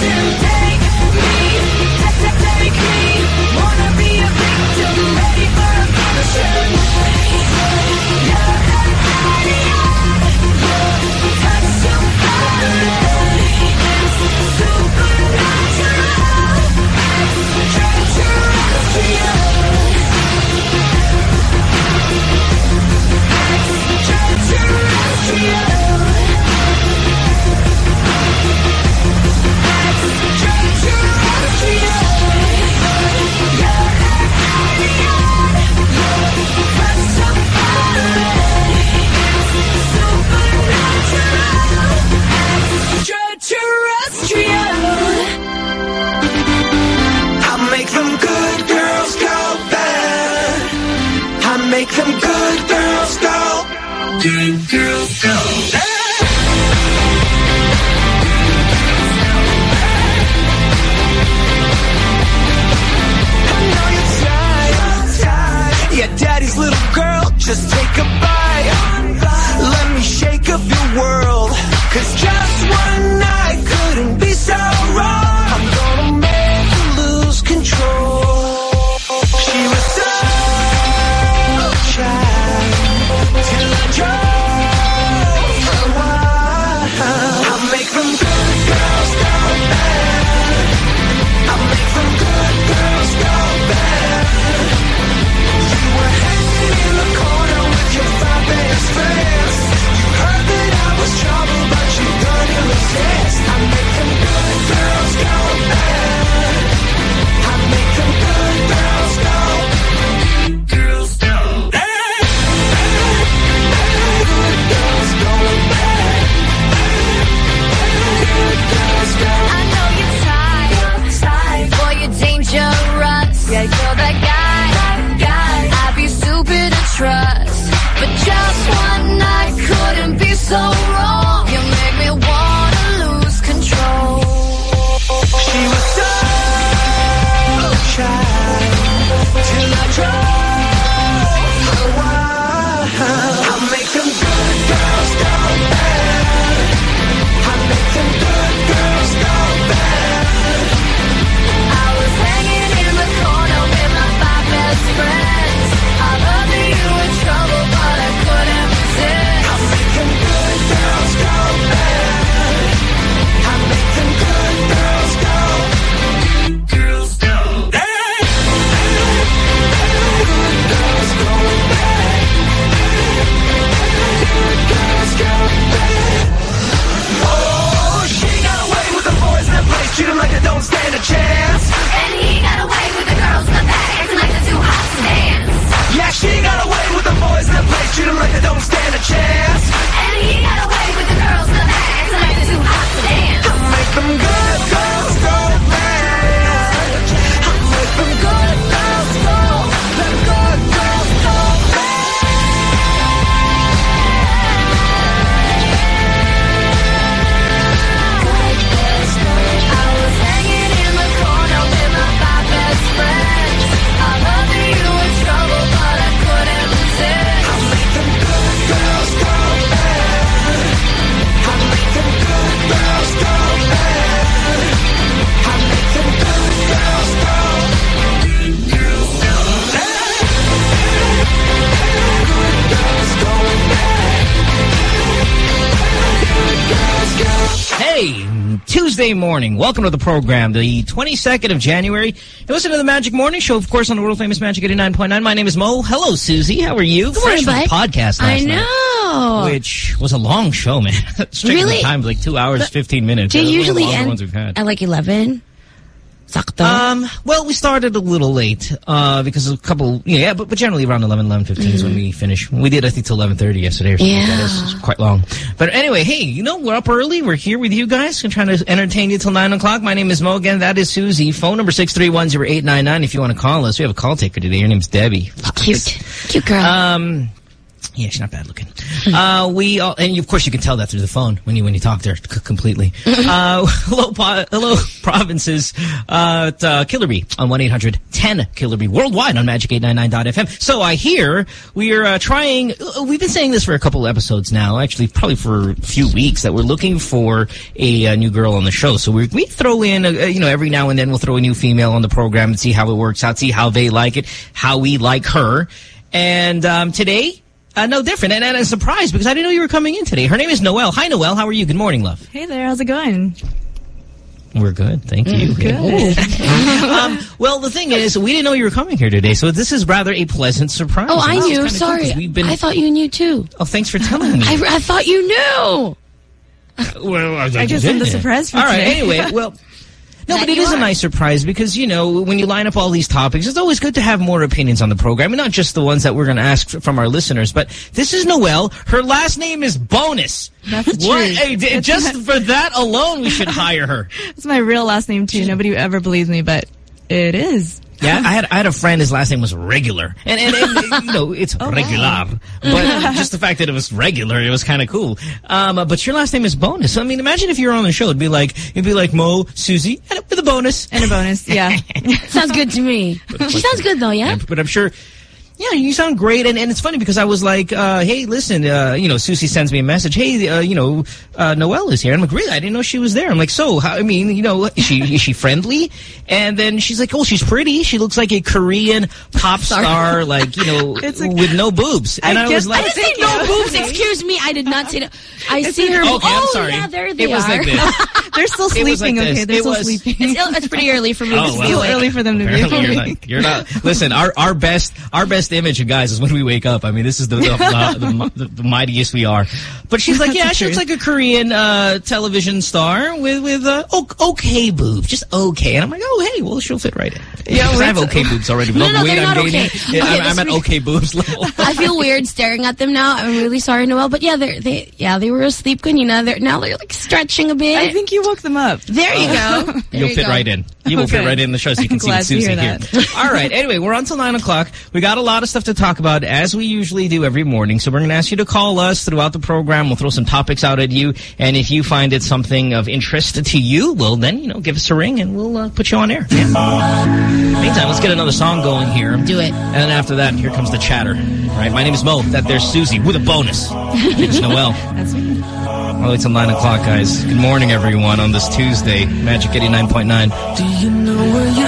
Washington. from Good Girls Go. Good Girls Go. Yeah, daddy's little girl, just take a bite. Let me shake up your world. Cause just one night couldn't be Tuesday morning. Welcome to the program, the 22nd of January. You listen to the Magic Morning Show, of course, on the world famous Magic 89.9. My name is Mo. Hello, Susie. How are you? Good morning, Fresh the podcast last I night, know. which was a long show, man. Really? the time, like two hours, 15 minutes. Do you was one of the usually end ones we've had. at like 11? Um, well, we started a little late, uh, because a couple, yeah, but, but generally around 11, 11.15 is when we finish. We did, I think, till 11.30 yesterday or something like that. Yeah. It's quite long. But anyway, hey, you know, we're up early. We're here with you guys. I'm trying to entertain you till 9 o'clock. My name is Mo again. That is Susie. Phone number 6310899 if you want to call us. We have a call taker today. Her name's Debbie. Cute. Cute girl. Um, yeah, she's not bad looking. uh, we all, and of course you can tell that through the phone when you when you talk to her completely. uh, hello, po- hello, provinces. Uh, at, uh, Killer Bee on one 800 10 Killer Bee worldwide on Magic899.fm. So I hear we are uh, trying. uh, We've been saying this for a couple episodes now, actually, probably for a few weeks, that we're looking for a, uh new girl on the show. So we we throw in, uh, you know, every now and then we'll throw a new female on the program and see how it works out, see how they like it, how we like her. And um, today, uh, no different. And, and I'm surprised because I didn't know you were coming in today. Her name is Noelle. Hi, Noelle. How are you? Good morning, love. Hey there, how's it going? We're good. Thank you. Good. um, well, the thing is, we didn't know you were coming here today, so this is rather a pleasant surprise. oh, I knew. kinda cool we've been, I thought you knew too. oh, thanks for telling me. I, I thought you knew. well, I, I just did the surprise for All right. today. Anyway, well. No, but it is a nice surprise because, you know, when you line up all these topics, it's always good to have more opinions on the program, and not just the ones that we're going to ask from our listeners. But this is Noelle. Her last name is Bonus. That's What? true. Hey, That's just my- for that alone, we should hire her. It's my real last name too. Nobody ever believes me, but it is. Yeah, I had I had a friend. His last name was Regular, and and, and you know it's Oh, regular, but just the fact that it was regular, it was kind of cool. Um, but your last name is Bonus. I mean, imagine if you were on the show, it'd be like it'd be like Mo, Susie, and with a bonus. And a bonus, yeah. Sounds good to me. she sounds good though, yeah? But I'm sure. Yeah, you sound great, and, and it's funny because I was like, uh, "Hey, listen, uh, you know," Susie sends me a message. Hey, uh, you know, uh, Noelle is here. I'm like, "Really? I didn't know she was there." I'm like, "So, how, I mean, you know, is she is she friendly?" And then she's like, "Oh, she's pretty. She looks like a Korean pop star, like you know, It's a- with no boobs." And I, guess- was like, I didn't say no boobs. Excuse me. I did not say no. I see her. Okay, I'm oh, sorry. yeah, there they it was are. like this. They're still sleeping, like okay? They're It still was- sleeping. it's, it's pretty early for me Oh, to well. be Too awake. early for them to be Apparently you're awake. You're not. Listen, our our best our best image, you guys, is when we wake up. I mean, this is the the, the, the, the mightiest we are. But she's like, yeah, the she looks like a Korean uh, television star with with uh, okay boobs, just okay. And I'm like, oh hey, well she'll fit right in. Yeah, because I have okay boobs already. But No, the no, weight they're I'm not gaining, okay. yeah, Okay, I'm, I'm at okay boobs level. I feel weird staring at them now. I'm really sorry, Noel. But yeah, they're, they yeah they were asleep, Kunina. They're now they're like stretching a bit. I think you woke them up. there you go. There You'll you fit go. right in. You will fit Okay. right in the show so you can see Susie here. All right. Anyway, we're on till 9 o'clock. We got a lot of stuff to talk about as we usually do every morning. So we're going to ask you to call us throughout the program. We'll throw some topics out at you. And if you find it something of interest to you, well, then, you know, give us a ring and we'll uh, put you on air. Yeah. Meantime, let's get another song going here. Do it. And then after that, here comes the chatter. All right. My name is Mo. That there's Susie with a bonus. It's Noel. That's me. Way till 9 o'clock, guys. Good morning, everyone, on this Tuesday. Magic 89.9. Do you know where your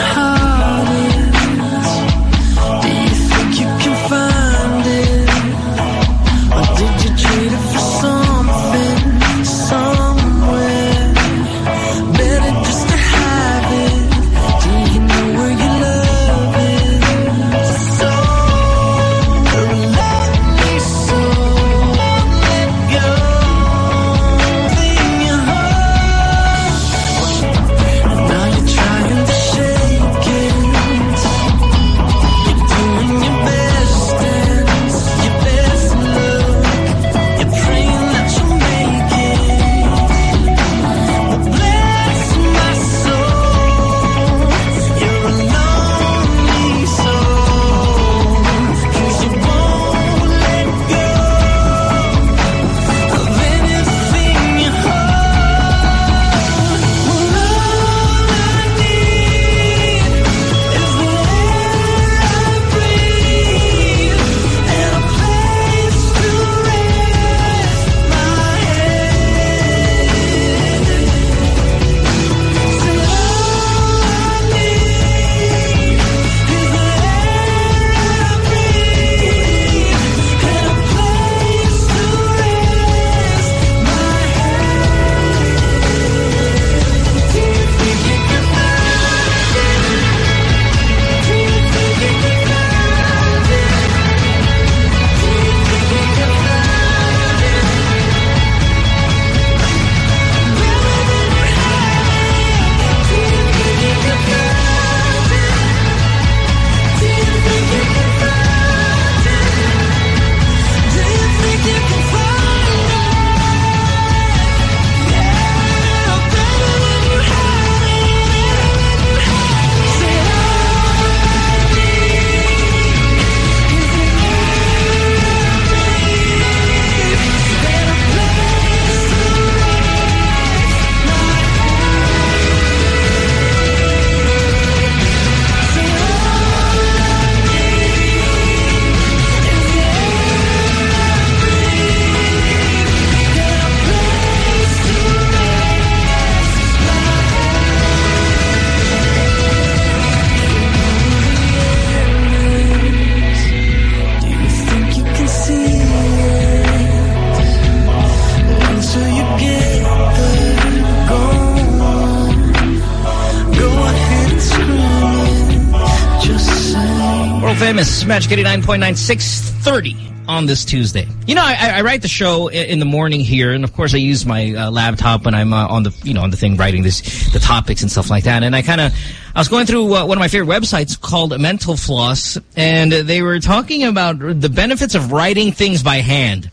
Magic 89.9, 630 on this Tuesday. You know, I, I write the show in the morning here, and of course I use my uh, laptop when I'm uh, on the, you know, on the thing writing this, the topics and stuff like that. And I kind of, I was going through uh, one of my favorite websites called Mental Floss, and they were talking about the benefits of writing things by hand.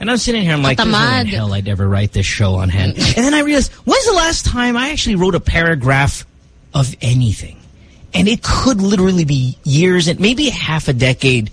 And I'm sitting here, I'm like, there's no hell I'd ever write this show on hand. and then I realized, when's the last time I actually wrote a paragraph of anything? And it could literally be years and maybe half a decade.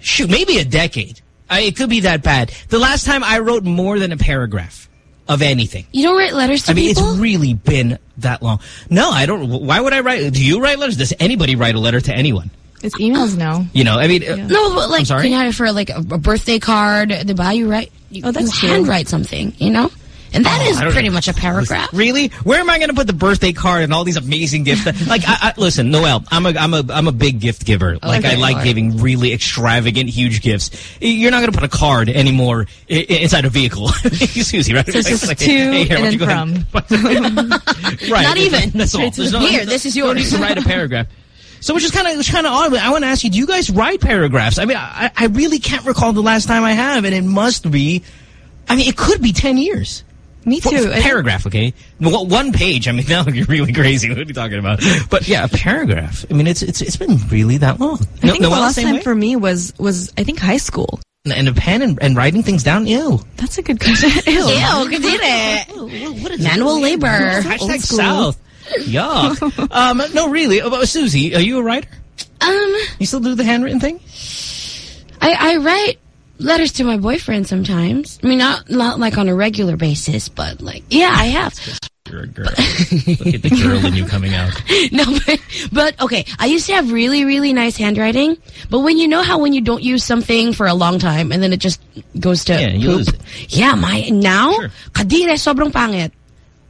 Shoot, maybe a decade. I, it could be that bad. The last time I wrote more than a paragraph of anything. You don't write letters to I mean, people? it's really been that long. No, I don't. Why would I write? Do you write letters? Does anybody write a letter to anyone? It's emails now. You know, I mean, uh, no, but like, sorry? you know, for like a, a birthday card, the buy you write, you, Oh, that's you true. handwrite something, you know? And that Oh, is pretty know. much a paragraph. Really? Where am I going to put the birthday card and all these amazing gifts? that- like, I, I, listen, Noel, I'm a, I'm a, I'm a big gift giver. Oh, like, I like giving really extravagant, huge gifts. You're not going to put a card anymore inside a vehicle, Susie, right? So it's just Like, to here, and then you right. Not even. That's all. There's no- Here, this is you don't yours. need to write a paragraph. So which is kind of, kind of odd. But I want to ask you, do you guys write paragraphs? I mean, I, I really can't recall the last time I have, and it must be. I mean, it could be ten years. Me too. I- paragraph, okay? One page. I mean, now you're really crazy. What are you talking about? But yeah, a paragraph. I mean, it's it's it's been really that long. I think the last time way? for me was was I think high school. and a pen and, and writing things down. Ew. That's a good question. Ew. Ew, kadire. What is Manual labor. Hashtag. South. Yuck. um, no, really. Uh, Susie, are you a writer? Um, You still do the handwritten thing? I, I write letters to my boyfriend sometimes. I mean, not not like on a regular basis, but like, yeah, I have. You're a girl. Look at the girl in you coming out. no, but, but okay. I used to have really, really nice handwriting. But when you know how when you don't use something for a long time and then it just goes to Yeah, you poop. lose it. Yeah, my now Sure. kadire sobrang pangit.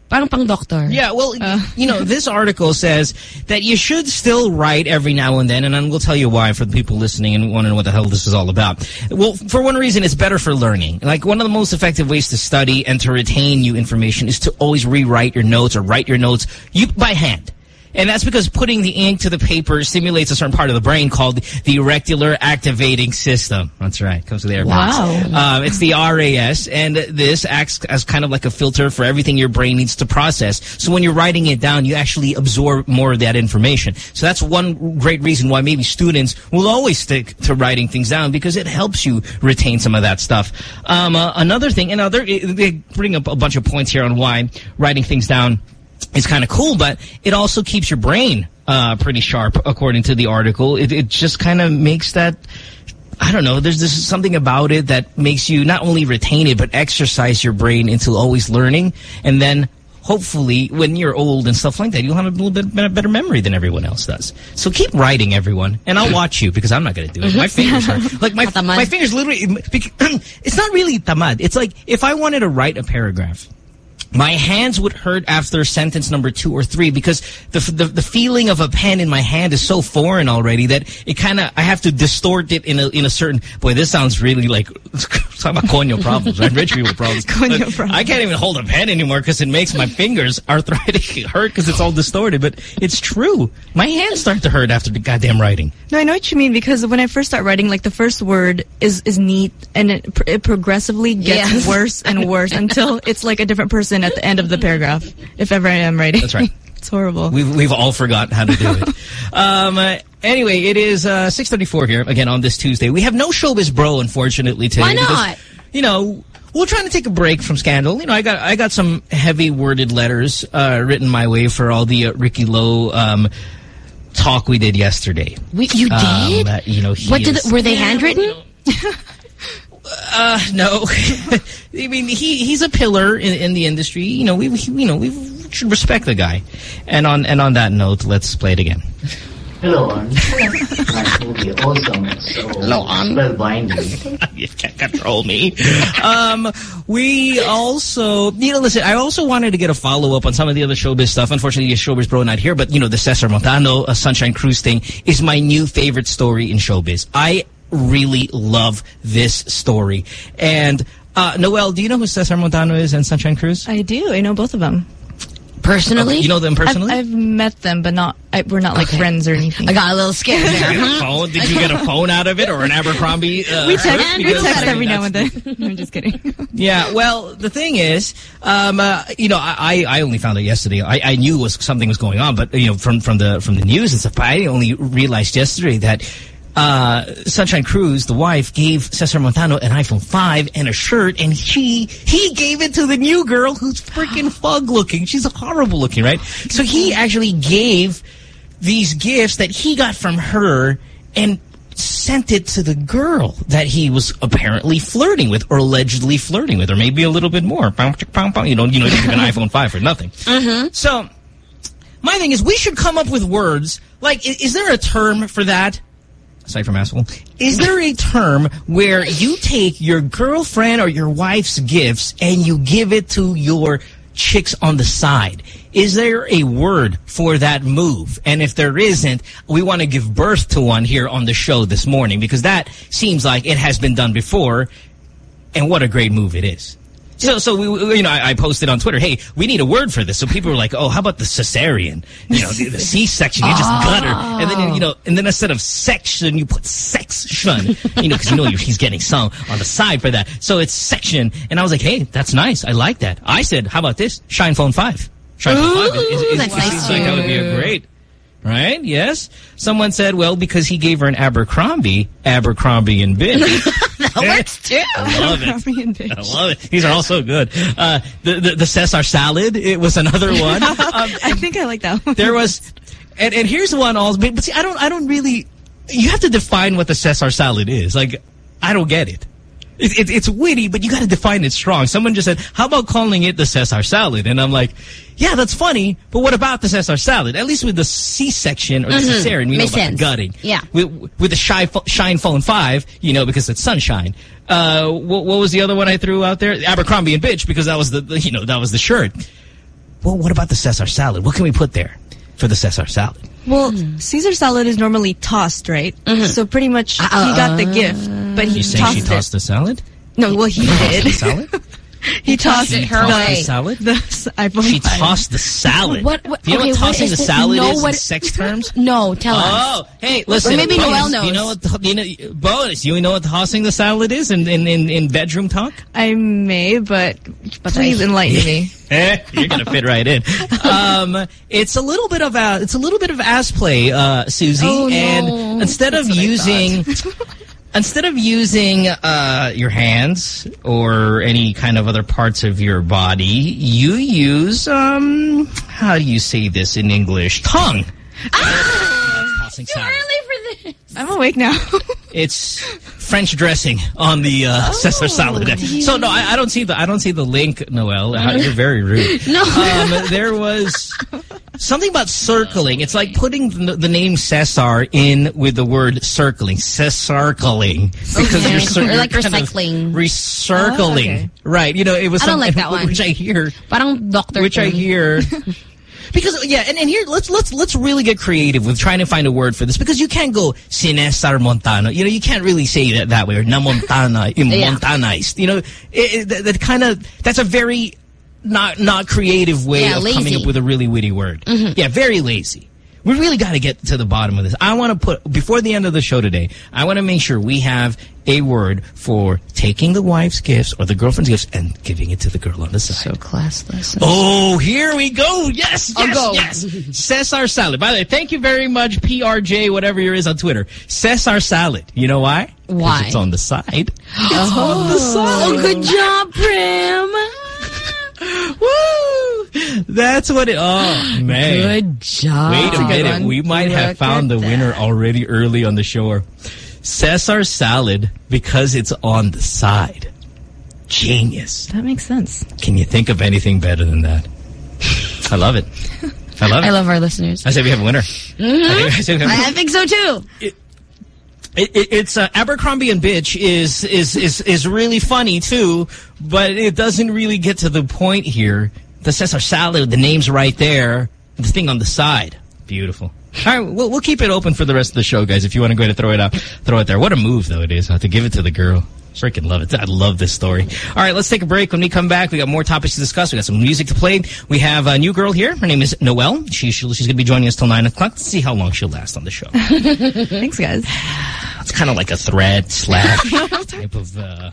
Parang pang doctor. Yeah, well, uh. you know, this article says that you should still write every now and then, and then we'll tell you why for the people listening and want to know what the hell this is all about. Well, for one reason, it's better for learning. Like, one of the most effective ways to study and to retain new information is to always rewrite your notes or write your notes you by hand. And that's because putting the ink to the paper stimulates a certain part of the brain called the reticular activating system. That's right. Comes with the airplanes. Wow. Um, it's the RAS, and this acts as kind of like a filter for everything your brain needs to process. So when you're writing it down, you actually absorb more of that information. So that's one great reason why maybe students will always stick to writing things down because it helps you retain some of that stuff. Um, uh, another thing, and other, they bring up a bunch of points here on why writing things down is kind of cool, but it also keeps your brain uh, pretty sharp, according to the article. It, it just kind of makes that, I don't know, there's this something about it that makes you not only retain it, but exercise your brain into always learning. And then hopefully when you're old and stuff like that, you'll have a little bit better memory than everyone else does. So keep writing, everyone. And I'll watch you because I'm not going to do it. My fingers are, like my, my fingers literally, it's not really tamad. It's like if I wanted to write a paragraph, my hands would hurt after sentence number two or three because the the, the feeling of a pen in my hand is so foreign already that it kind of I have to distort it in a in a certain boy. This sounds really like talking about conyo problems, right? Rich people problems. Conyo But problems. I can't even hold a pen anymore because it makes my fingers arthritic hurt because it's all distorted. But it's true. My hands start to hurt after the goddamn writing. No, I know what you mean because when I first start writing, like the first word is is neat and it, pr- it progressively gets Yes. worse and worse until it's like a different person at the end of the paragraph. If ever I am writing, That's right. it's horrible. We've we've all forgotten how to do it. um, uh, anyway, it is uh, 6:34 here again on this Tuesday. We have no showbiz bro, unfortunately today. Why because, not? you know, we're trying to take a break from scandal. You know, I got I got some heavy worded letters uh, written my way for all the uh, Ricky Lo um, talk we did yesterday. We, you Um, did? uh, you know, he what did is- were they handwritten? Uh, no. I mean, he he's a pillar in, in the industry. You know, we, we you know we should respect the guy. And on and on that note, let's play it again. Hello, Ann. nice movie. Awesome. So Hello, Ann. spellbinding. you can't control me. um, we also, you know, listen, I also wanted to get a follow-up on some of the other showbiz stuff. Unfortunately, the showbiz bro not here, but, you know, the Cesar Montano uh, Sunshine Cruz thing is my new favorite story in showbiz. I really love this story. And, uh, Noel, do you know who Cesar Montano is and Sunshine Cruz? I do. I know both of them. Personally? You know them I've, personally? I've met them, but not. I, we're not like Okay. friends or anything. I got a little scared Did you there. get a phone? Did you get a phone out of it or an Abercrombie? Uh, we shirt? text, we text I mean, every now and then. I'm just kidding. Yeah, well, the thing is, um, uh, you know, I, I only found out yesterday. I, I knew was something was going on, but you know, from from the from the news and stuff. But I only realized yesterday that uh, Sunshine Cruz, the wife, gave Cesar Montano an iPhone 5 and a shirt, and she he gave it to the new girl who's freaking fug looking. She's horrible looking, right? So he actually gave these gifts that he got from her and sent it to the girl that he was apparently flirting with or allegedly flirting with or maybe a little bit more. Pow, chick, pow, pow. You know, you know, you give an iPhone 5 for nothing. So my thing is we should come up with words like, is there a term for that? Aside from asshole, is there a term where you take your girlfriend or your wife's gifts and you give it to your chicks on the side? Is there a word for that move? And if there isn't, we want to give birth to one here on the show this morning because that seems like it has been done before and what a great move it is. So, so we, you know, I, I posted on Twitter, hey, we need a word for this. So people were like, oh, how about the cesarean? You know, the, the C-section, you just gut her. And then, you oh. know, and then instead of section, you put section, you know, because you know you're- he's getting some on the side for that. So it's section. And I was like, hey, that's nice. I like that. I said, how about this? Shine Phone 5. Shine Phone 5. Is, is, is, that's it nice seems like that would be a great. Right? Yes. Someone said, well, because he gave her an Abercrombie, Abercrombie and bitch. that works too. I love Abercrombie and it. bitch. I love it. These are all so good. Uh, the, the, the Cesar salad, it was another one. Um, I think I like that one. there was, and, and here's one but, but see, I don't, I don't really, you have to define what the Cesar salad is. Like, I don't get it. It, it, it's witty, but you got to define it strong. Someone just said, how about calling it the Cesar salad? And I'm like, yeah, that's funny, but what about the Cesar salad? At least with the C-section or the cesarean, we know Makes about sense. the gutting. Yeah. With, with the Shine, Shine Phone 5, you know, because it's sunshine. Uh, what, what was the other one I threw out there? Abercrombie and Bitch, because that was the, the, you know, that was the shirt. Well, what about the Cesar salad? What can we put there for the Cesar salad? Well, hmm. Caesar salad is normally tossed, right? Mm-hmm. So pretty much he got the gift, but he You saying tossed she tossed it. the salad? No, well he did. salad? he tossed it it her tossed way. the salad? The s- iPhone She 5. tossed the salad. What- what- Do you okay, what what tossing is the salad No, is what- in sex terms? No, tell us. Oh, hey, listen. maybe bonus, Noel knows. you know what you know, bonus? You know what tossing the salad is in, in, in, in bedroom talk? I may, but, please I- enlighten me. Eh, You're gonna fit right in. Um, it's a little bit of a, it's a little bit of ass play, uh, Susie. Oh, no. And instead of using, instead of using uh, your hands or any kind of other parts of your body, you use um, how do you say this in English? Tongue. Tossing Too salad. early for this. I'm awake now. It's French dressing on the uh, Cesar salad. So no, I, I don't see the I don't see the link, Noel. You're very rude. No. um, there was something about circling. It's like putting the, the name Cesar in with the word circling, Cesarcling, because Okay. you're, cir- Or you're like recycling. recircling. Oh, okay. Right? You know, it was. I don't like that one. which I hear Parang doctor which I hear. Because yeah, and, and here let's let's let's really get creative with trying to find a word for this because you can't go Cinesar Montano. You know, you can't really say that that way or na Montana, Yeah. Montanized. You know, it, it, that, that kind of that's a very not not creative way Yeah, of coming lazy. Mm-hmm. up with a really witty word. Yeah, very lazy. We really got to get to the bottom of this. I want to put, before the end of the show today, I want to make sure we have a word for taking the wife's gifts or the girlfriend's gifts and giving it to the girl on the side. So classless. Oh, here we go. Yes, yes, go. yes. Cesar salad. By the way, thank you very much, PRJ, whatever your is on Twitter. Cesar salad. You know why? Why? It's on the side. Oh, it's oh. on the side. Oh, good job, Prim. Woo! That's what it, oh, man. Good job. Wait a minute. We might have found the at winner already early on the show. Cesar salad because it's on the side. Genius. that makes sense. Can you think of anything better than that? I love it. I love it. I love our listeners. I say we have a winner. I, think, I say we have a I winner. think so too. It, it, it's uh, Abercrombie and Bitch is is is is really funny too, but it doesn't really get to the point here. The Cesar salad, the name's right there, the thing on the side, beautiful. All right, we'll we'll keep it open for the rest of the show, guys. If you want to go ahead and throw it out, throw it there. What a move though it is huh, to give it to the girl. Freaking love it. I love this story. All right, let's take a break. When we come back, we got more topics to discuss. We got some music to play. We have a new girl here. Her name is Noelle. She, she'll, she's going to be joining us till 9 o'clock. Let's see how long she'll last on the show. Thanks, guys. It's kind of like a thread slash type of... Uh,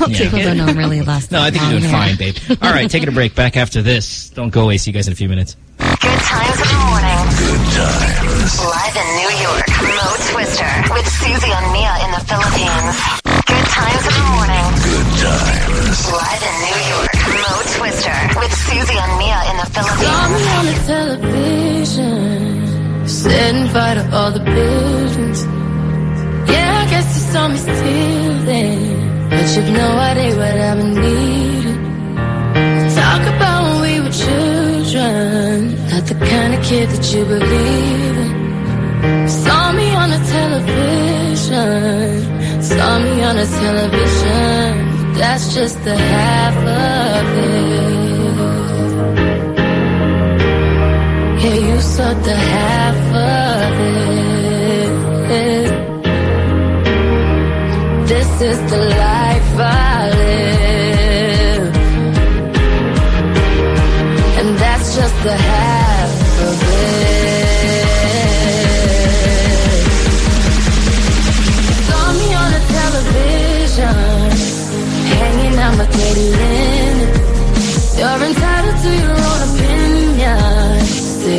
I'll yeah. take People it. don't know really last No, I think you're doing long, fine, babe. All right, taking a break. Back after this. Don't go away. See you guys in a few minutes. Good times in the morning. Good times. Live in New York, Mo Twister with Susie and Mia in the Philippines. Good times in the morning. Good times. Live in New York, Mo Twister with Susie and Mia in the Saw Philippines. me on the television, setting fire to all the buildings. Yeah, I guess you saw me stealing, but you've no idea what I've been needing. Talk about when we were children, not the kind of kid that you believe in. Saw me on the television, saw me on the television. That's just the half of it. Yeah, you saw the half of it. This is the life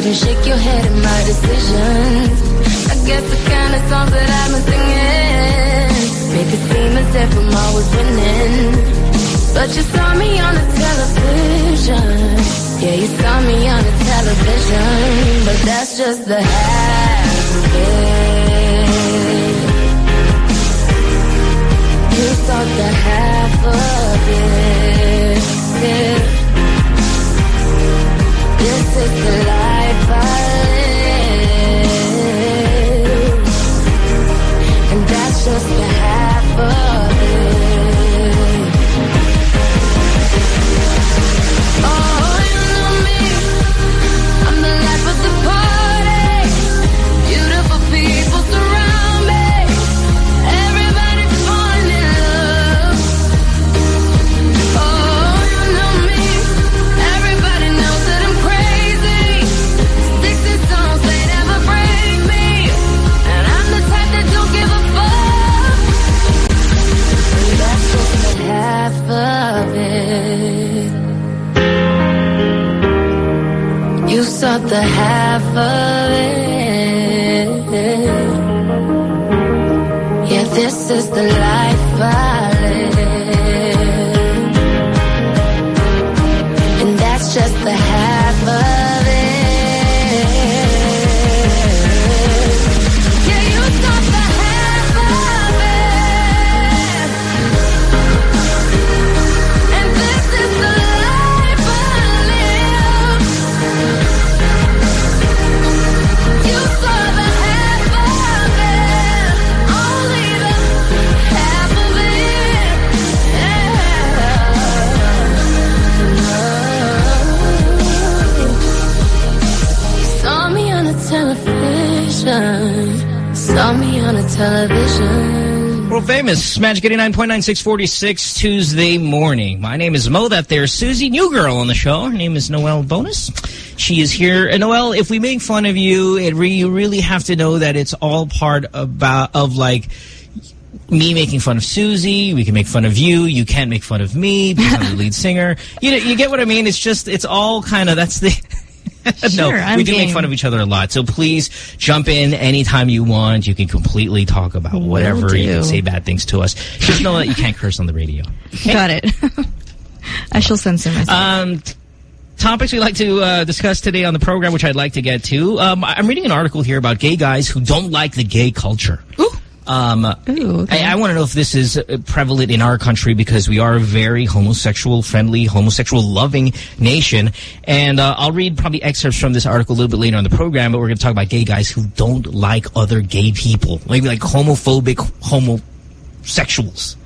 And shake your head at my decisions. I guess the kind of songs that I've been singing make it seem as if I'm always winning. But you saw me on the television. Yeah, you saw me on the television. But that's just the half of it. You saw the half of it. This is the life the half of famous Magic 89.9646, Tuesday morning. My name is Mo. That there's Susie, new girl on the show. Her name is Noelle Bonus. She is here. And Noelle, if we make fun of you, it re you really have to know that it's all part about of like me making fun of Susie. We can make fun of you. You can't make fun of me because I'm the lead singer. You know, you get what I mean? It's just, it's all kind of, that's the... no, Sure, I'm we do make fun of each other a lot. So please jump in anytime you want. You can completely talk about whatever. You can say bad things to us. Just know that you can't curse on the radio. Got it. I shall censor myself. Um, topics we like to uh, discuss today on the program, which I'd like to get to. Um, I'm reading an article here about gay guys who don't like the gay culture. Um, Ooh, okay. I, I want to know if this is uh, prevalent in our country because we are a very homosexual-friendly, homosexual-loving nation. And uh, I'll read probably excerpts from this article a little bit later on the program, but we're going to talk about gay guys who don't like other gay people, maybe like homophobic homosexuals.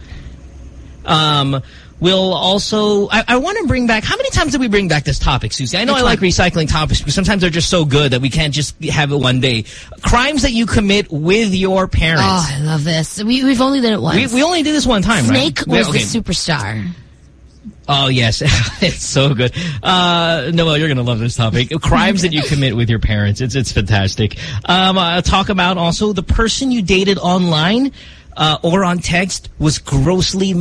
Um, we'll also, I, I want to bring back, how many times did we bring back this topic, Susie? I know I like recycling topics, but sometimes they're just so good that we can't just have it one day. Crimes that you commit with your parents. Oh, I love this. We, we've only done it once. we, we only did this one time, Snake right? was okay. the superstar. Oh, yes. it's so good. Uh, Noel, you're going to love this topic. Crimes that you commit with your parents. It's, it's fantastic. Um, uh, talk about also the person you dated online uh, or on text was grossly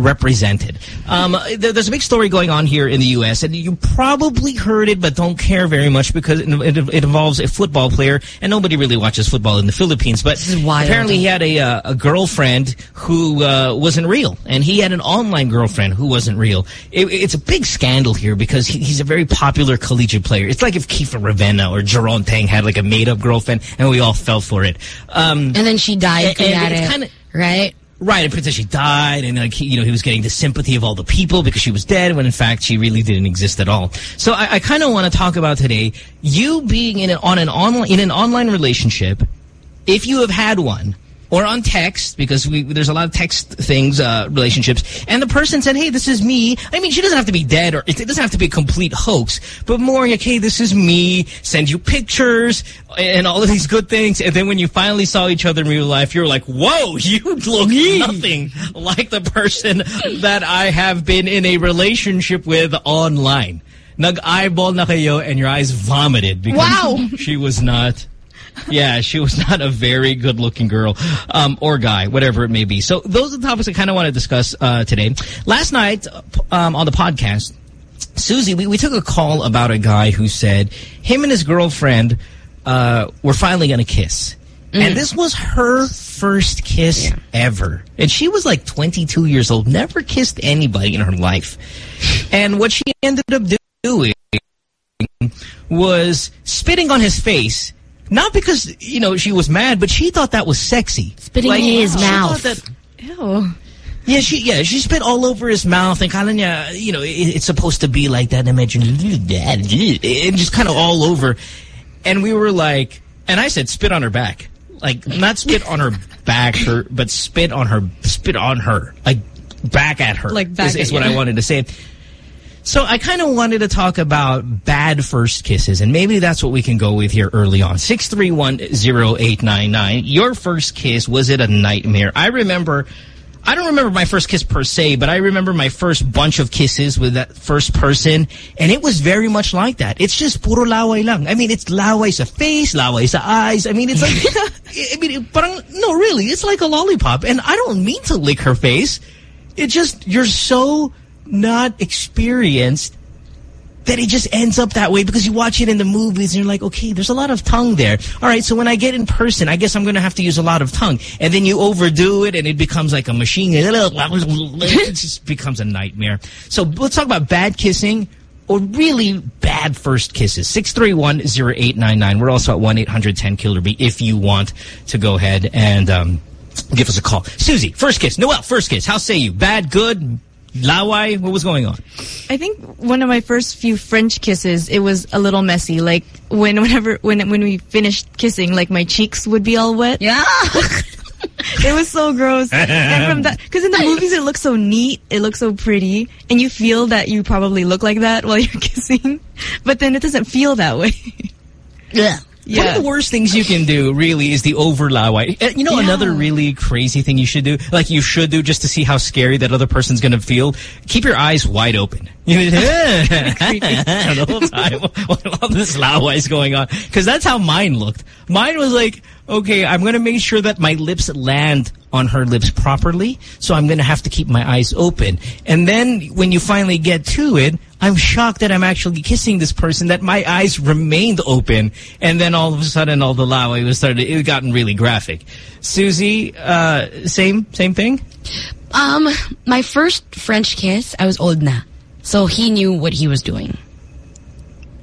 misrepresented. Um, there, there's a big story going on here in the U.S., and you probably heard it but don't care very much because it, it, involves a football player, and nobody really watches football in the Philippines. But apparently he had a, uh, a girlfriend who uh, wasn't real, and he had an online girlfriend who wasn't real. It, it's a big scandal here because he, he's a very popular collegiate player. It's like if Kiefer Ravena or Jeron Teng had like a made-up girlfriend, and we all fell for it. Um, And then she died. And- and it's it. kinda- right? Right, and Princess she died, and like he, you know he was getting the sympathy of all the people because she was dead, when in fact she really didn't exist at all. So I, I kind of want to talk about today you being in an, on an online in an online relationship, if you have had one, or on text because we there's a lot of text things uh, relationships, and the person said, "Hey, this is me." I mean, she doesn't have to be dead, or it doesn't have to be a complete hoax, but more like, "Hey, this is me." Send you pictures and all of these good things, and then when you finally saw each other in real life, you're like, "Whoa, you look nothing like the person that I have been in a relationship with online." Nag-eyeball na kayo, and your eyes vomited because Wow. she was not. Yeah, she was not a very good-looking girl um, or guy, whatever it may be. So those are the topics I kind of want to discuss uh, today. Last night um, on the podcast, Susie, we, we took a call about a guy who said him and his girlfriend uh, were finally going to kiss. And this was her first kiss ever. And she was like 22 years old, never kissed anybody in her life. And what she ended up doing was spitting on his face. Not because, you know, she was mad, but she thought that was sexy. Spitting in his she thought mouth. that- Ew. yeah, she yeah she spit all over his mouth and kala niya, you know, it, it's supposed to be like that. Imagine and just kind of all over. And we were like, and I said, spit on her back, like not spit on her back, her, but spit on her, spit on her, like back at her. Like back is, is what you. I wanted to say. So I kind of wanted to talk about bad first kisses, and maybe that's what we can go with here early on. 6310899. Your first kiss, was it a nightmare? I remember, I don't remember my first kiss per se, but I remember my first bunch of kisses with that first person, and it was very much like that. It's just puro laway lang. I mean, it's laway sa face, laway sa eyes. I mean, it's like, I mean, parang, no, really, it's like a lollipop, and I don't mean to lick her face. It just, you're so not experienced that it just ends up that way because you watch it in the movies and you're like, okay, there's a lot of tongue there. All right, so when I get in person, I guess I'm going to have to use a lot of tongue. And then you overdo it and it becomes like a machine. It just becomes a nightmare. So let's talk about bad kissing or really bad first kisses. 631-0899. We're also at 1-800-10-KILLER-B if you want to go ahead and um, give us a call. Susie, first kiss. Noel, first kiss. How say you? Bad, good, laway? What was going on? I think one of my first few French kisses, it was a little messy. Like when whenever when when we finished kissing, like my cheeks would be all wet. Yeah. It was so gross. and from that, because in the movies it looks so neat, it looks so pretty, and you feel that you probably look like that while you're kissing, but then it doesn't feel that way. yeah. One of the worst things you can do, really, is the overlaway. Uh, You know, Yeah. another really crazy thing you should do, like you should do just to see how scary that other person's going to feel, keep your eyes wide open. You know, the whole time while all this laway is going on. Because that's how mine looked. Mine was like, okay, I'm going to make sure that my lips land on her lips properly, so I'm going to have to keep my eyes open. And then when you finally get to it, I'm shocked that I'm actually kissing this person, that my eyes remained open, and then all of a sudden all the laway was started, it gotten really graphic. Susie, uh, same, same thing? Um, my first French kiss, I was old na. So he knew what he was doing.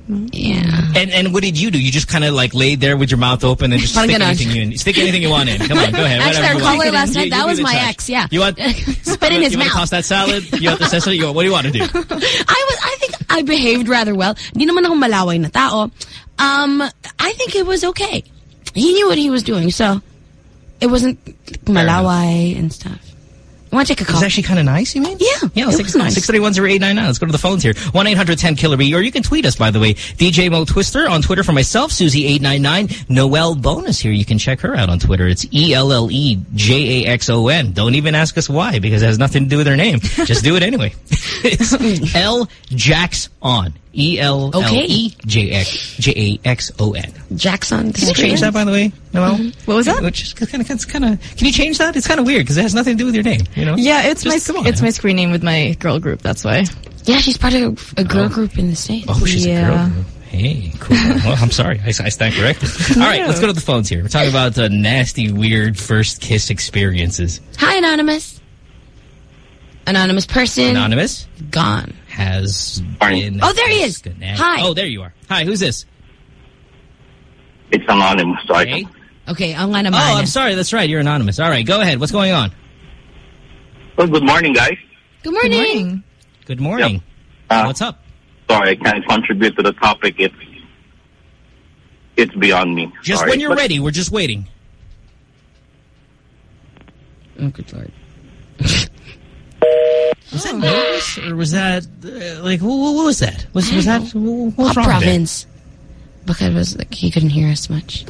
Yeah. And and what did you do? You just kind of like laid there with your mouth open and just stick anything you in. Stick anything you want in. Come on, go ahead. Actually, whatever our you caller last night, you that was my touch. ex, yeah. You want Spit in his you want to toss that salad? You want the sesame? You what do you want to do? I was, I think I behaved rather well. Di naman ako malaway na tao. Um, I think it was okay. He knew what he was doing, so it wasn't malaway and stuff. Want to take a call? was actually kind of nice, you mean? Yeah, Yeah, six, nice. 631 Let's go to the phones here. 1-800-10-KILLER-B. Or you can tweet us, by the way. DJ Mo Twister on Twitter for myself. Susie899. Noelle Bonus here. You can check her out on Twitter. It's E E-L-L-E-J-A-X-O-N. Don't even ask us why, because it has nothing to do with her name. Just do it anyway. it's L Jax on. E E-L-L-E-J-A-X-O-N. Jackson. Can you change that, by the way, Noelle? What was that? Which is kind of, kind of. Can you change that? It's kind of weird because it has nothing to do with your name. You know? Yeah, it's Just my come on. it's my screen name with my girl group. That's why. Yeah, she's part of a girl group in the States. Oh, she's a Yeah. girl. Hey, cool. well, I'm sorry. I, I stand corrected. All right, let's go to the phones here. We're talking about uh, nasty, weird first kiss experiences. Hi, Anonymous. Anonymous person. Anonymous Gone. Has Morning. been... Oh, there he is. disconnected. Hi. Oh, there you are. Hi, who's this? It's anonymous, so I Hey? can. Okay, ang nga naman. Oh, I'm sorry. That's right. You're anonymous. All right, go ahead. What's going on? Well, good morning, guys. Good Good morning. morning. Good morning. Uh, What's up? sorry, I can't contribute to the topic. It's it's beyond me. Just Sorry. when you're ready. We're just waiting. Oh, good lord. Was that nervous or was that uh, like what, what was that? Was was that what was province? Because it was like he couldn't hear us much.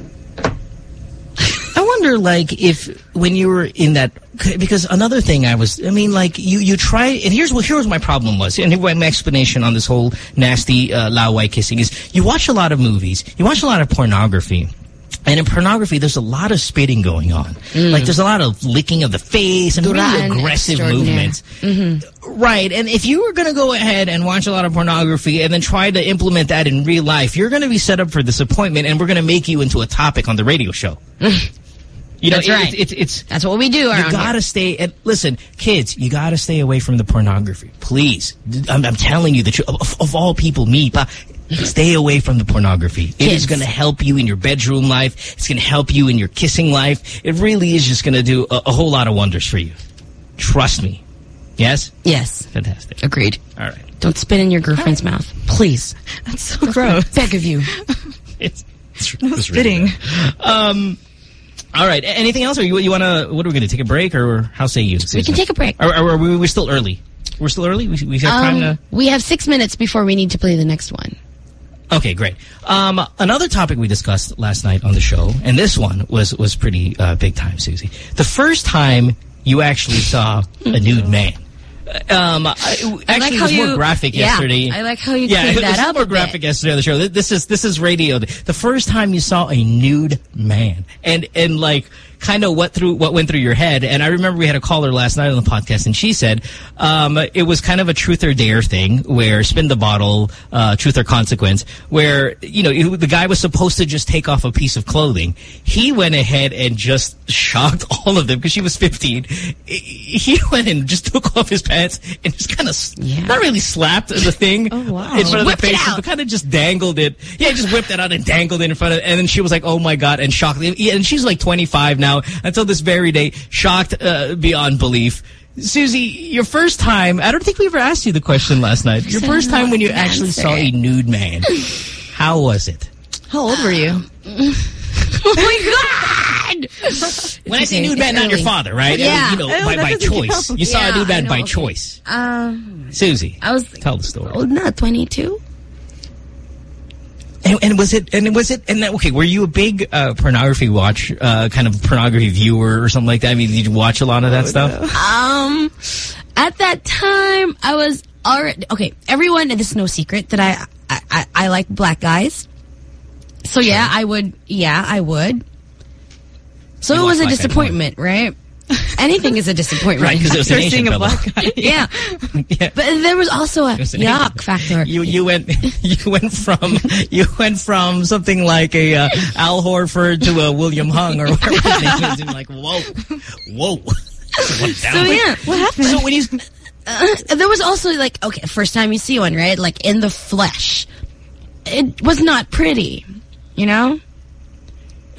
I wonder, like, if when you were in that, because another thing I was, I mean, like, you you try, and here's what here's my problem was, and my explanation on this whole nasty uh, laway kissing is, you watch a lot of movies, you watch a lot of pornography. And in pornography, there's a lot of spitting going on. Mm. Like, there's a lot of licking of the face and really Duraan aggressive movements. Mm-hmm. Right. And if you were going to go ahead and watch a lot of pornography and then try to implement that in real life, you're going to be set up for disappointment and we're going to make you into a topic on the radio show. You know, That's it- right. it's, it's, That's what we do around you gotta here. stay. And listen, kids, you gotta stay away from the pornography, please. I'm, I'm telling you the truth. Of, of all people, me, pa, stay away from the pornography. It is gonna help you in your bedroom life. It's gonna help you in your kissing life. It really is just gonna do a, a whole lot of wonders for you. Trust me. Yes, Yes. fantastic. Agreed. All right. Don't spit in your girlfriend's mouth. Please. That's so gross. Beg of you. It's, it's, No it's really spitting. Um. All right. Anything else? Or you, you wanna? What are we gonna take a break, or how say you? We Susan? can take a break. Or, or are we, we're still early. We're still early. We, we have time Um, to. we have six minutes before we need to play the next one. Okay, great. Um, another topic we discussed last night on the show, and this one was was pretty uh, big time, Susie. The first time you actually saw a nude man. Um, I, actually, like it was more you- graphic yeah, yesterday. I like how you yeah, was that up more a bit. graphic yesterday on the show. This is this is radio. The first time you saw a nude man, and and like kind of what through what went through your head. And I remember we had a caller last night on the podcast, and she said um, it was kind of a truth or dare thing, where spin the bottle, uh, truth or consequence, where you know the guy was supposed to just take off a piece of clothing. He went ahead and just shocked all of them because she was 15. He went and just took off his pants and just kind of Yeah. not really slapped the thing Oh, wow. in front of the it face, out. but kind of just dangled it. Yeah, just whipped it out and dangled it in front of, and then she was like, "Oh my god!" and shocked. Yeah, and she's like 25 now. Until this very day, shocked uh, beyond belief. Susie, your first time. I don't think we ever asked you the question last night. Your I first time when you actually answer. saw a nude man. How was it? How old were you? Oh my God! When I say okay, nude man, it's not your father, right? Yeah. You know, Oh, by, by choice. count. You saw a nude man by okay. choice. Um, Susie, I was tell the story. old now, 22. And, and was it? And was it? And that, okay, were you a big uh, pornography watch, uh, kind of pornography viewer or something like that? I mean, did you watch a lot of that stuff? Um, at that time, I was already okay. Everyone, and this is no secret that I I, I, I like black guys. So yeah, I would. Yeah, I would. So You it was a disappointment, right? Anything is a disappointment, Right, because it was an Asian seeing a black guy. yeah. yeah. But there was also a was yuck factor. You you went you went from you went from something like a uh, Al Horford to a William Hung or whatever his name is. And like whoa, whoa. So yeah, What happened? So when you Uh, there was also like okay, first time you see one, right? Like in the flesh, it was not pretty, you know.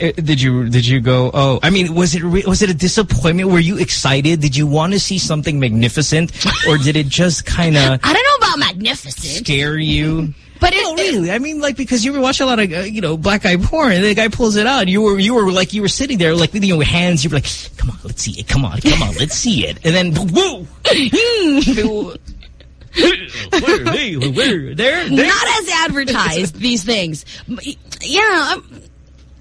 Uh, Did you did you go? Oh, I mean, was it re- was it a disappointment? Were you excited? Did you want to see something magnificent, or did it just kind of I don't know about magnificent. scare you? But it, No, really. I mean, like, because you were watching a lot of, uh, you know, black guy porn, and the guy pulls it out. You were, you were like, you were sitting there, like, with your hands. You were like, come on, let's see it. Come on, come on, let's see it. And then, woo! where, hey, where, there, there. not as advertised these things. Yeah, um,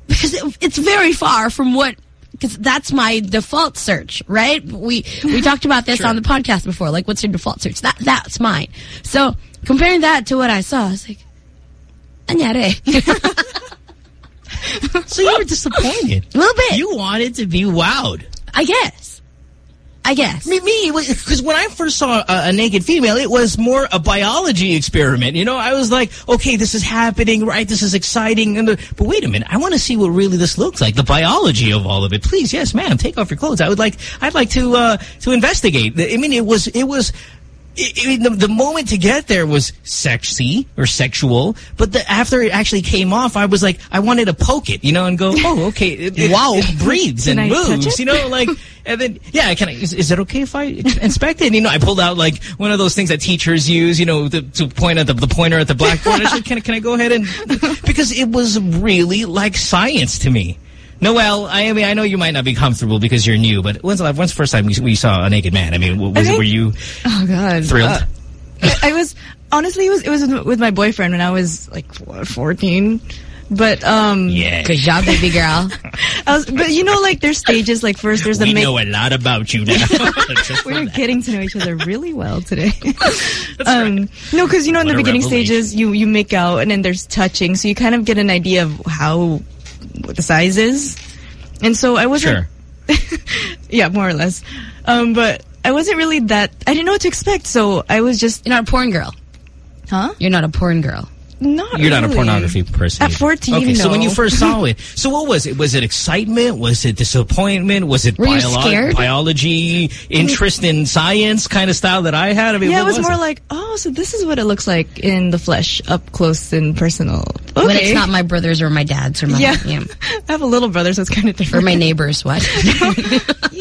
because it, it's very far from what. Because that's my default search, right? We we talked about this on the podcast before. Like, what's your default search? That that's mine. So comparing that to what I saw, I was like, "Anyare." So you were disappointed. A little bit. You wanted to be wowed. I guess. I guess. Me, me, because when I first saw a, a naked female, it was more a biology experiment. You know, I was like, okay, this is happening, right? This is exciting. And the, but wait a minute, I want to see what really this looks like, the biology of all of it. Please, yes, ma'am, take off your clothes. I would like, I'd like to uh, to investigate. I mean, it was, it was. I mean, the, the moment to get there was sexy or sexual, but the, after it actually came off, I was like, I wanted to poke it, you know, and go, oh, okay, it, it, Wow. it breathes and I moves, you know, like, and then, yeah, can I, is, is it okay if I inspect it? And, you know, I pulled out like one of those things that teachers use, you know, to, to point at the, the pointer at the blackboard. I said, can, I- can I go ahead and, because it was really like science to me. Noel, I mean, I know you might not be comfortable because you're new, but when's the, when's the first time we, we saw a naked man? I mean, w- was, think- were you Oh God. thrilled? Uh, I was honestly it was it was with my boyfriend when I was like 14. But um yeah. Good job, baby girl. I was but you know like there's stages like first there's the We make know a lot about you now. We're getting to know each other really well today. um, no, because you know in What the beginning revelation. stages you you make out and then there's touching, so you kind of get an idea of how what the size is. And so I wasn't. Sure. yeah, more or less. Um, but I wasn't really that. I didn't know what to expect, so I was just. You're not a porn girl. Huh? You're not a porn girl. Not. You're not a pornography person. At 14, Okay, so when you first saw it, so what was it? Was it excitement? Was it disappointment? Was it Were biolo- scared? biology, interest in science kind of style that I had? I mean, Yeah, it what was more like, oh, so this is what it looks like in the flesh, up close and personal. Okay. When it's not my brothers or my dad's or my Yeah. yeah. I have a little brother, so it's kind of different. or my neighbors. What?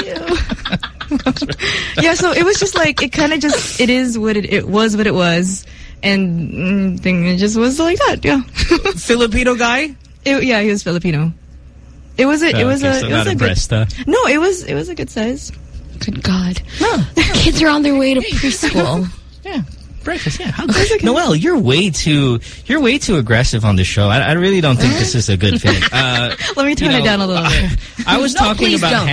yeah, so it was just like it kind of just it is what it it was what it was, and mm, thing it just was like that. Yeah, Filipino guy? it, yeah, he was Filipino. It was a it was Okay, a so it not was a good impressed, huh? no, it was it was a good size. Good God. Kids are on their way to preschool. Yeah. Breakfast, yeah. How Noel, you're way too you're way too aggressive on the show. I, I really don't think this is a good fit. Uh, Let me turn you it down a little bit. I was No, talking about don't.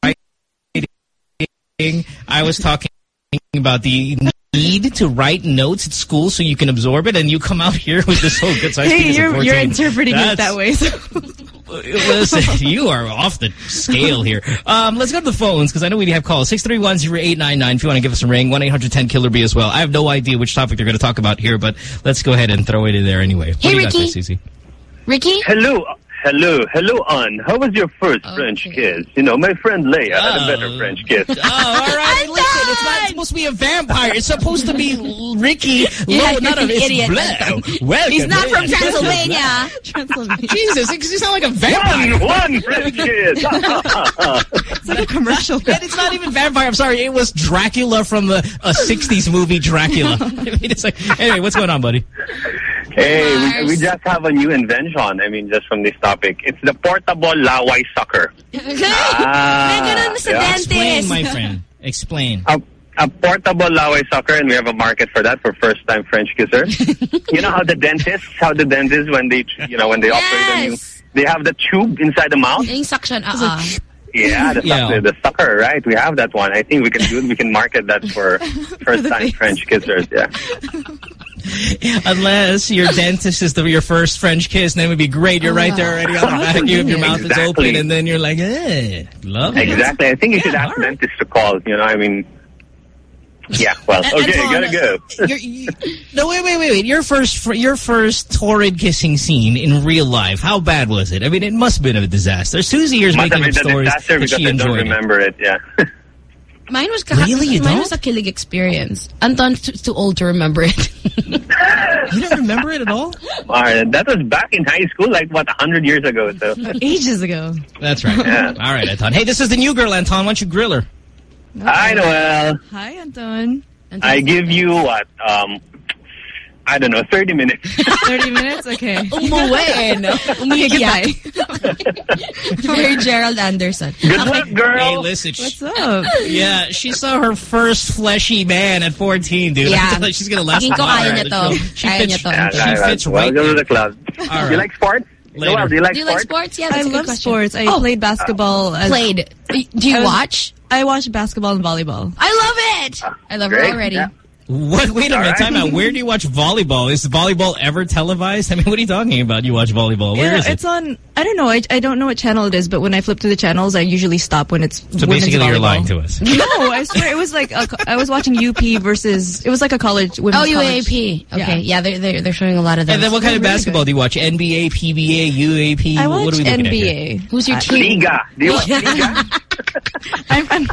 handwriting. I was talking about the need to write notes at school so you can absorb it, and you come out here with this whole good size Hey, penis you're you're interpreting it that way. So. Listen, you are off the scale here. Um, let's go to the phones because I know we have calls. 631-0899 if you want to give us a ring. 1-800-10-KILLER-B as well. I have no idea which topic they're going to talk about here, but let's go ahead and throw it in there anyway. What Hey, do you got Ricky. there, Susie? Ricky? Hello, hello, hello, Ann. How was your first French kiss? You know, my friend Leia had a better Oh. French kiss. Oh, all right. Listen, it's not supposed to be a vampire. It's supposed to be Ricky. Yeah, Low, not you're a, an idiot, Blah. Welcome. He's not from Transylvania. Transylvania. Jesus, it- you sound like a vampire. One, one French kiss. It's like a commercial. And it's not even vampire. I'm sorry. It was Dracula from the a 60s movie Dracula. I mean, it's like, anyway, what's going on, buddy? hey, we, we just have a new invention. I mean, just from this topic. It's the portable laway sucker. Ah, yeah. Explain, my friend. Explain. a, a portable laway sucker, and we have a market for that for first-time French kisser. you know how the dentists, how the dentists when they, you know, when they operate on you, they have the tube inside the mouth. Yung suction, uh-uh. Yeah, the, Yeah. sucker, the sucker, right? We have that one. I think we can do it. We can market that for first-time French kissers. Yeah. Unless your dentist is the, your first French kiss, then it would be great. You're right there already on the back. You, your mouth is open, and then you're like, eh, love it. Exactly. I think you should ask right. dentists to call. You know, I mean, yeah. Well, And- okay, Anton, gotta go. you- no, wait, wait, wait, wait. Your first, your first torrid kissing scene in real life. How bad was it? I mean, it must have been a disaster. Susie here's Must making up a stories that she I don't enjoyed. it. remember it. Yeah. Mine was Really? You mine don't? was a killing experience. Anton's too, too old to remember it. You don't remember it at all? All right, that was back in high school, like what, a hundred years ago. So Ages ago. That's right. Yeah. All right, Anton. Hey, this is the new girl, Anton. Why don't you grill her? I know. Well, Hi, Anton. I give you what? Um, I don't know, 30 minutes. 30 minutes? Okay. Umuwi, no? Okay, Umiiyak. Very Gerald Anderson. Good luck, girl. Hey, listen. What's up? yeah, she saw her first fleshy man at 14, dude. Yeah. I feel like she's gonna last Tingin ko a while kaya on niya the to. show. She fits. Yeah, she right, fits right. right Welcome to the club. All Do right. you like sports? Later. Noel, do you like Do you like sports? sports? Yeah, I that's a good love question. sports. I Oh. played basketball. As, Played. Do you I was- watch? I watched basketball and volleyball. I love it. Ah, I love Great. her already. Yeah. What? Wait a All minute. right. Time out. Where do you watch volleyball? Is volleyball ever televised? I mean, what are you talking about? You watch volleyball? Where yeah, is it? it's on. I don't know. I, I don't know what channel it is, but when I flip to the channels, I usually stop when it's. so women's basically, you're lying to us. No, I swear it was like a, I was watching UP versus. It was like a college women's. Oh, college. UAAP. Okay, yeah, they're, they're they're showing a lot of them. And then what kind of really basketball do you watch? NBA, PBA, UAAP? I what watch are we looking at here? NBA. Who's your uh, team? Liga. Do you watch Liga? I'm, I'm,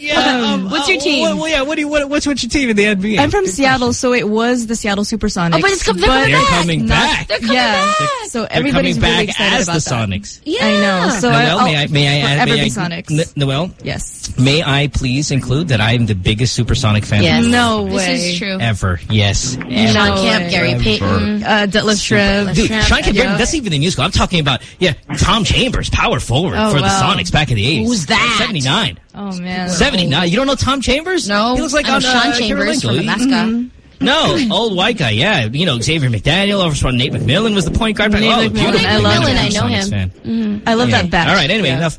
Yeah. Um, what's your uh, team? What, well, yeah. What do you? What, what's what's your team in the NBA? I'm from Seattle, so it was the Seattle Supersonics. Oh, but it's com- they're coming They're back. coming not- back. They're coming yeah. back. So They're everybody's coming really back excited as the about that. Sonics. Yeah. I know. So Noel, I, may I? May I? forever may be I, Sonics. N- Noel, yes. may I please include that I am the biggest Supersonic fan Yes. No way. This is true. ever. Yes. Shawn No Kemp, way. Gary Payton. Uh, Detlef Schrempf. Dude, Shrimp, Shawn Kemp, yeah. that's even the new school. I'm talking about, yeah, Tom Chambers, power forward Oh, for the. Sonics back in the 80s. Who's that? 79. Oh man. 79. You don't know Tom Chambers? No, He looks like I know on, Sean uh, Chambers from Kirilenko. Alaska. No, old white guy, yeah. You know, Xavier McDaniel, over from Nate McMillan was the point guard. Nate oh, McMillan, beautiful. I love I'm him. I know Sonics him. fan. I love Yeah. that batch. All right, anyway, Yeah. enough.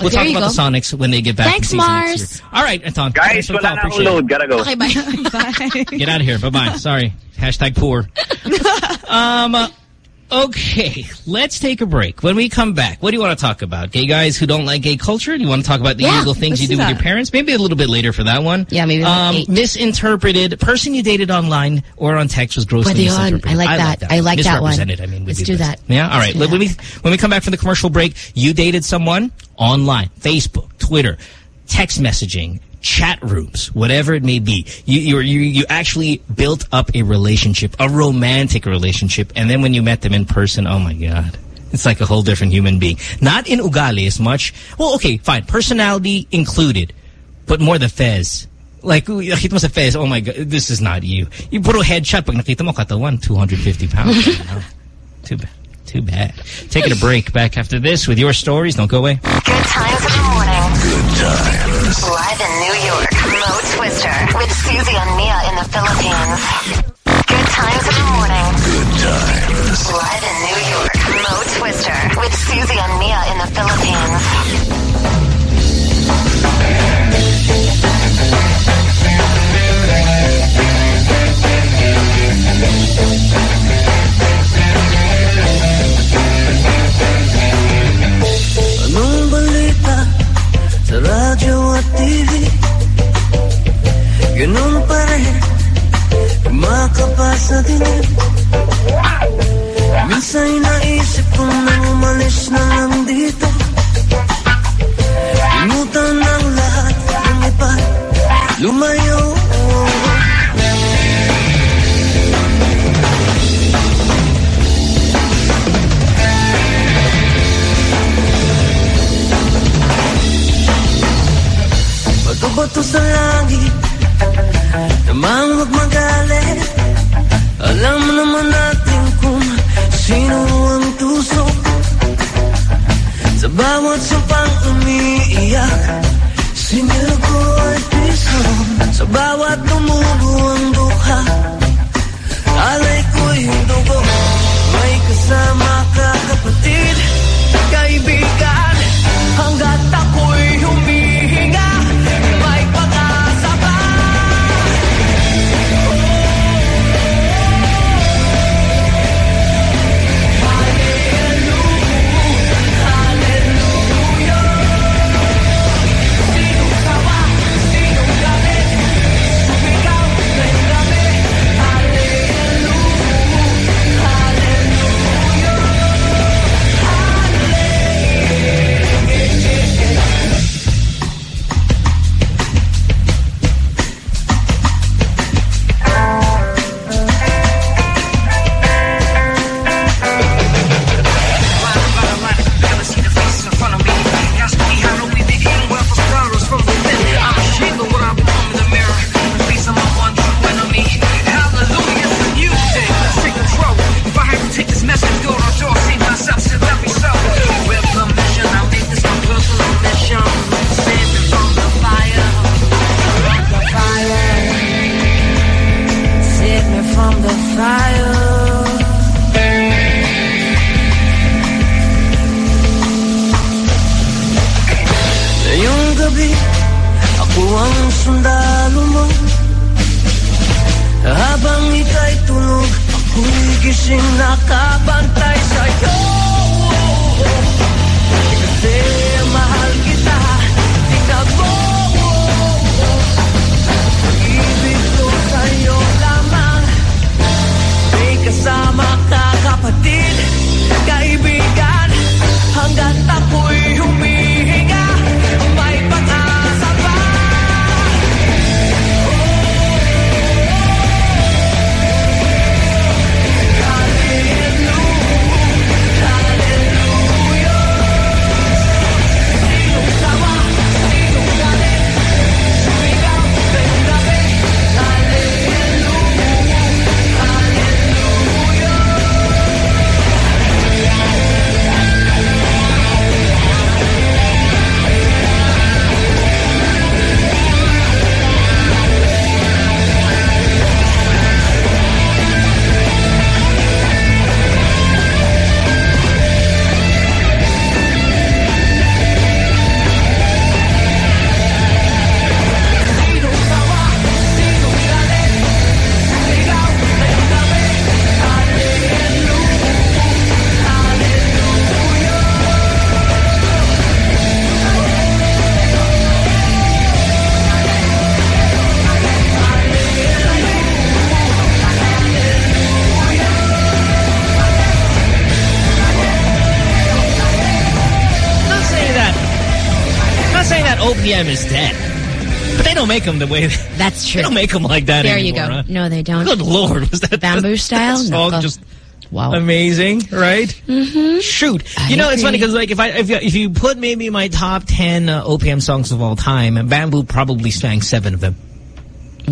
We'll There talk you about the. Sonics when they get back Thanks, to season Mars. All right, Anton. Guys, thanks for wala na akong Appreciate it. load. Gotta go. Okay, bye. Bye. Get out of here. Bye-bye. Sorry. Hashtag poor. um, uh, okay, let's take a break. When we come back, what do you want to talk about? Gay guys who don't like gay culture? Do you want to talk about the Yeah, illegal things you do with your parents? Maybe a little bit later for that one. Yeah, maybe Um, eight. misinterpreted. Person you dated online or on text was grossly Pwede misinterpreted. I like that. I like that one. I mean. Let's do that. Yeah? All right. When we, when we come back from the commercial break, you dated someone online, Facebook, Twitter, text messaging, chat rooms, whatever it may be. You, you, you, you actually built up a relationship, a romantic relationship. And then when you met them in person, oh my God. It's like a whole different human being. Not in ugali as much. Well, okay, fine. Personality included. But more the fez. Like, nakita mo sa fez, oh my God, this is not you. You put a headshot, pag nakita mo katawan, 250 pounds. Too bad. Too bad. Taking a break. Back after this with your stories. Don't go away. Good times in the morning. Good times. Live in New York, Mo Twister with Susie and Mia in the Philippines. Good times in the morning. Good times. Live in New York, Mo Twister with Susie and Mia in the Philippines. TV? Ganun pa rin, makapasa din Minsan naisip ko nang umalis na lang dito. Limutan ang lahat ng iba. Lumayo Bato-bato sa langit. Namang huwag magalit. Alam naman natin kung sino ang tusok Sa bawat sampang umiiyak Singil ko ay piso. Sa bawat tumubo ang duha Alay ko'y dugo. May kasama ka kapatid Kaibigan. Hanggat ako'y OPM is dead. But they don't make them the way they, That's true. they don't make them like that There you anymore. go. huh? No, they don't. Good lord, was that Bamboo style? That song No. just Wow. amazing, right? Mm-hmm. Shoot, you know it's funny because like if I if you, if you put maybe my top ten uh, OPM songs of all time, Bamboo probably sang seven of them.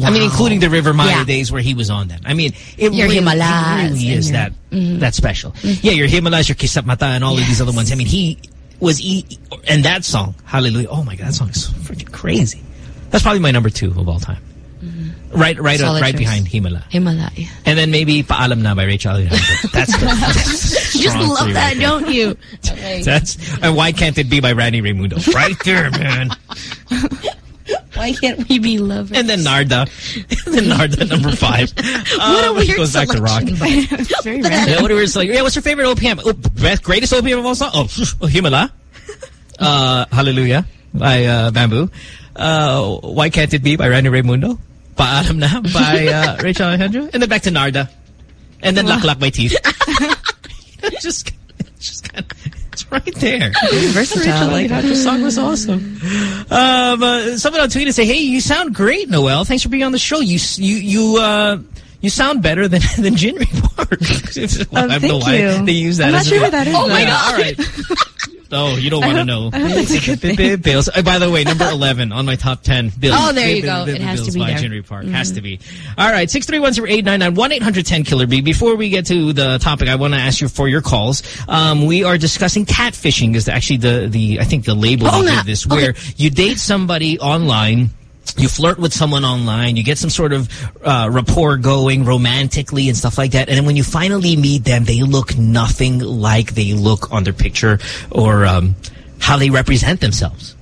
I mean, including the River Maya Yeah. days where he was on that. I mean, it Your really, Himalayas it really is your- that that special. Yeah, your Himalayas, your Kisapmata, and all of these other ones. I mean, he was e and that song, Hallelujah. Oh my God, that song is freaking crazy. That's probably my number two of all time. Mm-hmm. Right, right, Solid right behind Himalaya. Himalaya. And then maybe Paalam Na by Rachel Alejandro. That's the that's You just love that, right don't you? That's and why can't it be by Rannie Raymundo? Right there, man. Why can't we be lovers? And then Narda. and then Narda number five. what a Um, weird goes back to rock. selection. Very But random. Yeah, what are we like? Yeah, what's your favorite OPM? Oh, best, greatest OPM of all time? Oh, Himala. Uh, Hallelujah by uh, Bamboo. Uh, Why Can't It Be by Rannie Raymundo. Paalam Na by uh, Rachel Alejandro. And then back to Narda. And then Lak Lak by Teeth. Just, just kind of, it's right there. versatile. Like that song was awesome. Um, uh, someone on Twitter say, "Hey, you sound great, Noel. Thanks for being on the show. You you you uh you sound better than than Jinri Park." I don't know why you. they use that. I'm not as sure a, who that is, Oh my god! All right. Oh, you don't want to know. I hope it's a good thing. Bills. Uh, by the way, number 11 on my top 10. Bills. Oh, there you go. It has to Bills be by there. Mm-hmm. Henry Park. Has to be. All right. 6310899 1-800-10 Killer B. Before we get to the topic, I want to ask you for your calls. Um, we are discussing catfishing is actually the, the I think the label Oh, give this, where you date somebody online you flirt with someone online, you get some sort of uh, rapport going romantically and stuff like that. And then when you finally meet them, they look nothing like they look on their picture or um, how they represent themselves.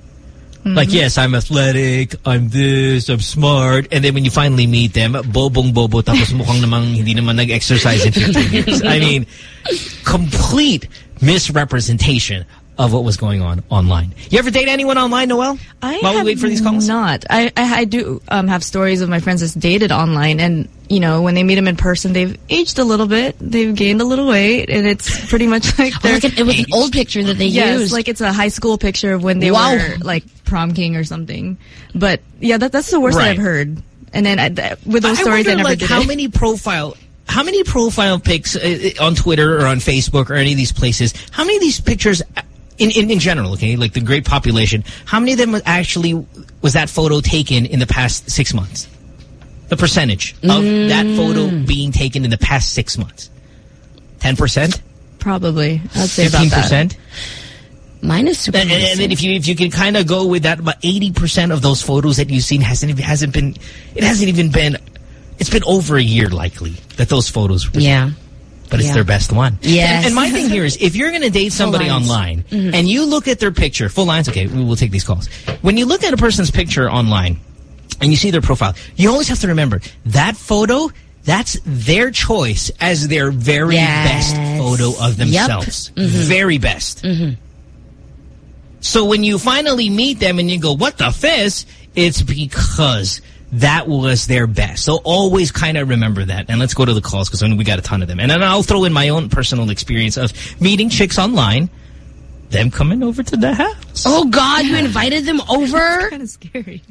Like, yes, I'm athletic, I'm this, I'm smart. And then when you finally meet them, bobong-bobo, tapos mukhang namang hindi naman nag-exercise in 15 years. I mean, complete misrepresentation of what was going on online. You ever date anyone online, Noel? I While we wait for these calls? Not. I I, I do um, have stories of my friends that's dated online, and you know when they meet them in person, they've aged a little bit, they've gained a little weight, and it's pretty much like Oh, like it, it was an old picture that they yes, used. like it's a high school picture of when they Wow. were like prom king or something. But yeah, that that's the worst that I've heard. And then I, th with those I stories, I, wonder, never like, did how it. many profile... How many profile pics uh, on Twitter or on Facebook or any of these places? How many of these pictures, uh, in, in in general, okay, like the great population, how many of them actually was that photo taken in the past six months? The percentage of mm. that photo being taken in the past six months, ten percent, Probably, I'd say about fifteen that. percent. Mine is super And, and, then if you if you can kind of go with that, about eighty percent of those photos that you've seen hasn't even- hasn't been, it hasn't even been, it's been over a year likely that those photos. Were, Yeah. But it's Yeah. their best one. Yes. And, and my thing here is, if you're going to date somebody online mm-hmm. and you look at their picture, full lines, okay, we will take these calls. When you look at a person's picture online, and you see their profile, you always have to remember that photo. That's their choice as their very Yes. best photo of themselves. Yep. themselves. Very best. Mm-hmm. So when you finally meet them and you go, what the fizz? It's because that was their best. So always kind of remember that. And let's go to the calls because we got a ton of them. And then I'll throw in my own personal experience of meeting chicks online, them coming over to the house. Oh God, you invited them over? Kind of scary.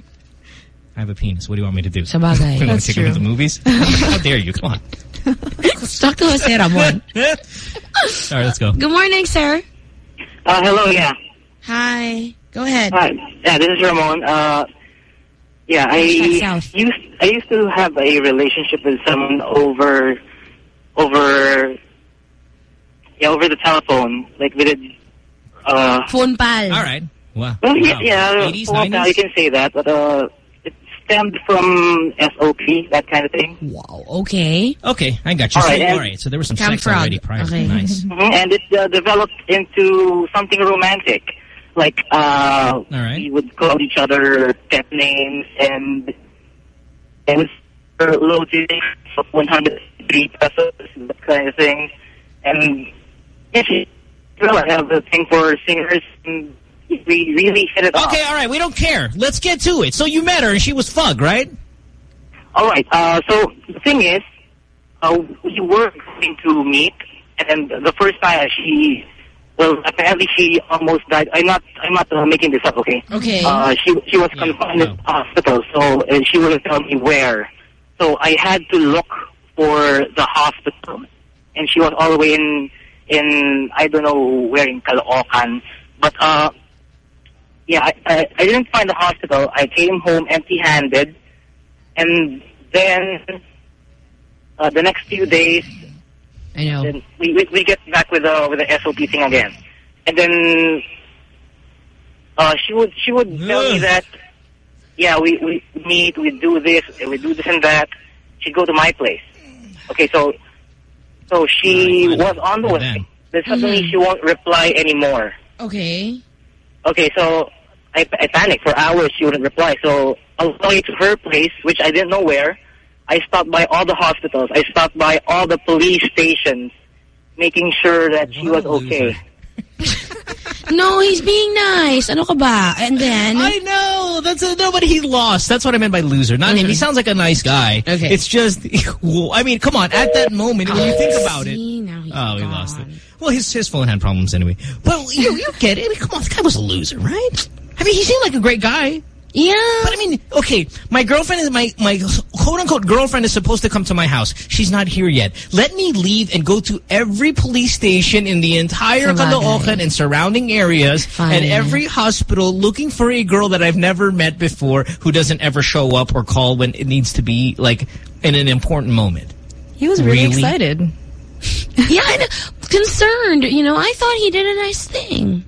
I have a penis. What do you want me to do? Sabagay. You want That's to take them to the movies? How dare you? Come on. Talk to Jose Ramon. All right, let's go. Good morning, sir. Uh, hello, yeah. Hi. Go ahead. Hi. Yeah, this is Ramon. Uh, yeah, I used I used to have a relationship with someone over over yeah over the telephone, like with a uh. Phone pal. All right. Wow. Well, yeah, Wow. yeah, 80s, well, now 90s? you can say that, but uh, it stemmed from SOP, that kind of thing. Wow. Okay. Okay, I got you. All So, right, and- all right, so there was some Cam sex frog. already prior. Okay. Nice. Mhm, And it uh, developed into something romantic. Like, uh, right. we would call each other pet names and it was for loading of 103 pesos, that kind of thing. And yeah, she, well, I have a thing for singers and we really hit it off. Okay, all right, we don't care. Let's get to it. So you met her and she was fug, right? All right. Uh, so the thing is, uh, we were going to meet, and the first time she, well, apparently she almost died. I'm not, I'm not uh, making this up. Okay. Okay. Uh, she she was Yeah, confined no. in hospital, so and she wouldn't tell me where. So I had to look for the hospital, and she was all the way in in I don't know where in Caloocan, but uh, yeah, I, I I didn't find the hospital. I came home empty-handed, and then uh, the next few days I know. then we, we we get back with the with the SOP thing again, and then uh, she would she would tell me that yeah we we meet we do this we do this and that. She'd go to my place. Okay, so so she Right, was on the way. then? Then suddenly Mhm. she won't reply anymore. Okay. Okay, so I, I panicked for hours. She wouldn't reply. So I the way to her place, which I didn't know where, I stopped by all the hospitals. I stopped by all the police stations, making sure that she was okay. No, he's being nice. Ano ka ba? And then... I know. That's a, no, but he lost. That's what I meant by loser. Not him. He sounds like a nice guy. Okay. It's just, I mean, come on. At that moment, when you think oh, about it. Now he's Oh, he gone. lost it. Well, his his phone had problems anyway. Well, you you get it. I mean, come on, this guy was a loser, right? I mean, he seemed like a great guy. Yeah. But I mean, okay, my girlfriend is my my quote unquote girlfriend is supposed to come to my house. She's not here yet. Let me leave and go to every police station in the entire. Caloocan and surrounding areas Fine. and every hospital looking for a girl that I've never met before who doesn't ever show up or call when it needs to be like in an important moment. He was really, Really? excited. Yeah, know. concerned. You know, I thought he did a nice thing.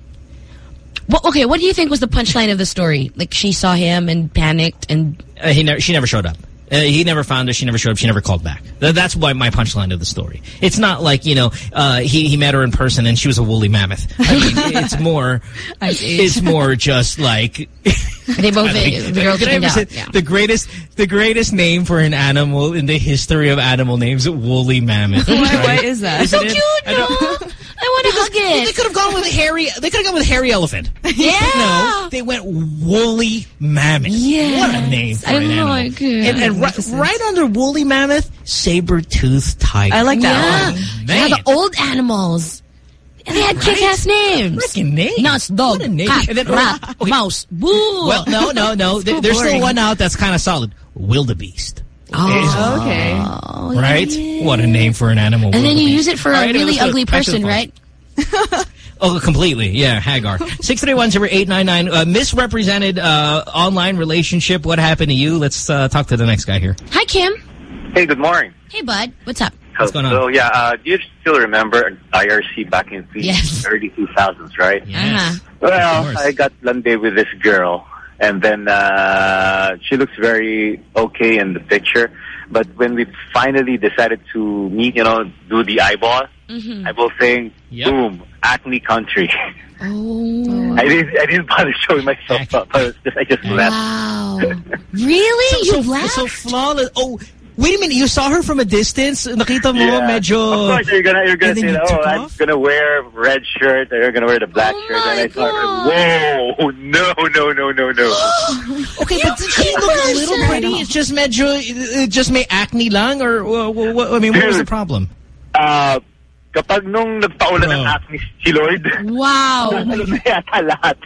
Well, okay, what do you think was the punchline of the story? Like she saw him and panicked and Uh, he never, she never showed up. Uh, he never found her. She never showed up. She never called back. Th- That's why my punchline of the story. It's not like you know uh, he he met her in person and she was a woolly mammoth. I mean, it's more. It's more just like. they both Like, the girl did I came ever down. say- Yeah. The greatest, the greatest name for an animal in the history of animal names, woolly mammoth. Why, right? why is that? so Isn't it? cute, I no? I want to hug Well, they could have gone with hairy. They could have gone with hairy elephant. Yeah. No, they went woolly mammoth. Yeah. What a name for I an animal. like it. And, and right, right under woolly mammoth, saber-toothed tiger. I like that Yeah. one. Oh, man. Yeah, the old animals. And they had kick-ass names. Freaking name. Nuts, dog, What a name. cat, And then- rat, okay. mouse, boo. Well, no, no, no. There- There's still one out that's kind of solid. Wildebeest. oh, Okay. oh, Right? yeah. What a name for an animal. And then you use it for All a really let's ugly back to the person, right? Oh, completely. Yeah, Hagar. 631-0899. Uh, misrepresented uh, online relationship. What happened to you? Let's uh, talk to the next guy here. Hi, Kim. Hey, good morning. Hey, bud. What's up? What's going on? So, yeah, uh, do you still remember IRC back in the Yes. early 2000s, right? Uh-huh. Well. I got landed with this girl, and then uh, she looks very okay in the picture. But when we finally decided to meet, you know, do the eyeball, Mm-hmm. I will think, boom, acne country. Oh. I didn't, I didn't bother showing myself up. I, was just, I just left. Wow. really? So, you so, left? so flawless. Oh, wait a minute. You saw her from a distance. Nakita mo Yeah. medyo. Of course, you're gonna you're gonna say, you oh, I'm off? gonna wear red shirt, or you're gonna wear the black Oh shirt, and my I thought, whoa, no, no, no, no, no. Okay, but did she look a little pretty? It's just medyo, it just may acne lang or uh, what, what, I mean, what was the problem? Uh, kapag nung nagpaulan ng acne si Lloyd, Wow. ano na yata lahat.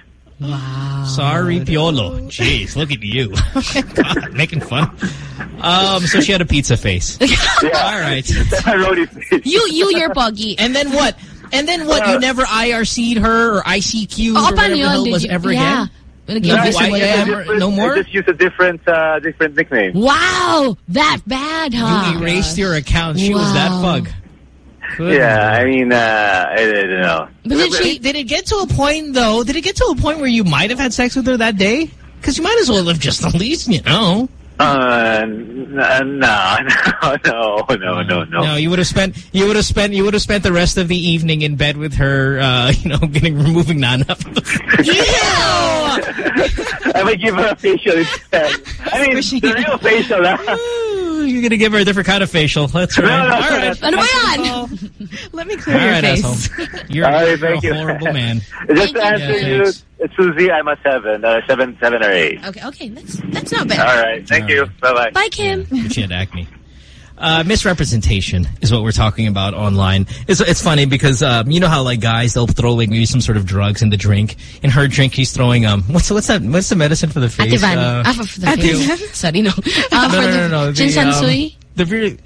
Sorry, Piolo. Jeez, look at you. God, making fun. Um, so she had a pizza face. All right. Roadie face. You, you, you're buggy. And then what? And then what? You never IRC'd her or ICQ'd Oh, or whatever paano the yun? Did was you- ever yeah. again? Naging No, visible I- I- Different- no more? I just use a different, uh, different nickname. Wow. That bad, huh? You erased your account. She was that Wow. bug. Good Yeah, I mean, uh, I, I don't know. But did she... Did it get to a point though? Did it get to a point where you might have had sex with her that day? Because you might as well have just at least, you know. Uh, uh, no, no, no, no, no, no. No, you would have spent you would have spent you would have spent the rest of the evening in bed with her, uh, you know, getting removing Nana. From the I might give her a facial instead. I mean, the real facial, huh? You're gonna give her a different kind of facial. That's right. No, no, All right. Ano ba yan? Let me All clear your right, face. asshole. You're, All right, you're thank a you. horrible man. Just to Thank answer you. you, Yeah. Susie, I'm a seven, uh, seven, seven or eight. Okay, okay. That's, that's not bad. All right. thank you. Bye-bye. Bye, Kim. But she had acne. Uh, misrepresentation is what we're talking about online. It's, it's funny because um, you know how like guys they'll throw like maybe some sort of drugs in the drink. In her drink, he's throwing um what's what's that? What's the medicine for the face? Ativan. Uh, ah, for the face. Sorry, no. Uh, no, no, no, no. The, Chinsansui? um, the really.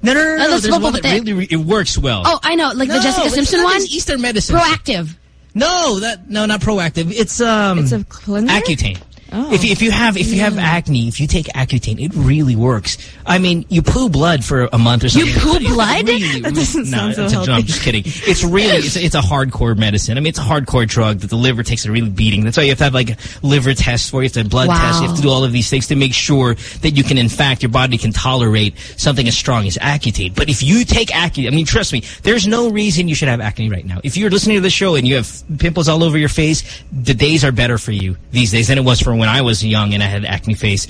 No, no, no, no. Oh, no. There's one that really, re- it works well. Oh, I know. Like the Jessica Simpson one? Eastern medicine. Proactiv. No, that no, not Proactiv. It's um It's a cleanser? Accutane. Oh. If you, if you have if you have acne, if you take Accutane, it really works. I mean, you poo blood for a month or something. You poo blood? Really, That doesn't no, sound so it's a- no, I'm just kidding. It's really it's, it's a hardcore medicine. I mean, it's a hardcore drug that the liver takes a really beating. That's why you have to have like liver tests for you, have to have blood Wow. tests. You have to do all of these things to make sure that you can, in fact, your body can tolerate something as strong as Accutane. But if you take Accutane, I mean, trust me, there's no reason you should have acne right now. If you're listening to the show and you have pimples all over your face, the days are better for you these days than it was for when I was young and I had acne face.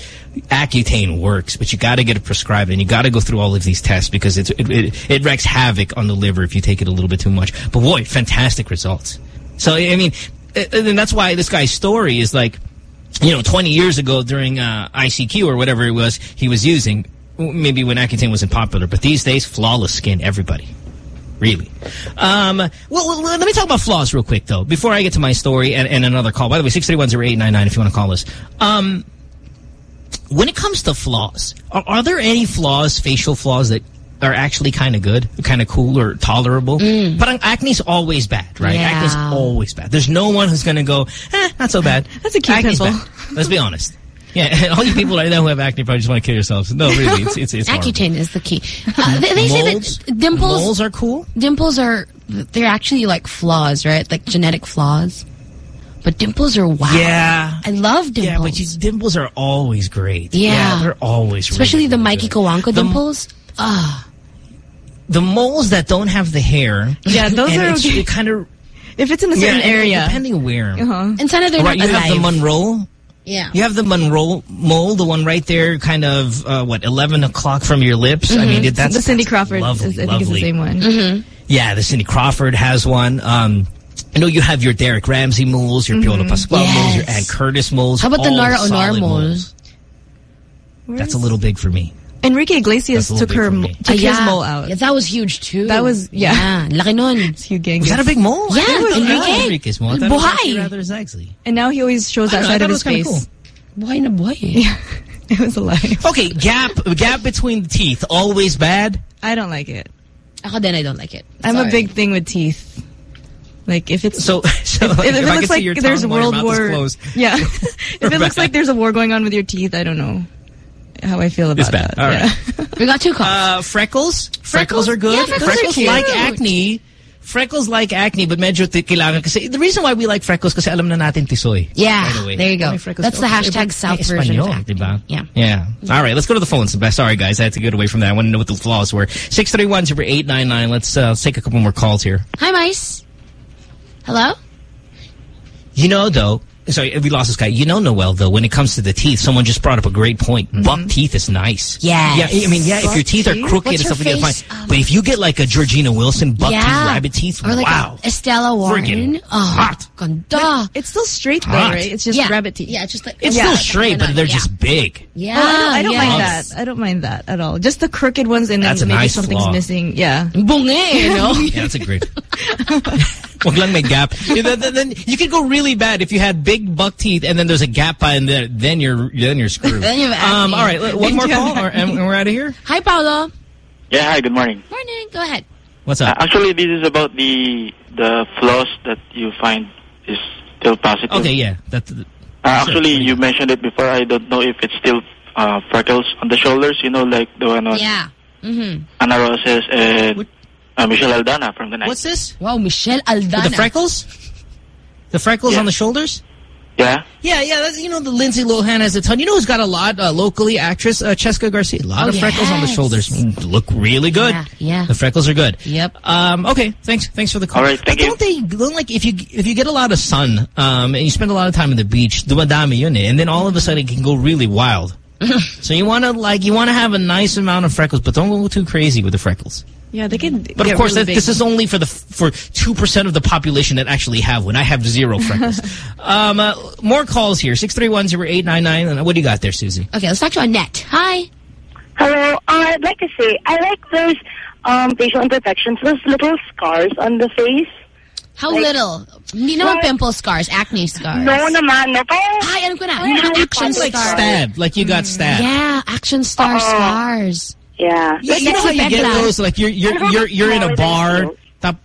Accutane works, but you got to get it prescribed and you got to go through all of these tests because it, it, it wreaks havoc on the liver if you take it a little bit too much. But boy, fantastic results. So, I mean, and that's why this guy's story is like, you know, 20 years ago during uh, ICQ or whatever it was he was using, maybe when Accutane wasn't popular, but these days, flawless skin, everybody. Really. Um, well, well, let me talk about flaws real quick, though, before I get to my story and, and another call. By the way, 631-0899 if you want to call us. Um, when it comes to flaws, are, are there any flaws, facial flaws, that are actually kind of good, kind of cool or tolerable? But acne's always bad, right? Yeah. Acne's always bad. There's no one who's going to go, eh, not so bad. That's a cute Acne's pimple. bad. Let's be honest. Yeah, all you people right now who have acne probably just want to kill yourselves. No, really, it's it's, it's horrible. Accutane is the key. Uh, they they say that dimples Moles are cool. dimples are they're actually like flaws, right? Like genetic flaws. But dimples are wow. Yeah. I love dimples. Yeah, but you, dimples are always great. Yeah. they're always Especially really, the Mikee good. Cojuangco dimples. Ah, The moles that don't have the hair. Yeah, those and are okay. kind of If it's in a certain area. depending where. Uh-huh. and sana they're Right, not you have the Monroe. Yeah. You have the Monroe mole, the one right there, kind of uh, what eleven o'clock from your lips. I mean, it- that's the Cindy that's Crawford. Lovely, is, I think lovely. it's the same one. Mm-hmm. Yeah, the Cindy Crawford has one. Um, I know you have your Derek Ramsey moles, your Piolo Pascual moles, your Mm-hmm. Yes. Ann Curtis moles. How about the Nora Aunor solid moles. That's a little big for me. Enrique Iglesias That's a little took her big for me. took Ah, his mole out. Yeah, that was huge too. That was- yeah. laki nun. It's Hugh Genghis. Was that a big mole? Yeah, it was Enrique. Enrique's mole. I thought was rather sexy. And now he always shows that don't know, I side of his face. kinda Boy na boy. Yeah, it was a lie. Okay, gap gap between the teeth, always bad. I don't like it. Ako then I don't like it. I'm a big thing with teeth. Like if it's So, so if, like, if it I looks can see like your there's a world war, yeah. if it looks bad. like there's a war going on with your teeth, I don't know how I feel about It's bad. that. All yeah. right. We got two calls. Uh, freckles? freckles, Freckles? are good. Yeah, freckles are freckles cute. like acne. freckles like acne, but medyo ti- kailangan kasi the reason why we like freckles kasi alam na natin tisoy. Yeah, Right away. there you go. May freckles. That's the hashtag but South may version of acne. diba? Yeah. Yeah. All right, let's go to the phones. Sorry, guys, I had to get away from that. I want to know what the flaws were. 631-0899. Let's, uh, let's take a couple more calls here. Hi, mice. Hello? You know, though, sorry, we lost this guy. You know, Noel, though, when it comes to the teeth, someone just brought up a great point. Mm-hmm. Buck teeth is nice. Yeah. Yeah, I mean, yeah, if your Buck teeth are crooked What's and stuff, her like that, face? fine. but if you get like a Georgina Wilson buck teeth, Yeah. rabbit teeth, Or like wow. Estella Warren. Friggin' Oh, hot. ganda. It's still straight though, Hot. right? It's just Yeah. rabbit teeth. Yeah, just like It's yeah. still straight, but they're Yeah. just big. Yeah, Oh, I don't, I don't mind that. I don't mind that at all. Just the crooked ones and then That's maybe nice something's flaw. missing. Yeah. Bunge, you know? Yeah, that's a great. Wag lang may gap. Then, then- then you could go really bad if you had big buck teeth and then there's a gap by and there. Then you're then you're screwed. Then you've um, all right, one more call, or, and we're out of here. Hi, Paolo. Yeah, hi, good morning. Morning. Go ahead. What's Uh, up? actually, this is about the the flaws that you find is still positive. Okay, yeah, that's. Uh, actually, you mentioned it before. I don't know if it's still uh, freckles on the shoulders. You know, like the one on Yeah. Mm-hmm. Ana Roces and uh, Michelle Aldana from the night. What's this? Wow, Michelle With the freckles? The freckles Yeah. on the shoulders? Yeah. Yeah, yeah. You know, the Lindsay Lohan has a ton. You know who's got a lot uh, locally? Actress uh, Cheska Garcia. A lot Oh, of freckles on the shoulders. Mm, Look really good. Yeah, yeah. The freckles are good. Yep. Um, okay, thanks. Thanks for the call. All right, thank but don't they don't like if you if you get a lot of sun um, and you spend a lot of time on the beach, dumadami yun eh, and then all of a sudden it can go really wild. so you want to like you want to have a nice amount of freckles, but don't go too crazy with the freckles. Yeah, they can. But get of course, really that, this is only for the for two percent of the population that actually have one. I have zero freckles. um, uh, more calls here. Six three one zero eight nine nine. What do you got there, Susie? Okay, let's talk to Annette. Hi. Hello. Uh, I'd like to say I like those um, facial imperfections, those little scars on the face. How Like- little? Hindi naman Like- pimple scars, acne scars. No naman, no. Parang, Hi, alam ko na. Ay, Yung mga ay, action ay, Like stabbed, like you got stabbed. Yeah, action star Oo. scars. Yeah. Yeah, you know how you get those? Like you're you're Ano you're you're in a bar. Tap,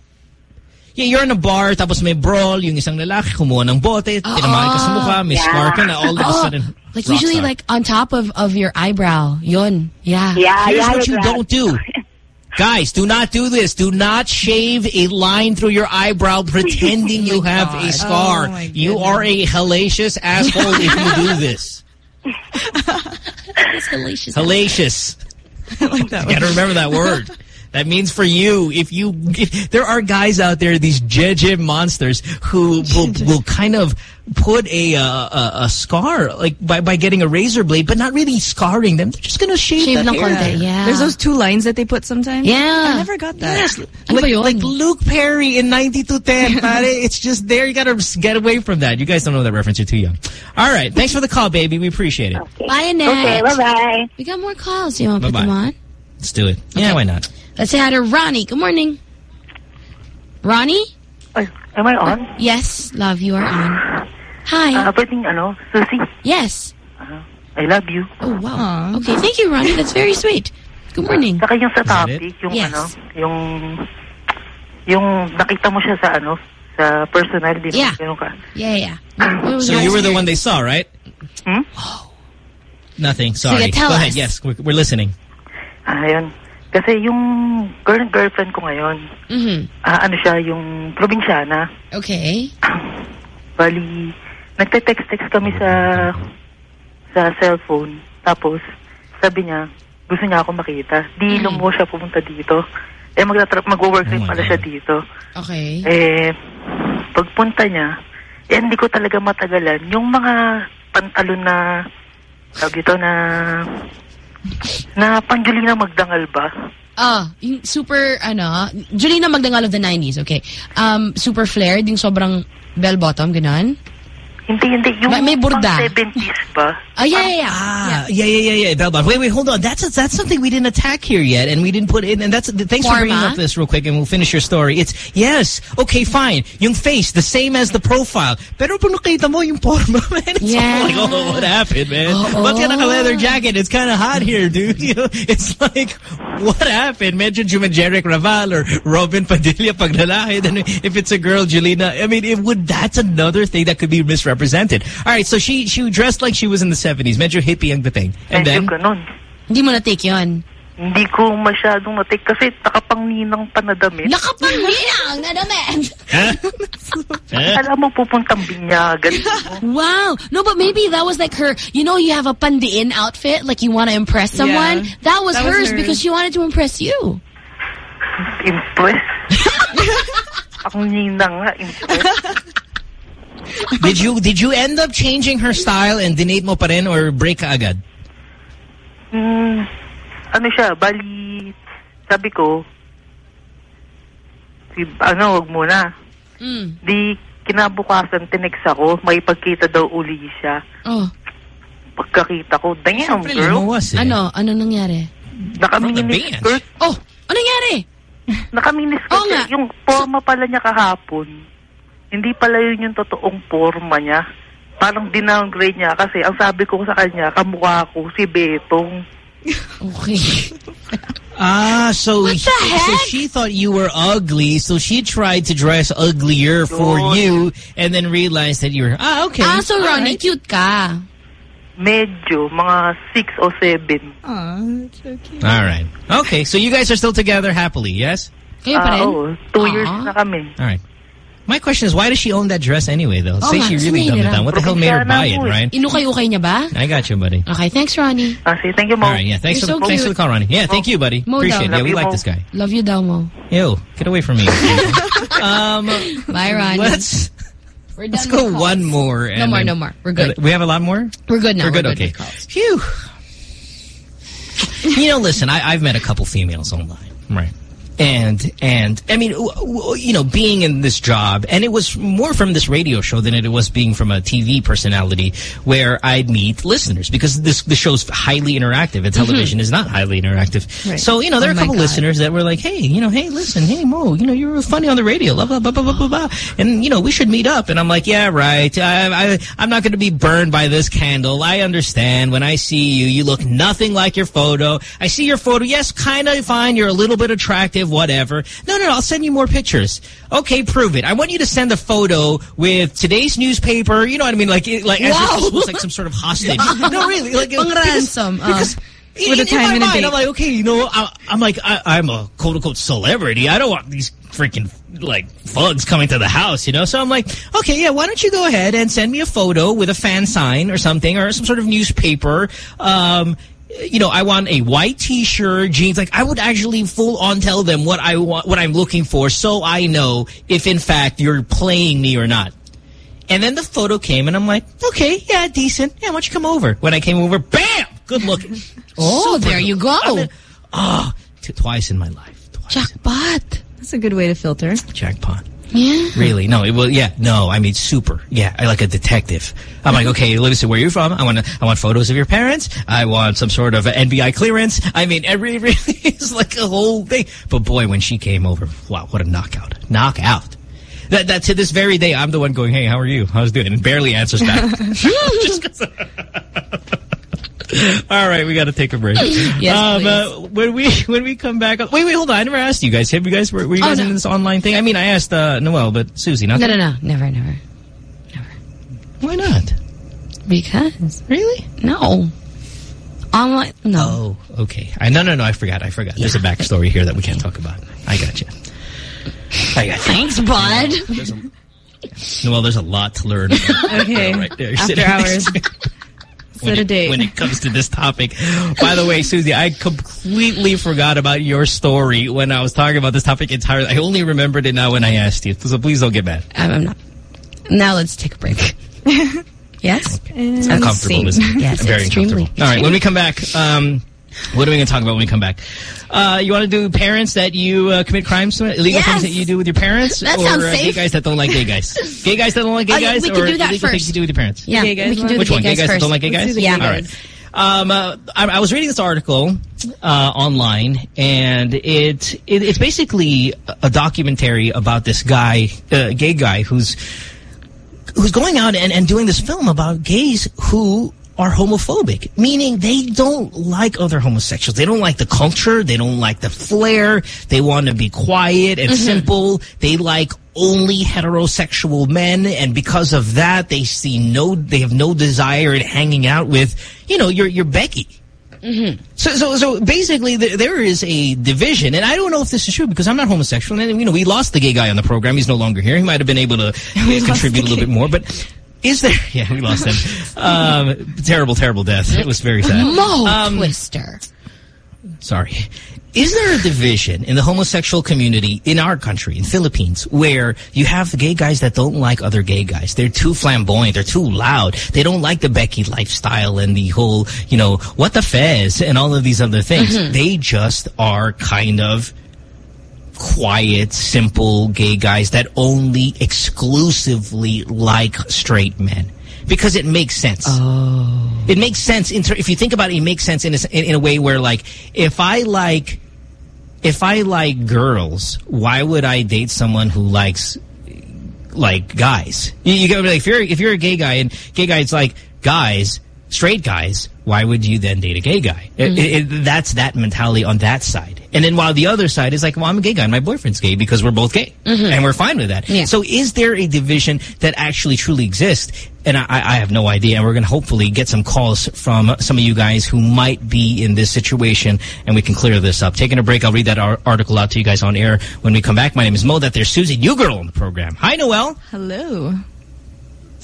yeah, you're in a bar. Tapos may brawl. Yung isang lalaki kumuha ng bote. Tinamaan ka sa ah. mukha. May Yeah. scar ka na. All of a Oh, sudden, like usually star. like on top of, of your eyebrow. Yun. Yeah. Yeah, Here's yeah, what you don't do. Guys, do not do this. Do not shave a line through your eyebrow pretending you oh have a scar. Oh, you are a hellacious asshole if you do this. It's hellacious. Hellacious. I like that You gotta remember that word. That means for you, if you, if, there are guys out there, these jeje monsters who will, will kind of put a, uh, a, a scar, like by, by getting a razor blade, but not really scarring them. They're just gonna shave, Shave that ng hair. yeah. There's those two lines that they put sometimes. Yeah. I never got that. Yes, like, like Luke Perry in 9210, pare. It's just there. You gotta get away from that. You guys don't know that reference. You're too young. All right. Thanks for the call, baby. We appreciate it. Okay. Bye, Annette. Okay, bye-bye. We got more calls. You want to put Bye-bye. them on? Let's do it. Yeah, why not? Let's say hi to Ronnie. Good morning. Ronnie? Ay, am I on? Yes, love, you are on. Hi. Ah, pwedeng ano, Susie, yes. I love you. Oh, wow. Okay, thank you, Ronnie. That's very sweet. Good morning. Saka yung sa Is that topic, yung Yes. ano, yung yung nakita mo siya sa ano, sa personal din. Yeah. Ganun ka. Yeah, yeah. What was So your you were the experience? one they saw, right? Hmm? Nothing. Sorry. tell Go ahead. us. Yes, we're, we're listening. Ah, yun. Kasi yung girl girlfriend ko ngayon, Mhm. ah, ano siya, yung probinsyana. Okay. Bali, nagte-text-text kami sa sa cellphone. Tapos, sabi niya, gusto niya ako makita. Di Mm. lumuwa siya pumunta dito. Eh, mag-work Oh pala siya dito. Okay. Eh, pagpunta niya, eh, hindi ko talaga matagalan. Yung mga pantalon na, tawag ito na, na panjulina magdangal ba? Ah, yung super, ano, Julina Magdangal of the 90s, okay. Um, super flared, yung sobrang bell bottom, ganon. Hindi, hindi. Yung May- may burda. pang 70s ba? Ah, yeah, yeah, yeah. Ah, yeah, yeah, yeah, yeah. Bell bottom. Wait, wait, hold on. That's that's something we didn't attack here yet, and we didn't put in. And that's thanks for bringing up this real quick, and we'll finish your story. It's yes, okay, fine. Yung face, the same as the profile. Pero pag nakita mo yung forma, man, it's Yeah. like, oh, what happened, man? Oo. Ba't ka naka-leather jacket? It's kind of hot here, dude. You know, it's like, what happened? Medyo Jumajeric Raval or Robin Padilla pag lalaki. Then if it's a girl, Jolina, I mean, it would. That's another thing that could be misrepresented. All right, so she she dressed like she was in the 70s. Medyo hippie ang dating. And Medyo then, ganun. Hindi mo na-take yun. Hindi ko masyadong na-take kasi nakapangninang pa na damit. Nakapangninang na. Alam mo, pupuntang binyagan. Wow. No, but maybe that was like her, you know, you have a pandiin outfit, like you want to impress someone. Yeah. that was That was hers hers. because she wanted to impress you. Impress. Ang ninang nga, impress. did you did you end up changing her style and dinate mo pa rin or break ka agad? Hmm, ano siya, bali, sabi ko, si, ano, wag muna. Mm. Di, kinabukasan, tinex ako, may pagkita daw uli siya. Oh. Pagkakita ko, damn, girl. eh. Ano? Ano nangyari? Nakamini skirt. Oh, ano nangyari? Nakamini skirt. siya. Yung forma pala niya kahapon, hindi pala yun yung totoong forma niya. Parang dinowngrade niya kasi ang sabi ko sa kanya, kamukha ko si Betong. Okay. Ah, so What the so she thought you were ugly, so she tried to dress uglier for Yun. you, and then realized that you were ah okay. Ah, so all Ronnie, right. cute ka. Medyo, mga 6 o 7. Aw, that's so cute. All right. Okay, so you guys are still together happily, yes? Kayo pa Ah, rin? oo. two years na kami. All right. My question is, why does she own that dress anyway, though? Oh, Say she really niya dumbed it down. What the hell made her buy it, Probinsyana right? Inukay-ukay niya ba? I got you, buddy. Okay, thanks, Ronnie. Ah, sige, thank you, Mo. All right, yeah. Thanks You're for so thanks for the call, Ronnie. Yeah, thank you, buddy. Mo Appreciate daw. it. Yeah, we you, like Mo. this guy. Love you daw mo. Yo, get away from me. um, Bye, Ronnie. let's We're let's go with one calls. more. No more, no more. We're good. We have a lot more. We're good now. We're good. okay. with calls. Phew. You know, listen, I, I've met a couple females online, right? And and I mean, you know, being in this job, and it was more from this radio show than it was being from a TV personality, where I'd meet listeners because this the show's highly interactive, and mm-hmm. television is not highly interactive. Right. So you know, there Oh are a couple God. listeners that were like, "Hey, you know, hey, listen, hey Mo, you know, you're funny on the radio, blah blah blah blah blah blah, blah. and you know, we should meet up." And I'm like, "Yeah, right. I, I I'm not going to be burned by this candle. I understand. When I see you, you look nothing like your photo. I see your photo. Yes, kind of fine. You're a little bit attractive, whatever. No, no, no. I'll send you more pictures. Okay, prove it. I want you to send a photo with today's newspaper. You know what I mean? Like, it- like as if Wow. this was like some sort of hostage. no, really, like because- ransom, uh. because With in, a time in my and a mind, date. I'm like, okay, you know, I, I'm like, I, I'm a quote unquote celebrity. I don't want these freaking like thugs coming to the house, you know. So I'm like, okay, yeah, why don't you go ahead and send me a photo with a fan sign or something or some sort of newspaper. Um, you know, I want a white T-shirt, jeans. Like, I would actually full on tell them what I want, what I'm looking for, so I know if in fact you're playing me or not. And then the photo came, and I'm like, okay, yeah, decent. Yeah, why don't you come over? When I came over, bam, good looking. Oh, Super there you go. I mean, oh, ah, twice in my life. Twice. Jackpot. That's a good way to filter. Jackpot. Yeah. Really? No, it will. Yeah, no. I mean, super. Yeah, I like a detective. I'm like, okay, let me see where you're from. I want to. I want photos of your parents. I want some sort of NBI clearance. I mean, every really is like a whole thing. But boy, when she came over, wow, what a knockout! Knockout. That, that to this very day, I'm the one going, hey, how are you? How's it doing? And barely answers back. All right, we got to take a break. Yes, um, uh, when we when we come back, wait, wait, hold on. I never asked you guys. Have you guys were, were you Oh, guys no. in this online thing? I mean, I asked uh, Noel, but Susie, not No, no, no. Never, never. Never. Why not? Because. Really? No. Online. No. Oh, okay. I no, no, no. I forgot. I forgot. There's a backstory here that we can't talk about. I got you. I got you. Thanks, bud. Noel, there's a lot to learn. Okay. right there. After hours. To me. Set when it- when it comes to this topic. By the way, Susie, I completely forgot about your story when I was talking about this topic entirely. I only remembered it now when I asked you. So please don't get mad. I'm, I'm not. Now let's take a break. yes? It's uncomfortable, isn't it? Yes, Very extremely. uncomfortable. All right, when we come back, um, what are we going to talk about when we come back? Uh, you want to do parents that you uh, commit crimes to? Illegal Yes! things that you do with your parents? That or sounds uh, gay guys that don't like gay guys? gay guys that don't like gay Oh, yeah, guys? we can or do that illegal things you do with your parents? Yeah, Gay guys we can do Which the one? gay Gay guys that don't like gay guys? Yeah. gay All guys. right. Um, uh, I, I was reading this article uh, online, and it, it it's basically a documentary about this guy, uh, gay guy, who's who's going out and, and doing this film about gays who are homophobic, meaning they don't like other homosexuals. They don't like the culture. They don't like the flair. They want to be quiet and simple. They like only heterosexual men. And because of that, they see no, they have no desire in hanging out with, you know, your, your Becky. So, so, so basically, there, there is a division, and I don't know if this is true because I'm not homosexual. And you know, we lost the gay guy on the program; he's no longer here. He might have been able to uh, contribute a little bit more, but. Is there? Yeah, we lost him. Um, terrible, terrible death. It was very sad. Mo Um, Twister. sorry. Is there a division in the homosexual community in our country, in Philippines, where you have the gay guys that don't like other gay guys? They're too flamboyant. They're too loud. They don't like the Becky lifestyle and the whole, you know, what the fez and all of these other things. Mhm. They just are kind of quiet, simple gay guys that only exclusively like straight men. Because it makes sense. Oh. It makes sense. In if you think about it, it makes sense in a, in a way where, like, if I like, if I like girls, why would I date someone who likes, like, guys? You, you gotta be like, if you're, if you're a gay guy and gay guys like guys, straight guys, why would you then date a gay guy? It- Mm-hmm. it- it- that's that mentality on that side. And then while the other side is like, well, I'm a gay guy and my boyfriend's gay because we're both gay. Mhm. And we're fine with that. Yeah. So is there a division that actually truly exists? And I, I have no idea. And we're going to hopefully get some calls from some of you guys who might be in this situation and we can clear this up. Taking a break, I'll read that ar article out to you guys on air when we come back. My name is Mo. That there's Susie, new girl on the program. Hi, Noel. Hello.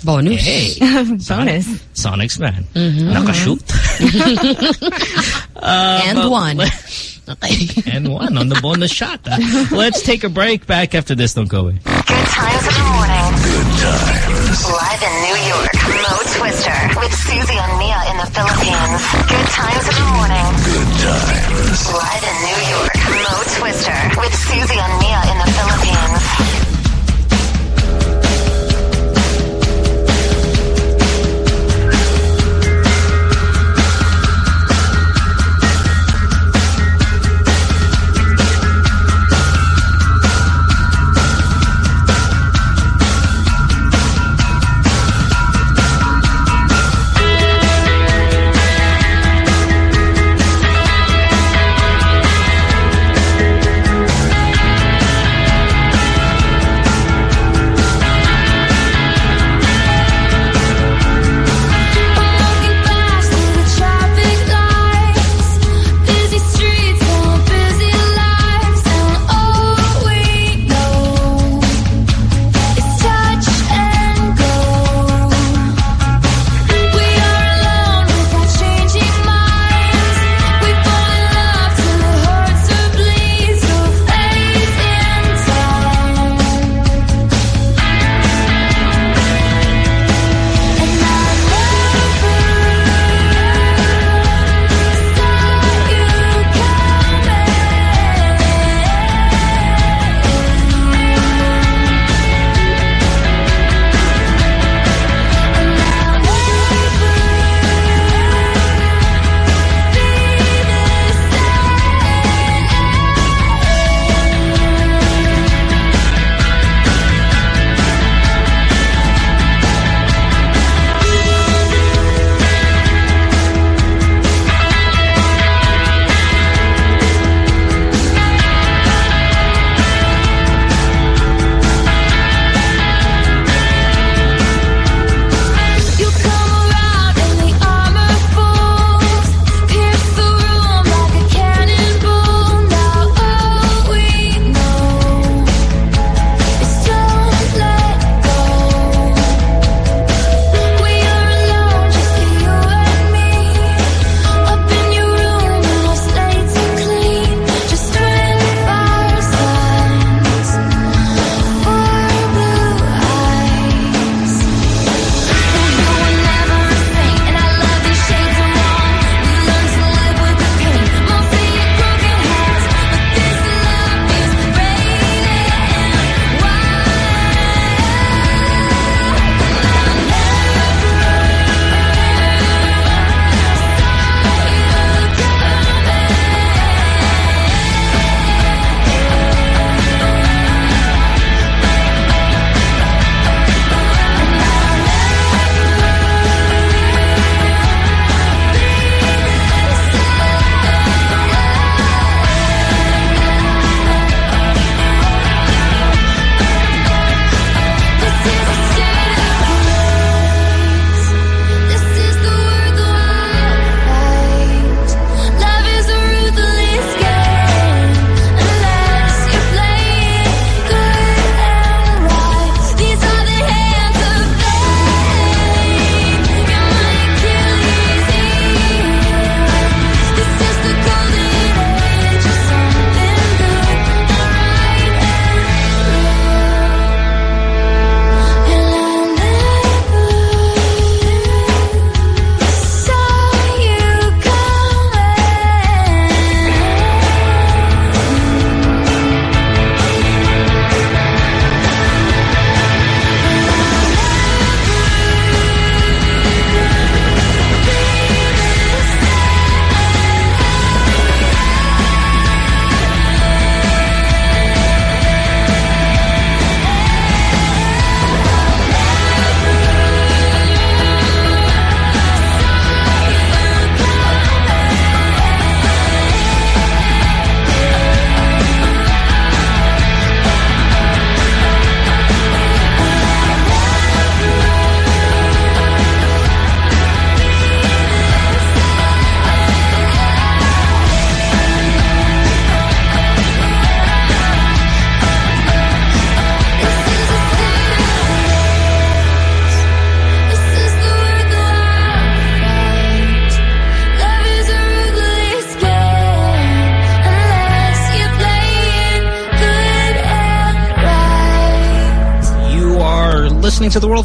Bonus. Hey. Bonus. Sonic's man. Mhm. Nakashoot. Uh, and but- one. and one on the bonus shot. Uh, let's take a break. Back after this. Don't go away. Good times in the morning. Good times. Live in New York, Mo Twister with Susie and Mia in the Philippines. Good times in the morning. Good times. Live in New York, Mo Twister with Susie and Mia in the Philippines.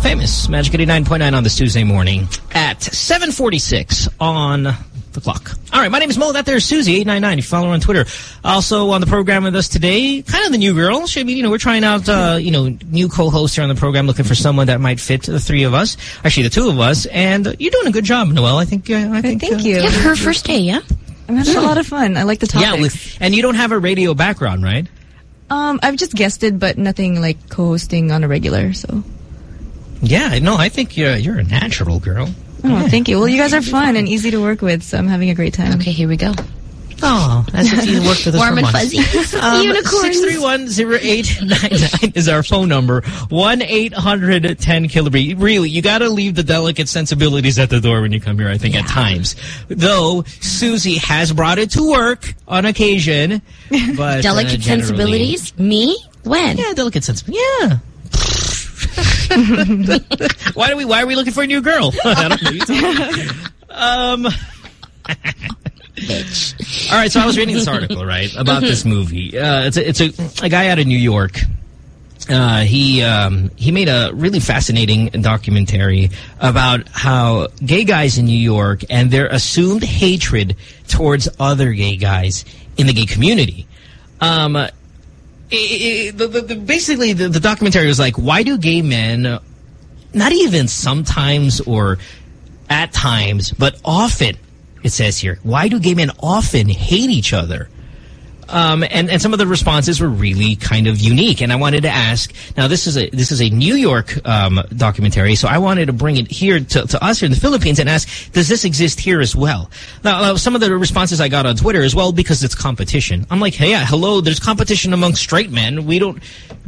Famous Magic 89.9 on this Tuesday morning at 746 on the clock. All right, my name is Mo. That there's Susie, 899. You follow her on Twitter. Also on the program with us today, kind of the new girl. She, I mean, you know, we're trying out, uh, you know, new co-hosts here on the program, looking for someone that might fit the three of us. Actually, the two of us. And you're doing a good job, Noelle. I think, uh, I think. Thank uh, you. Yeah, her first day, yeah? I'm having a lot of fun. I like the topic. Yeah, with, and you don't have a radio background, right? Um, I've just guested, but nothing like co-hosting on a regular. So, Yeah, no, I think you're you're a natural girl. oh, thank you. Well, you guys are fun and easy to work with, so I'm having a great time. Okay, here we go. Oh, as if you worked with us Warm for and months. fuzzy. Um, Unicorns. 631-0899 is our phone number. 1-800-10-KILOBY. Really, you got to leave the delicate sensibilities at the door when you come here, I think, at times. Though, Susie has brought it to work on occasion. But, uh, Delicate generally- sensibilities? Me? When? Yeah, delicate sensibilities. Yeah. why do we? Why are we looking for a new girl? I don't know. You tell. Um. All right, so I was reading this article, right, about this movie. Uh, it's a, it's a, a guy out of New York. Uh, he um, he made a really fascinating documentary about how gay guys in New York and their assumed hatred towards other gay guys in the gay community. Um, i i the, the, the, basically, the, the documentary was like, why do gay men, not even sometimes or at times, but often, it says here, why do gay men often hate each other? Um, and, and some of the responses were really kind of unique. And I wanted to ask, now this is a, this is a New York, um, documentary. So I wanted to bring it here to, to us here in the Philippines and ask, does this exist here as well? Now, uh, some of the responses I got on Twitter as well, because it's competition. I'm like, hey, yeah, hello, there's competition among straight men. We don't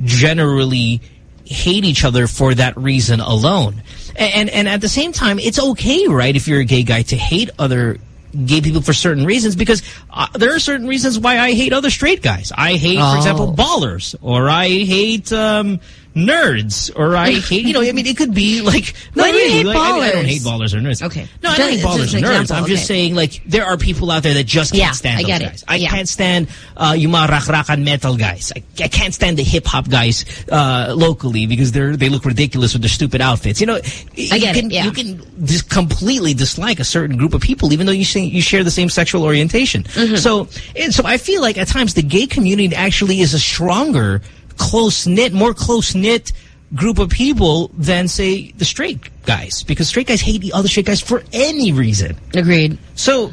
generally hate each other for that reason alone. And, and, and at the same time, it's okay, right, if you're a gay guy to hate other gay people for certain reasons because uh, there are certain reasons why I hate other straight guys. I hate, Oh. for example, ballers or I hate um, nerds or I hate, you know, I mean, it could be like, do you really. hate Like, I, mean, I don't hate ballers or nerds. Okay. No, I don't hate ballers or nerds. example, I'm just okay. saying, like, there are people out there that just can't Yeah, stand I those get it. guys. I Yeah. can't stand uh, yung mga rak-rakan metal guys. I, I can't stand the hip-hop guys uh, locally because they're they look ridiculous with their stupid outfits. You know, I you get it, yeah. You can just completely dislike a certain group of people even though you say, you share the same sexual orientation. Mm-hmm. So, and so I feel like at times the gay community actually is a stronger, close-knit, more close-knit group of people than, say, the straight guys. Because straight guys hate the other straight guys for any reason. Agreed. So,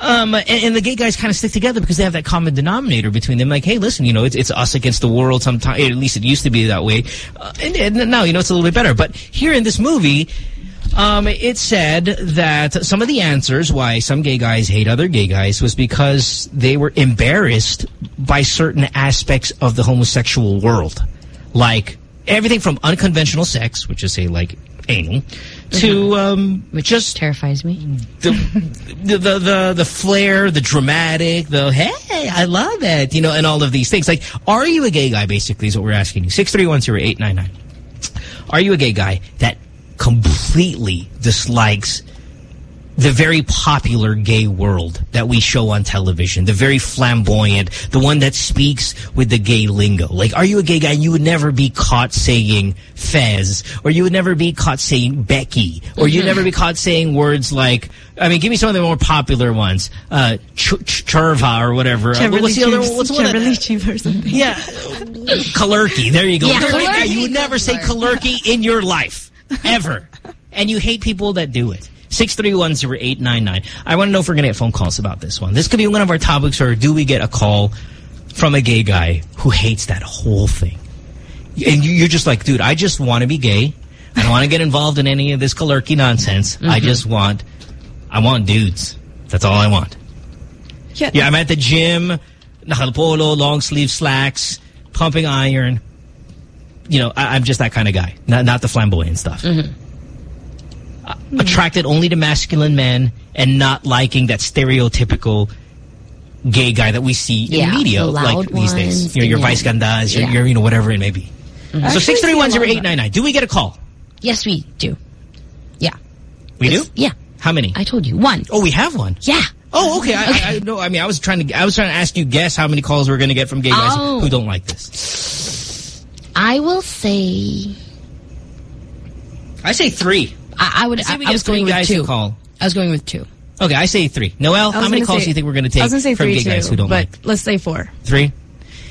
um, and, and the gay guys kind of stick together because they have that common denominator between them. Like, hey, listen, you know, it's, it's us against the world sometimes. At least it used to be that way. Uh, and, and now, you know, it's a little bit better. But here in this movie, um, it said that some of the answers why some gay guys hate other gay guys was because they were embarrassed by certain aspects of the homosexual world. Like, everything from unconventional sex, which is, say, like, anal, to um, Which just terrifies me. the, the the the the flair, the dramatic, the hey, I love it, you know, and all of these things. Like, are you a gay guy? Basically, is what we're asking you. Six three one zero eight nine nine. Are you a gay guy that completely dislikes the very popular gay world that we show on television, the very flamboyant, the one that speaks with the gay lingo. Like, are you a gay guy you would never be caught saying Fez, or you would never be caught saying Becky, or you'd never be caught saying words like, I mean, give me some of the more popular ones, uh, ch ch Churva or whatever. Uh, what's the other one? What's one? Cheverly that- Chief or something. yeah, Kalerki. There you go. Yeah, You're a gay guy. Kalerki. You would never say Kalerki in your life, ever, and you hate people that do it. 6310899. I want to know if we're going to get phone calls about this one. This could be one of our topics, or do we get a call from a gay guy who hates that whole thing? And you- you're just like, dude, I just want to be gay. I don't want to get involved in any of this Kalerki nonsense. Mm-hmm. I just want, I want dudes. That's all I want. Yeah, Yeah, I'm at the gym, nakalpolo, long sleeve slacks, pumping iron. You know, I, I'm just that kind of guy, not not the flamboyant stuff. Mm-hmm. Uh, attracted only to masculine men and not liking that stereotypical gay guy that we see Yeah, in media the like these days. You know, your vice gandas, your, Yeah. your, you know, whatever it may be. So Actually, six three one zero see a lot eight nine nine. Do we get a call? Yes, we do. Yeah. We do. Yeah. How many? I told you. One. oh, we have one. Yeah. Oh, okay. I, I, I no. I mean, I was trying to. I was trying to ask you guess how many calls we're going to get from gay guys Oh. who don't like this. I will say I say three. I, I would. I say I, I was going with guys to two. call. I was going with two. Okay, I say three. Noel, how many calls say- do you think we're going to take I was gonna say from three gay too, guys who don't but like? let's say four. Three?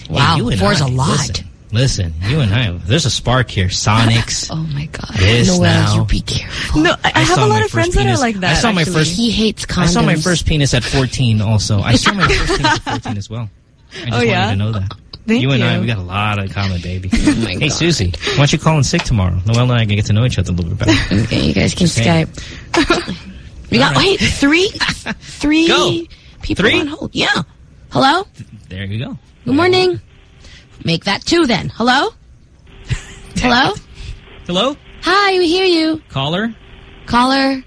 Wow, you and four's I, a lot. Listen, listen, you and I, there's a spark here. Sonics. Oh my god. This Noel, now. you be careful. No, I, I have a lot of first friends that are like that. I saw my first- He hates condoms. I saw my first penis at 14 also. I saw my first penis at 14 as well. I just Oh, wanted yeah? you to know that. Thank you and I, we got a lot in common, baby. Oh hey, God. Susie, why don't you call in sick tomorrow? Noel and I can get to know each other a little bit better. Okay, you guys can. Skype. we got right. wait three, three Go. people Three? on hold. Yeah. Hello. There you go. Good morning. Make that two then. Hello. Hello. Hello? Hi, we hear you. Caller? Caller.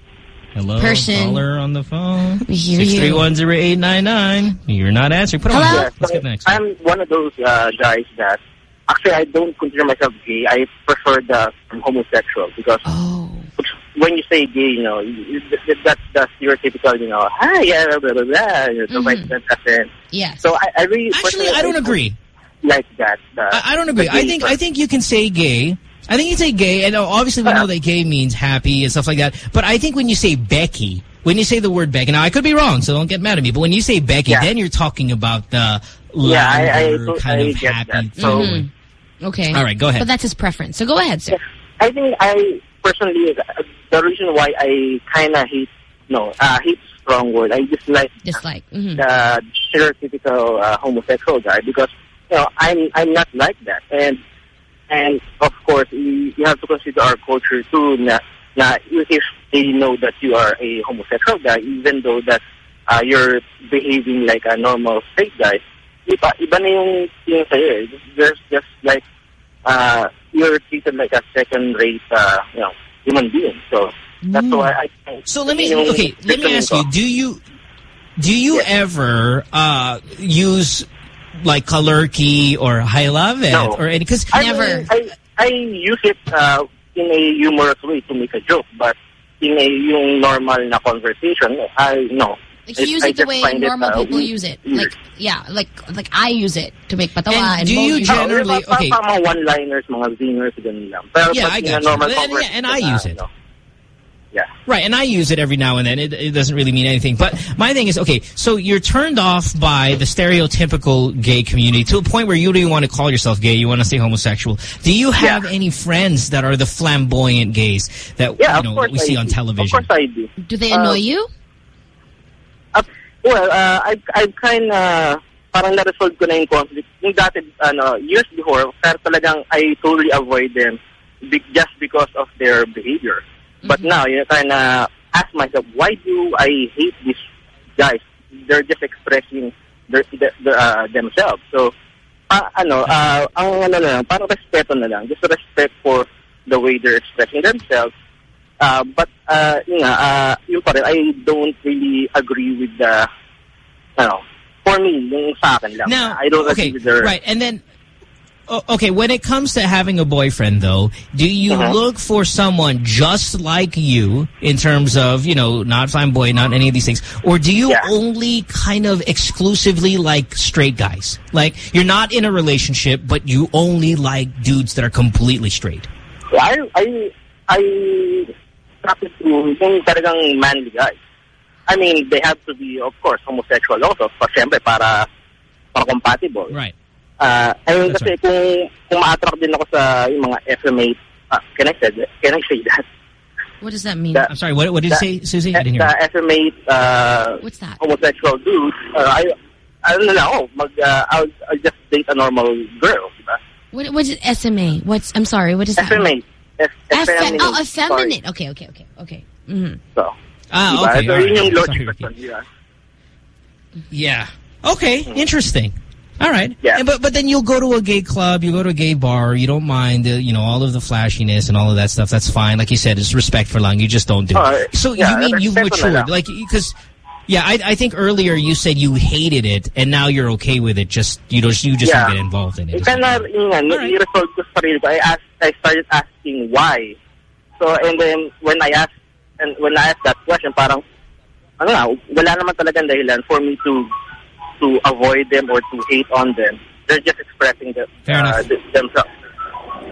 Hello? Person. Caller on the phone. We hear you. 6310899. You're not answering. Put on Hello? Let's get the next. I'm one of those uh, guys that actually I don't consider myself gay. I prefer the term homosexual because Oh. when you say gay, you know, you- you- that's the stereotypical, you know, hi, yeah, blah, blah, blah, blah, you know, Mhm. right, that's it. Yes. So I, I really Actually, personally, I don't agree. like that. I, I don't agree. the I gay think term. I think you can say gay. I think you say gay, and obviously we know that gay means happy and stuff like that. But I think when you say Becky, when you say the word Becky, now I could be wrong, so don't get mad at me. But when you say Becky, Yeah. then you're talking about the Yeah, I- I kind I of happy. that. So- feeling. Okay. All right, go ahead. But that's his preference. So go ahead, sir. I think I personally, uh, the reason why I kind of hate, no, uh, hate strong word. I dislike Dislike. Mhm. the stereotypical uh, homosexual guy because you know I'm I'm not like that, and and of course you, you have to consider our culture too. Na, na if they know that you are a homosexual guy, even though that uh, you're behaving like a normal straight guy, iba iba na yung tingin sa'yo. Eh. There's just like uh, you're treated like a second-rate, uh, you know, human being. So that's why I. So let me okay. Let me ask you: Do you do you ever uh, use like Kalerki or I love it No. or any? Because I mean, I, I use it uh, in a humorous way to make a joke, but in a yung normal na conversation, I no. Like you use I it the way find it, normal uh, people use it. Weird. Like yeah, like like I use it to make patawa. And And, do you generally- Pa- pa- okay. pa- mga one-liners, mga zingers, ganun lang. Pero Yeah, pag I in got you. normal And- and- and I uh, use it. no. Yeah. Right, and I use it every now and then. It, it doesn't really mean anything. But my thing is, okay, so you're turned off by the stereotypical gay community to a point where you don't even want to call yourself gay. You want to say homosexual. Do you have any friends that are the flamboyant gays that Yeah, you of know course we see I on do. television? Of course I do. Do they annoy Uh, you? Well, uh, I I kind of parang na-resolve ko na yung conflict. Yung dati, ano, years before, pero talagang I totally avoid them be- just because of their behavior. But now, you know, kind of ask myself, why do I hate these guys? They're just expressing their, the, the, uh, themselves. So, pa, ano, uh, ang ano na lang, parang respeto na lang. Just respect for the way they're expressing themselves. Uh, but, uh, yun nga, uh, yun pa rin, I don't really agree with the, ano, for me, yung sa akin lang. Now, I don't okay, agree with their, right, and then. O- Okay, when it comes to having a boyfriend, though, do you Uh-huh. look for someone just like you in terms of, you know, not flamboyant, not any of these things? Or do you only kind of exclusively like straight guys? Like, you're not in a relationship, but you only like dudes that are completely straight? I, I, I practice to yung talagang manly guys. I mean, they have to be, of course, homosexual also. Pa, syempre, para, para compatible. Right. Uh, I mean, That's kasi kung, kung ma-attract din ako sa yung mga FMA, uh, can I say that? Can I say that? What does that mean? The- I'm sorry, what, what did you say, Susie? I didn't hear the FMA, uh, What's that? homosexual dudes, uh, I, I don't know, mag, uh, I'll, I'll just date a normal girl, diba? What what is SMA? What's I'm sorry. What is that? FMA. F- Effe- effeminate. oh, Sorry. effeminate. Okay, okay, okay, okay. Mm-hmm. So, Ah, diba? okay, So, all yun right. yung Sorry, logic. Yeah. Yeah. Okay, interesting. All right. Yeah. And, but but then you'll go to a gay club, you go to a gay bar, you don't mind the, you know all of the flashiness and all of that stuff. That's fine. Like you said, it's respect for long. You just don't do. Oh, it. Uh, so yeah, you mean you've matured, like because. Yeah, I, I think earlier you said you hated it, and now you're okay with it. Just you don't you just Yeah. don't get involved in it. Ika na, yun nga, i-resolve ko sa sarili ko. I asked, I started asking why. So, and then, when I asked, and when I asked that question, parang, ano nga, wala naman talagang dahilan for me to, to avoid them or to hate on them. They're just expressing the, Fair uh, enough. th- themselves.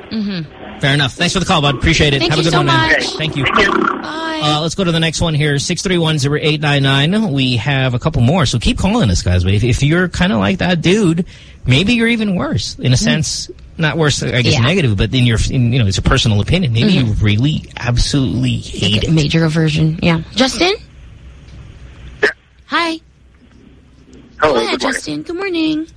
Mm-hmm. Fair enough. Thanks for the call, bud. Appreciate it. Thank Have you a good so one, man. much. Thank you. Bye. Uh, let's go to the next one here. 631-0899. We have a couple more, so keep calling us, guys. But if, if you're kind of like that dude, maybe you're even worse. In a sense, not worse, I guess, Mm. Yeah. negative, but in your, in, you know, it's a personal opinion. Maybe you really absolutely hate it. Major aversion. Yeah. Justin? Hi. Hello, Go ahead, good morning. Justin. Good morning.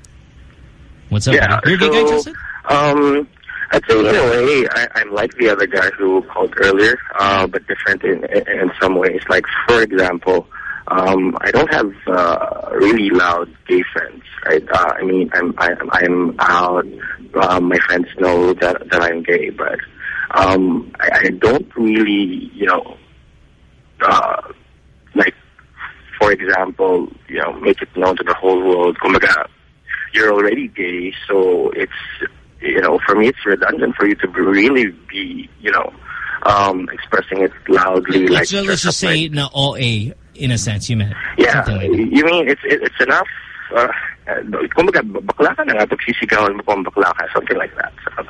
What's up, Yeah, buddy? You're a gay guy, Justin? Um, I'd say in a way, I, I'm like the other guy who called earlier, uh, but different in, in in some ways. Like, for example, um, I don't have uh, really loud gay friends, right? Uh, I mean, I'm I'm, I'm out. Um, my friends know that that I'm gay, but um, I, I don't really, you know, uh, like, for example, you know, make it known to the whole world. Kumaga, you're already gay, so it's you know, for me, it's redundant for you to really be, you know, um, expressing it loudly. like, Let's, let's just say no OA, in a sense, you meant. yeah, like you mean it's it, it's enough. Uh, uh, kumbaga, bakla ka na nga, pagsisigawan mo kung bakla ka, something like that. So,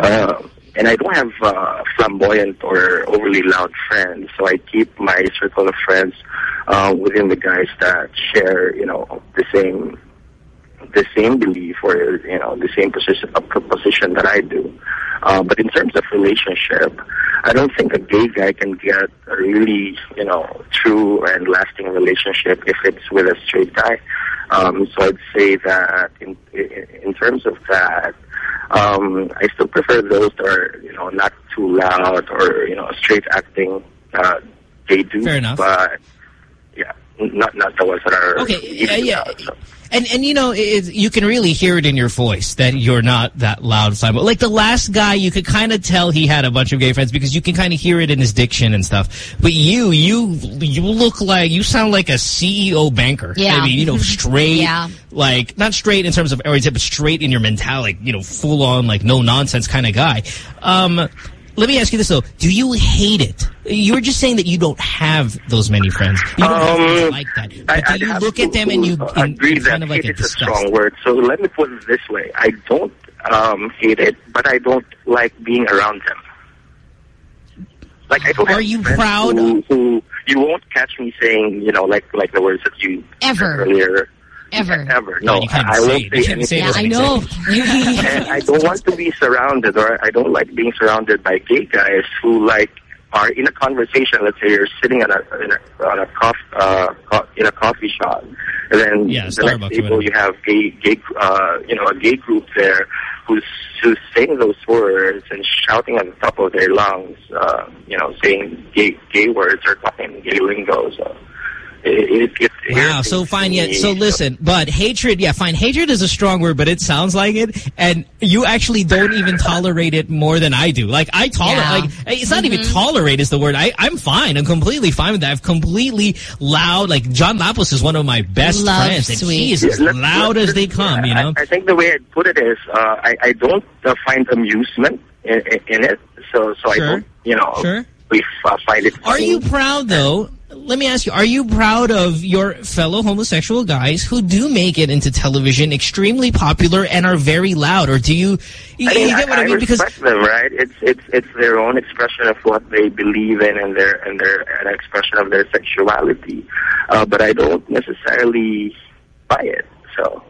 uh, and I don't have uh, flamboyant or overly loud friends, so I keep my circle of friends uh, within the guys that share, you know, the same the same belief or you know the same position uh, position that I do. Uh, but in terms of relationship, I don't think a gay guy can get a really you know true and lasting relationship if it's with a straight guy. Um, so I'd say that in in in terms of that, um, I still prefer those that are you know not too loud or you know straight acting. Uh, they do, Fair enough. but not not the ones that are Okay, even yeah, yeah. loud, so. And and you know, it, you can really hear it in your voice that you're not that loud, Simon. Like the last guy, you could kind of tell he had a bunch of gay friends because you can kind of hear it in his diction and stuff. But you, you, you look like you sound like a CEO banker. Yeah. I mean, you know, straight. Yeah. Like not straight in terms of everything, but straight in your mentality. Like, you know, full on like no nonsense kind of guy. Um. Let me ask you this though: Do you hate it? You were just saying that you don't have those many friends. You don't have Um, like that. I, But do I'd you have look at them and you and agree kind of like hate a is a strong word. So let me put it this way: I don't um, hate it, but I don't like being around them. Like I don't Are have you proud- Who, who you won't catch me saying, you know, like like the words that you Ever. earlier. Ever. Ever. No, you can't I, I won't it. Say say anything. Yeah, I know. and I don't want to be surrounded, or I don't like being surrounded by gay guys who like are in a conversation. Let's say you're sitting on a, in a on a coffee uh, co- in a coffee shop, and then Yeah, the Starbucks, next table you have gay gay uh, you know a gay group there who's who's saying those words and shouting on the top of their lungs, uh, you know, saying gay gay words or talking gay lingo. So it, it, it Wow, so fine, yeah. So listen, but hatred, yeah, fine. Hatred is a strong word, but it sounds like it. And you actually don't even tolerate it more than I do. Like, I tolerate, Yeah. like, it's not even tolerate is the word. I, I'm fine. I'm completely fine with that. I'm completely loud. Like, John Lapus is one of my best Love friends. And sweet. he is as let's- loud as they just- come, you know? I, think the way I'd put it is, uh, I, I don't uh, find amusement in, in, in it, so so I don't, you know, Sure. we uh, find it. Are funny. you proud, though? Let me ask you, are you proud of your fellow homosexual guys who do make it into television extremely popular and are very loud? Or do you, you, I mean, you get what I, I, mean? Because respect them, right? It's it's it's their own expression of what they believe in and their and their an expression of their sexuality, uh, but I don't necessarily buy it. So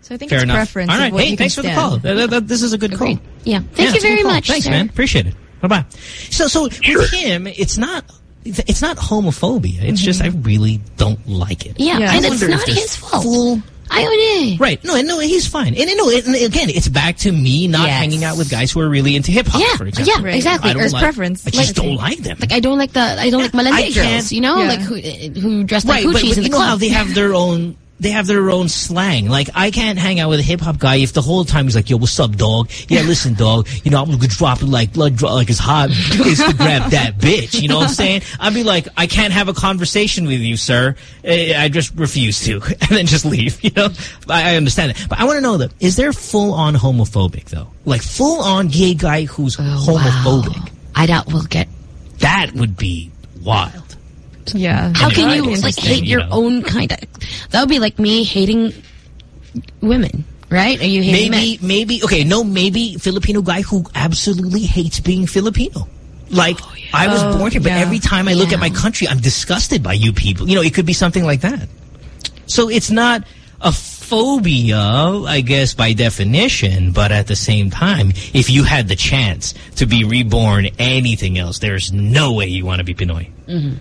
So I think Fair it's enough. preference. All of what Hey, you thanks for can the call. this is a good call. Yeah. Thank Yeah, you it's a very call. much. Thanks, sir. man. Appreciate it. Bye bye. So, so with him, it's not. It's not homophobia. It's just I really don't like it. Yeah, Yeah. and I it's not his fault. full- I would. Right. No, no, he's fine. And no, it, and again, it's back to me not Yes. hanging out with guys who are really into hip hop. Yeah, for example. yeah, Right. exactly. I don't There's like- preference. I just Like- don't like them. Like I don't like the I don't like I Malande can't- girls, you know, Yeah. like who who dress like right, but, hoochies but in you the know how club. they have their own. They have their own slang. Like, I can't hang out with a hip-hop guy if the whole time he's like, yo, what's up, dog? Yeah, listen, dog. You know, I'm gonna drop it like blood, like it's hot. Instagram that bitch. You know what I'm saying? I'd be like, I can't have a conversation with you, sir. I just refuse to. And then just leave, you know? I, I understand it. But I want to know, though, is there full-on homophobic, though? Like, full-on gay guy who's oh, homophobic? Wow. I doubt we'll get. That would be wild. Yeah. How can you like hate you your know. own kind of? That would be like me hating women. Right? Are you hating maybe maybe okay no maybe Filipino guy who absolutely hates being Filipino. Like I was Oh, born here, but yeah. every time I look at my country, I'm disgusted by you people. You know, it could be something like that. So it's not a phobia, I guess, by definition, but at the same time, if you had the chance to be reborn anything else, there's no way you want to be Pinoy. Mm-hmm.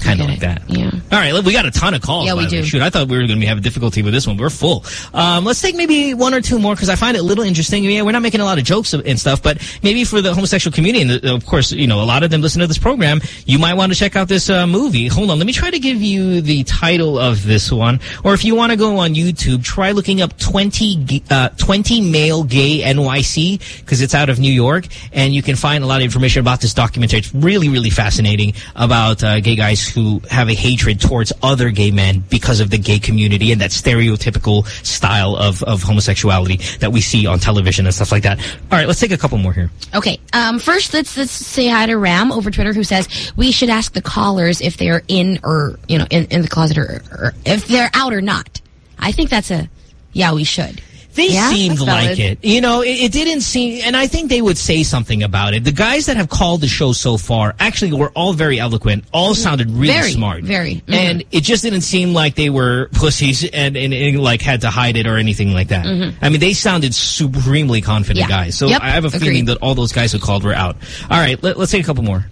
Kind of like that. Yeah. All right, look, we got a ton of calls. Yeah, we the way. do. Shoot, I thought we were going to be having difficulty with this one. We're full. Um, let's take maybe one or two more because I find it a little interesting. Yeah, we're not making a lot of jokes and stuff, but maybe for the homosexual community, and uh, of course, you know, a lot of them listen to this program, you might want to check out this uh, movie. Hold on, let me try to give you the title of this one. Or if you want to go on YouTube, try looking up 20, uh, 20 Male Gay NYC because it's out of New York, and you can find a lot of information about this documentary. It's really, really fascinating about uh, gay guys who have a hatred towards other gay men because of the gay community and that stereotypical style of, of homosexuality that we see on television and stuff like that. All right, let's take a couple more here. Okay. Um, first, let's let's say hi to Ram over Twitter, who says we should ask the callers if they're in or you know in, in the closet or, or if they're out or not. I think that's a yeah. We should. They Yeah? seemed like it. You know, it, it didn't seem, and I think they would say something about it. The guys that have called the show so far actually were all very eloquent, all sounded really Very, smart. very. Mhm. And it just didn't seem like they were pussies and, and, and, like had to hide it or anything like that. Mhm. I mean, they sounded supremely confident Yeah. guys. So Yep. I have a feeling Agreed. that all those guys who called were out. All right, let, let's take a couple more.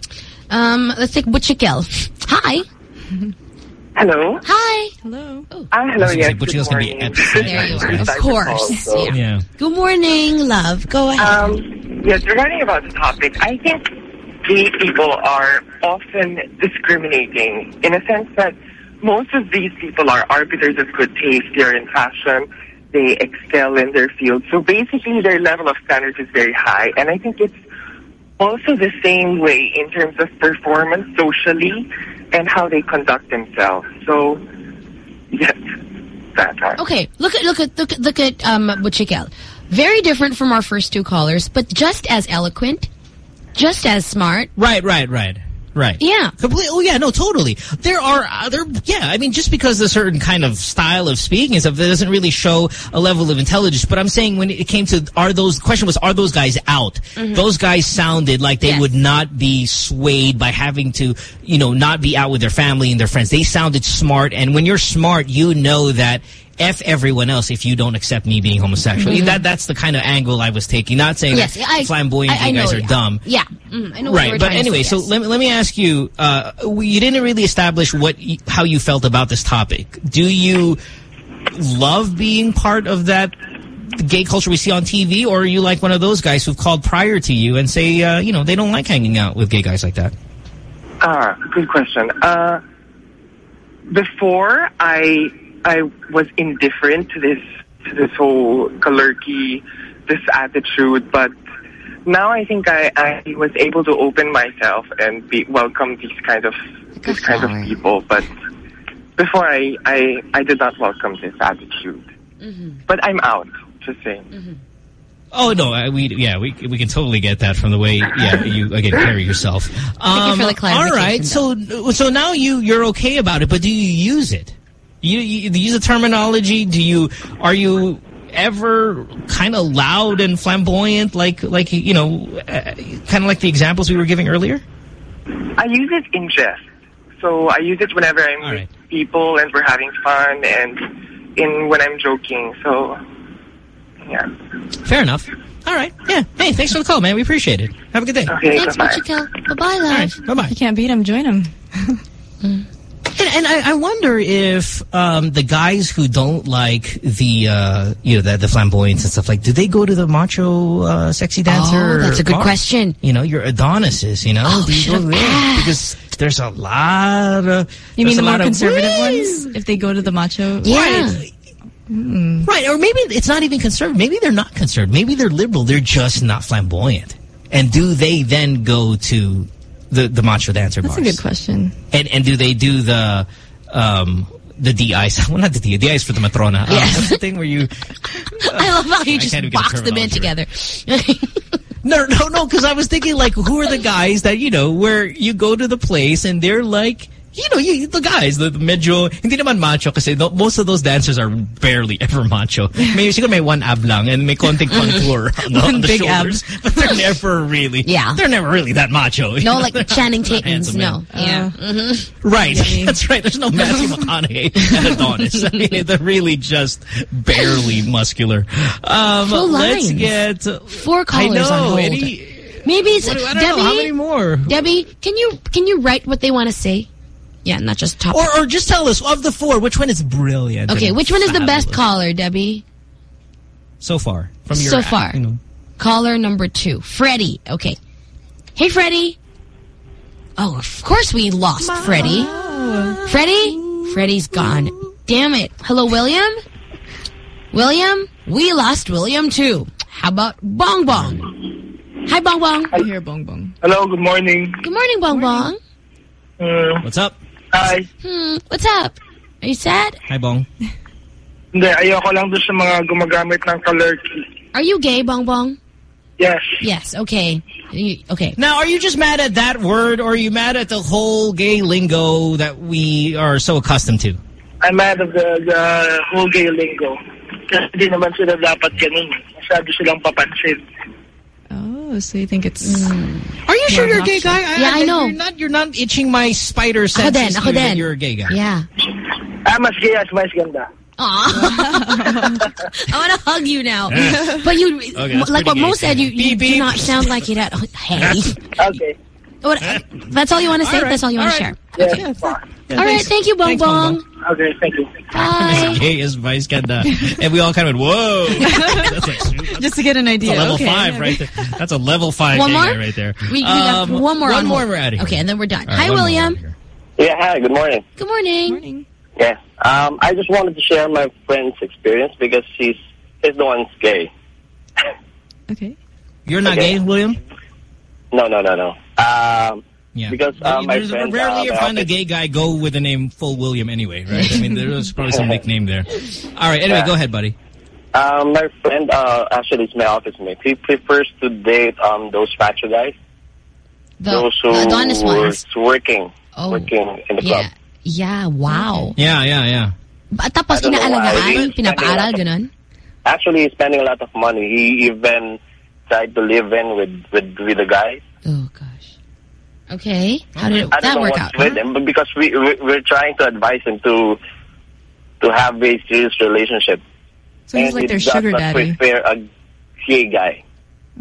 Um, let's take Butchikel. Hi. Hello. Hi. Hello. Hello, I was gonna yes. say, Butchikel's good gonna be morning. at- There you are. First Of time to course. call, so- Yeah. Yeah. Good morning, love. Go ahead. Um, yes, regarding about the topic, I think gay people are often discriminating in a sense that most of these people are arbiters of good taste. They're in fashion. They excel in their field. So basically, their level of standards is very high. And I think it's also the same way in terms of performance socially and how they conduct themselves. So, yes, that part. Okay, look at look at look at look at um Butchikel. Very different from our first two callers, but just as eloquent, just as smart. Right, right, right. Right. Yeah. Complete. Oh, yeah. No, totally. There are other. Yeah. I mean, just because a certain kind of style of speaking and stuff, that doesn't really show a level of intelligence. But I'm saying when it came to are those the question was are those guys out? Mhm. Those guys sounded like they Yes. would not be swayed by having to, you know, not be out with their family and their friends. They sounded smart, and when you're smart, you know that. F everyone else if you don't accept me being homosexual. Mhm. That that's the kind of angle I was taking. Not saying Yes, that I- flamboyant I- I gay guys know, are yeah. dumb. Yeah, mm, I know. what Right, but anyway, say, so let me let me ask you. Uh, you didn't really establish what y how you felt about this topic. Do you love being part of that gay culture we see on TV, or are you like one of those guys who've called prior to you and say, uh, you know, they don't like hanging out with gay guys like that? Ah, good question. Uh, before I I was indifferent to this to this whole kalerki, this attitude, but now I think I, I was able to open myself and be welcome these kind of these kind of people. But before I I I did not welcome this attitude. But I'm out. Just saying. Oh no, I, we yeah we we can totally get that from the way yeah you again carry yourself. Um, you for the all clarification, right, so so now you you're okay about it, but do you use it? You, you do you use the terminology? Do you are you ever kind of loud and flamboyant, like like you know, uh, kind of like the examples we were giving earlier? I use it in jest. So I use it whenever I'm with people and we're having fun and in when I'm joking. So yeah. Fair enough. All right. Yeah. Hey, thanks for the call, man. We appreciate it. Have a good day. Okay, Thanks, Butchikel. Bye-bye, love. Bye-bye. You can't beat him. Join him. And, and I, I wonder if um, the guys who don't like the uh, you know the, the flamboyance and stuff like, do they go to the macho uh, sexy dancer? Oh, that's a good bar? question. You know, your Adonises. You know, Oh, do you go there? because there's a lot of You mean the more lot of- conservative ones? If they go to the macho? Right. Right, or maybe it's not even conservative. Maybe they're not conservative. Maybe they're liberal. They're just not flamboyant. And do they then go to the the macho dancer That's a good question. And and do they do the um the D ice? Well, not the D. The ice for the matrona. Um, Yes. what's the thing where you? I love how you I just can't even get a box them in together. No, no, no. Because I was thinking like, who are the guys that you know where you go to the place and they're like you know, you, the guys, the, the medyo, hindi naman macho kasi the, most of those dancers are barely ever macho. May, siguro may one ab lang and may konting contour on the, on the big shoulders. But they're never really, Yeah. they're never really that macho. No, know? like They're Channing not Tatum's. No. men. Yeah. Mm-hmm. Right. That's right. There's no Matthew McConaughey and Adonis. I mean, they're really just barely muscular. Um, Full let's lines. get... Four callers I know. on hold. Any, Maybe it's What I don't Debbie. know, how many more? Debbie, can you can you write what they want to say? Yeah, not just top. or, or just tell us, of the four, which one is brilliant? okay, which one is the best caller, Debbie? So far. From your so far. you know. Caller number two, Freddie. Okay. Hey, Freddie. Oh, of course we lost Freddie. Freddie? Freddie's gone. Damn it. Hello, William? William? We lost William too. How about Bong Bong? Hi, Bong Bong. I hear bong bong. Hello, good morning. Good morning, Bong Bong. Uh, What's up? Hi. Hmm, what's up? Are you sad? Hi, Bong. Hindi, ayoko lang doon sa mga gumagamit ng kalerki. Are you gay, Bong Bong? Yes. Yes, okay. Okay. Now, are you just mad at that word, or are you mad at the whole gay lingo that we are so accustomed to? I'm mad of the, the whole gay lingo. Kasi hindi naman sila dapat ganun. Masyado silang papansin. Oh, so you think it's... Are you sure you're a gay obnoxious? guy? Yeah, I know. You're not, you're not itching my spider Ako senses din, ako din. you're a gay guy. Yeah. Ah, mas gay as mas ganda. Aw. I want to hug you now. but you, Okay, like what pretty Mo said, you, you do not sound like it at Hey. Okay. What, that's all you want to say? All right, That's all you want to all share? right. Yeah, fine. all right, thank you, Bong Thanks, Bong Bong. Okay, thank you. Bye. As gay as Vice Ganda. and we all kind of went, whoa. That's like, Just to get an that's idea. a level okay. five right there. That's a level five One more? guy right there. We, we got Um, one more One on more, we're out of here. Okay, and then we're done. All right, Hi, William. Yeah, hi, good morning. Good morning. Yeah, um, I just wanted to share my friend's experience because she's he's the one's gay. Okay. You're not Okay. gay, William? No, no, no, no. Um, Yeah. because uh, my There's friend. rarely uh, you find a gay guy go with the name full William anyway, right? I mean, there's probably some nickname there. All right, anyway, Yeah. go ahead, buddy. Um, my friend, uh, actually, is my office mate. He prefers to date um those facho guys. The, those who the ones. working, Oh, working in the Yeah. club. Yeah, wow. Yeah, yeah, yeah. Ba- Tapos I don't inaalagaan, pinapaaral, spending ganun? Actually, he's spending a lot of money. He even tried to live in with with with the guy. Okay. How did I don't that know work what's out? with him, but because we we- we're trying to advise him to to have a serious relationship. So he's And like he their does sugar not daddy. prefer a gay guy.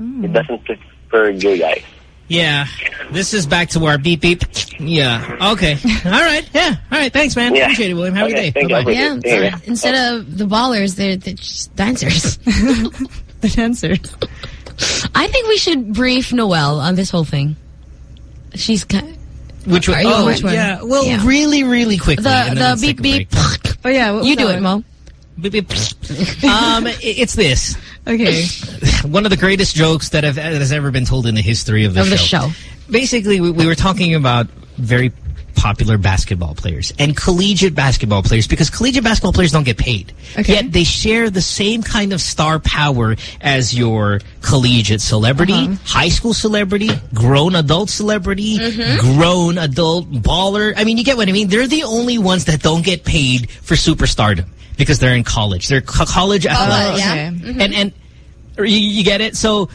Oh. He doesn't prefer gay guys. Yeah, this is back to our beep beep. Yeah, okay. All right, yeah. All right, thanks, man. Yeah. Appreciate it, William. Have Okay, a good day. you. Bye-bye. Yeah, Yeah. sorry. instead of the ballers, they're, they're just dancers. the dancers. I think we should brief Noel on this whole thing. She's kind. Which one? Are you- Oh, which one? yeah. Well, Yeah. really, really quickly. The the beep beep. break. Oh yeah, You do that it. Mo. Beep, beep. um, it's this. Okay. One of the greatest jokes that, have, that has ever been told in the history of the Of show. the show. Basically, we, we were talking about very popular basketball players and collegiate basketball players because collegiate basketball players don't get paid. Yet they share the same kind of star power as your collegiate celebrity, Uh-huh. high school celebrity, grown adult celebrity, Mm-hmm. grown adult baller. I mean, you get what I mean? They're the only ones that don't get paid for superstardom because they're in college. They're co- college athletes. yeah. okay. And, and you, you get it? So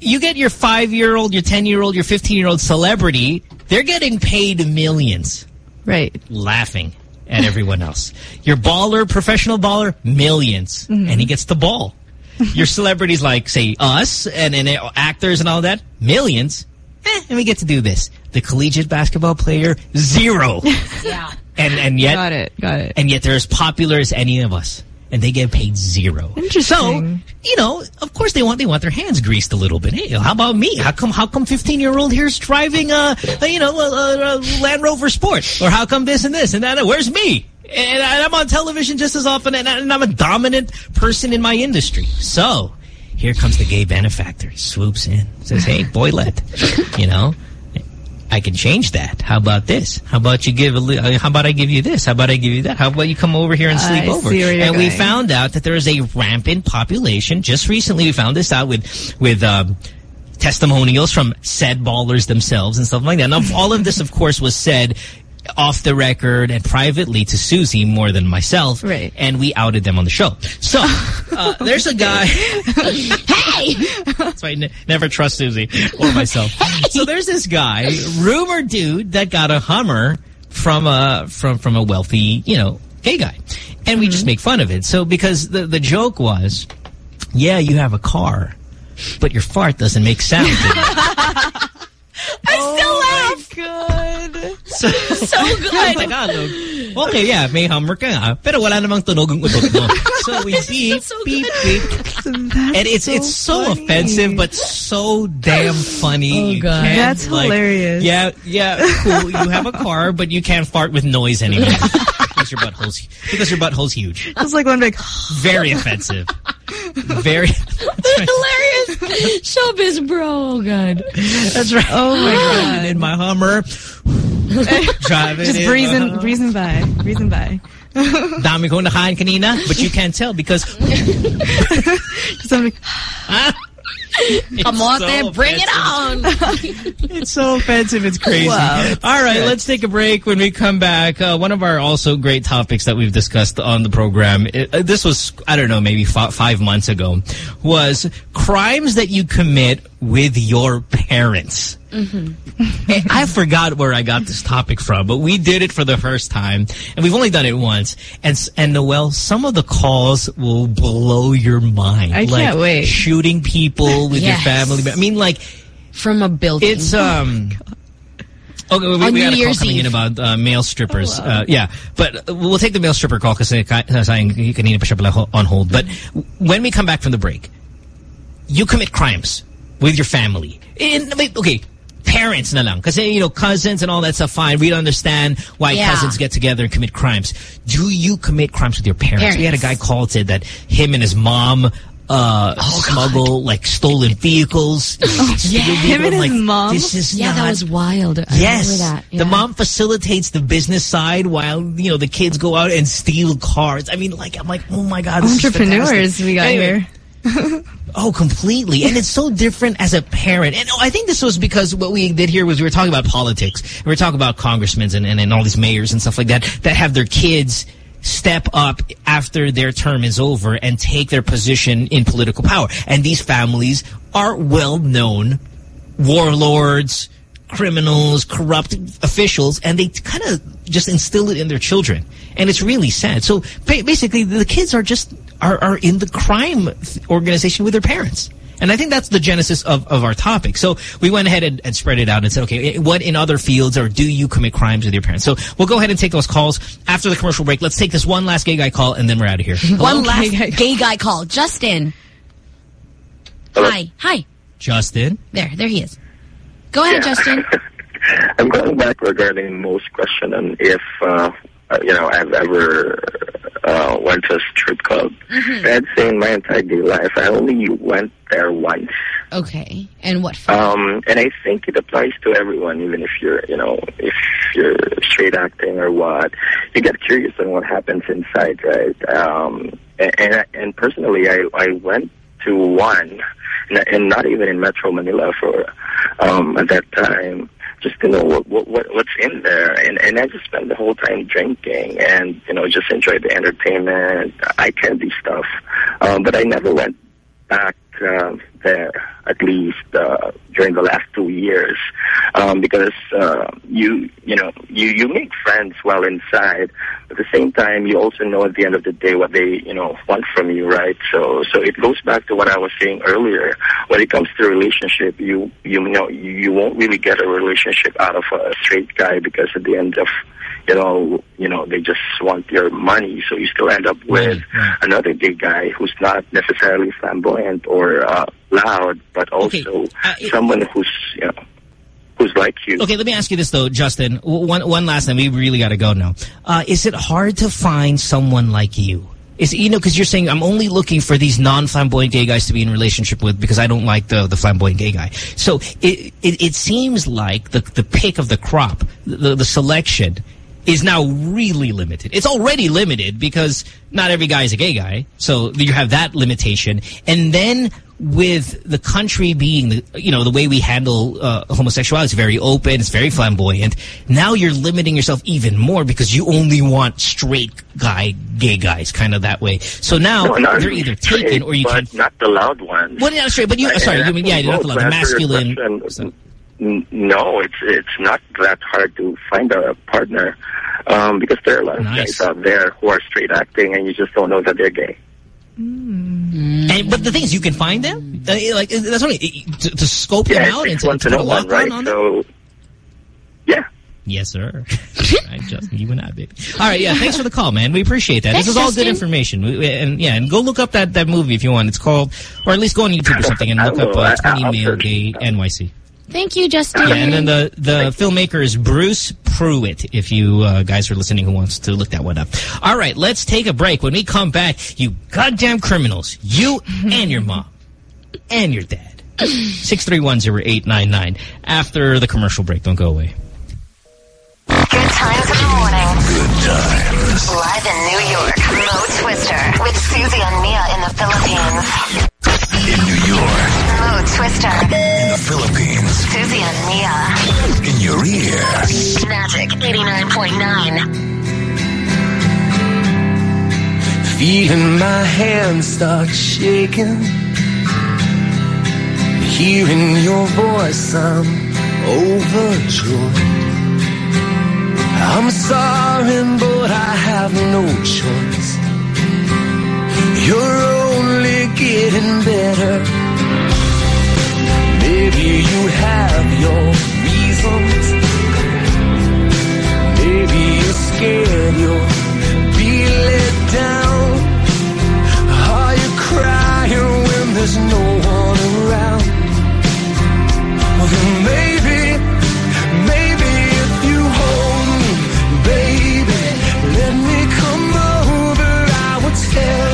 you get your five-year-old, your 10-year-old, your 15-year-old celebrity. They're getting paid millions Right. laughing at everyone else. Your baller, professional baller, 1000000s Mm-hmm. And he gets the ball. Your celebrities like, say, us and, and uh, actors and all that, millions. Eh, and we get to do this. The collegiate basketball player, zero. Yeah. and, and yet, Got it. Got it. and yet they're as popular as any of us. And they get paid zero. Interesting. So, you know, of course they want they want their hands greased a little bit. Hey, how about me? How come how come 15 year old here's driving a, a you know a, a, a Land Rover Sport? Or how come this and this and that? Where's me? And I- I'm on television just as often, and I- and I'm a dominant person in my industry. So here comes the gay benefactor. Swoops in, says, "Hey, boylet, you know." I can change that. How about this? How about you give a uh, how about I give you this? How about I give you that? How about you come over here and sleep I over? see where you're And we found out that there is a rampant population. Just recently we found this out with with um, testimonials from said ballers themselves and stuff like that. Now all of this of course was said off the record and privately to Susie more than myself. Right. And we outed them on the show. So uh, there's a guy. hey! That's why I ne never trust Susie or myself. So there's this guy, rumor dude, that got a Hummer from a from from a wealthy, you know, gay guy, and we just make fun of it. So because the the joke was, yeah, you have a car, but your fart doesn't make sound. I still oh laugh. Good. So, so good. Tagalog. Okay, yeah, may Hummer ka nga, pero wala namang tunog ang utot mo. So we beep, beep, beep. And it's it's so offensive, but so damn funny. Oh, You God. can't, That's like- hilarious. Yeah, yeah, cool. You have a car, but you can't fart with noise anymore. because your butthole's because your butthole's huge. It's like one big. Very offensive. Very. Hilarious. Showbiz bro. Oh, God. That's right. Oh, my driving God. in my Hummer. driving Just in breezing, my- breezing by, breezing by. Dami ko nakain kanina, but you can't tell because So I'm like, Kamote, so bring it on. it's so offensive. It's crazy. Wow. All right, let's take a break. When we come back, uh, one of our also great topics that we've discussed on the program, it, uh, this was, I don't know, maybe five months ago, was crimes that you commit with your parents. I I forgot where I got this topic from, but we did it for the first time, and we've only done it once. And and Noel, some of the calls will blow your mind. I like can't wait. Shooting people with Yes. your family. I mean, like From a building. it's um. Okay, we, we got a call Year's coming in about uh, male strippers. uh, yeah, but uh, we'll take the male stripper call because siya pala on hold. But when we come back from the break, you commit crimes with your family. In, okay, parents na lang. Kasi, you know, cousins and all that stuff, fine. We don't understand why Yeah. cousins get together and commit crimes. Do you commit crimes with your parents? We had a guy call and said that him and his mom uh, smuggle, like, stolen vehicles. Oh, yeah. Him and his mom? This is yeah, not that was wild. I Yes, that. the mom facilitates the business side while you know the kids go out and steal cars. I mean, like I'm like, oh my god, this entrepreneurs we got Anyway, here. Oh, completely. And it's so different as a parent. And oh, I think this was because what we did here was we were talking about politics. We were talking about congressmen and, and, and all these mayors and stuff like that that have their kids step up after their term is over and take their position in political power. And these families are well-known warlords, criminals, corrupt officials, and they kind of just instill it in their children. And it's really sad. So basically, the kids are just are, are in the crime organization with their parents. And I think that's the genesis of, of our topic. So we went ahead and, and spread it out and said, okay, eh, what in other fields or do you commit crimes with your parents? So we'll go ahead and take those calls after the commercial break. Let's take this one last gay guy call and then we're out of here. One Hello? last gay guy call. Justin. Hi. Hi. Justin. There. There he is. Go ahead, Yeah. Justin. I'm going back regarding Mo's question and if, uh, uh, you know, I've ever uh, went to a strip club. Mm-hmm. I'd say in my entire life, I only went there once. Okay. And what? For? Um, and I think it applies to everyone, even if you're, you know, if you're straight acting or what. You get curious on what happens inside, right? Um, and, and, and personally, I, I went to one, and- not even in Metro Manila for um, at that time, just you know what, what, what what's in there. And, and I just spent the whole time drinking and, you know, just enjoy the entertainment, eye candy stuff. Um, but I never went back uh, there, at least uh, during the last two years, um, because uh, you you know you you make friends while inside. But at the same time, you also know at the end of the day what they you know want from you, right? So so it goes back to what I was saying earlier. When it comes to relationship, you you know you, you won't really get a relationship out of a straight guy because at the end of you know, you know, they just want your money. So you still end up with another gay guy who's not necessarily flamboyant or uh, loud, but also someone who's, you know, who's like you. Okay, let me ask you this though, Justin. One one last time. We really got to go now. Uh, is it hard to find someone like you? Is you know because you're saying I'm only looking for these non-flamboyant gay guys to be in relationship with because I don't like the the flamboyant gay guy. So it it, it seems like the the pick of the crop, the the selection is now really limited. It's already limited because not every guy is a gay guy. So you have that limitation. And then with the country being, the, you know, the way we handle uh, homosexuality is very open, it's very flamboyant. Now you're limiting yourself even more because you only want straight guy, gay guys, kind of that way. So now No, they're either straight, taken or you can. not Not the loud ones. Well, yeah, straight, but you, And sorry, you mean, yeah, not the, both, the to answer your masculine. Question, n- No, it's it's not that hard to find a partner um, because there are a lot of Nice. guys out there who are straight acting, and you just don't know that they're gay. And, but the thing is, you can find them. Uh, like that's what I mean, to, to scope Yeah, them out and takes to, one to to put a know one, lockdown right? on them. So, yeah. Yes, sir. right, Justin, you and I, baby. All right, yeah. Thanks for the call, man. We appreciate that. Thanks, this is all good information. We- we- and yeah, and go look up that that movie if you want. It's called, or at least go on YouTube or something and look up will. uh, 20 Male. Gay NYC. Thank you, Justin. Yeah, and then the the filmmaker is Bruce Pruitt. If you uh, guys are listening, who wants to look that one up? All right, let's take a break. When we come back, you goddamn criminals, you and your mom and your dad. Six three one zero eight nine nine. After the commercial break, don't go away. Good times in the morning. Good times. Live in New York, Mo Twister with Susie and Mia in the Philippines. In New York. Mo Twister. In the Philippines. Susie and Mia. In your ear. Magic 89.9. Feeling my hands start shaking. Hearing your voice, I'm overjoyed. I'm sorry, but I have no choice. You're only getting better. Maybe you have your reasons. Maybe you're scared you'll be let down. Are you crying when there's no one around? Well, then maybe, maybe if you hold me, baby, let me come over. I will tell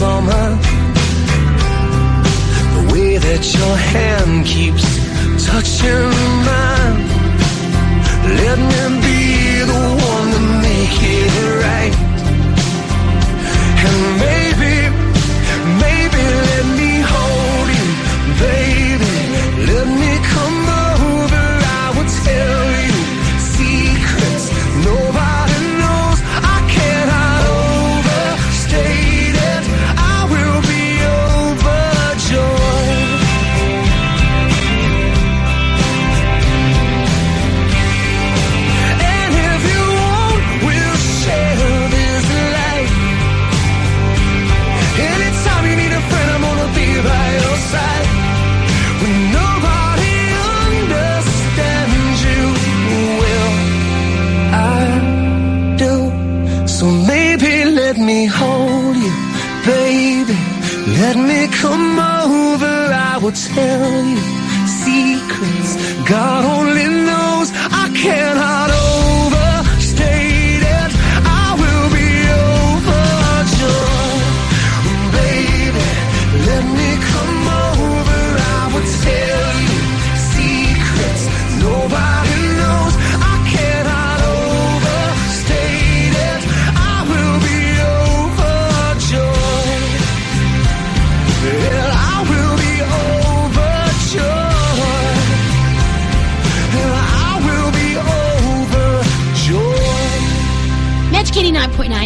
summer. The way that your hand keeps touching mine. Let me be the one to make it right. And tell you secrets. God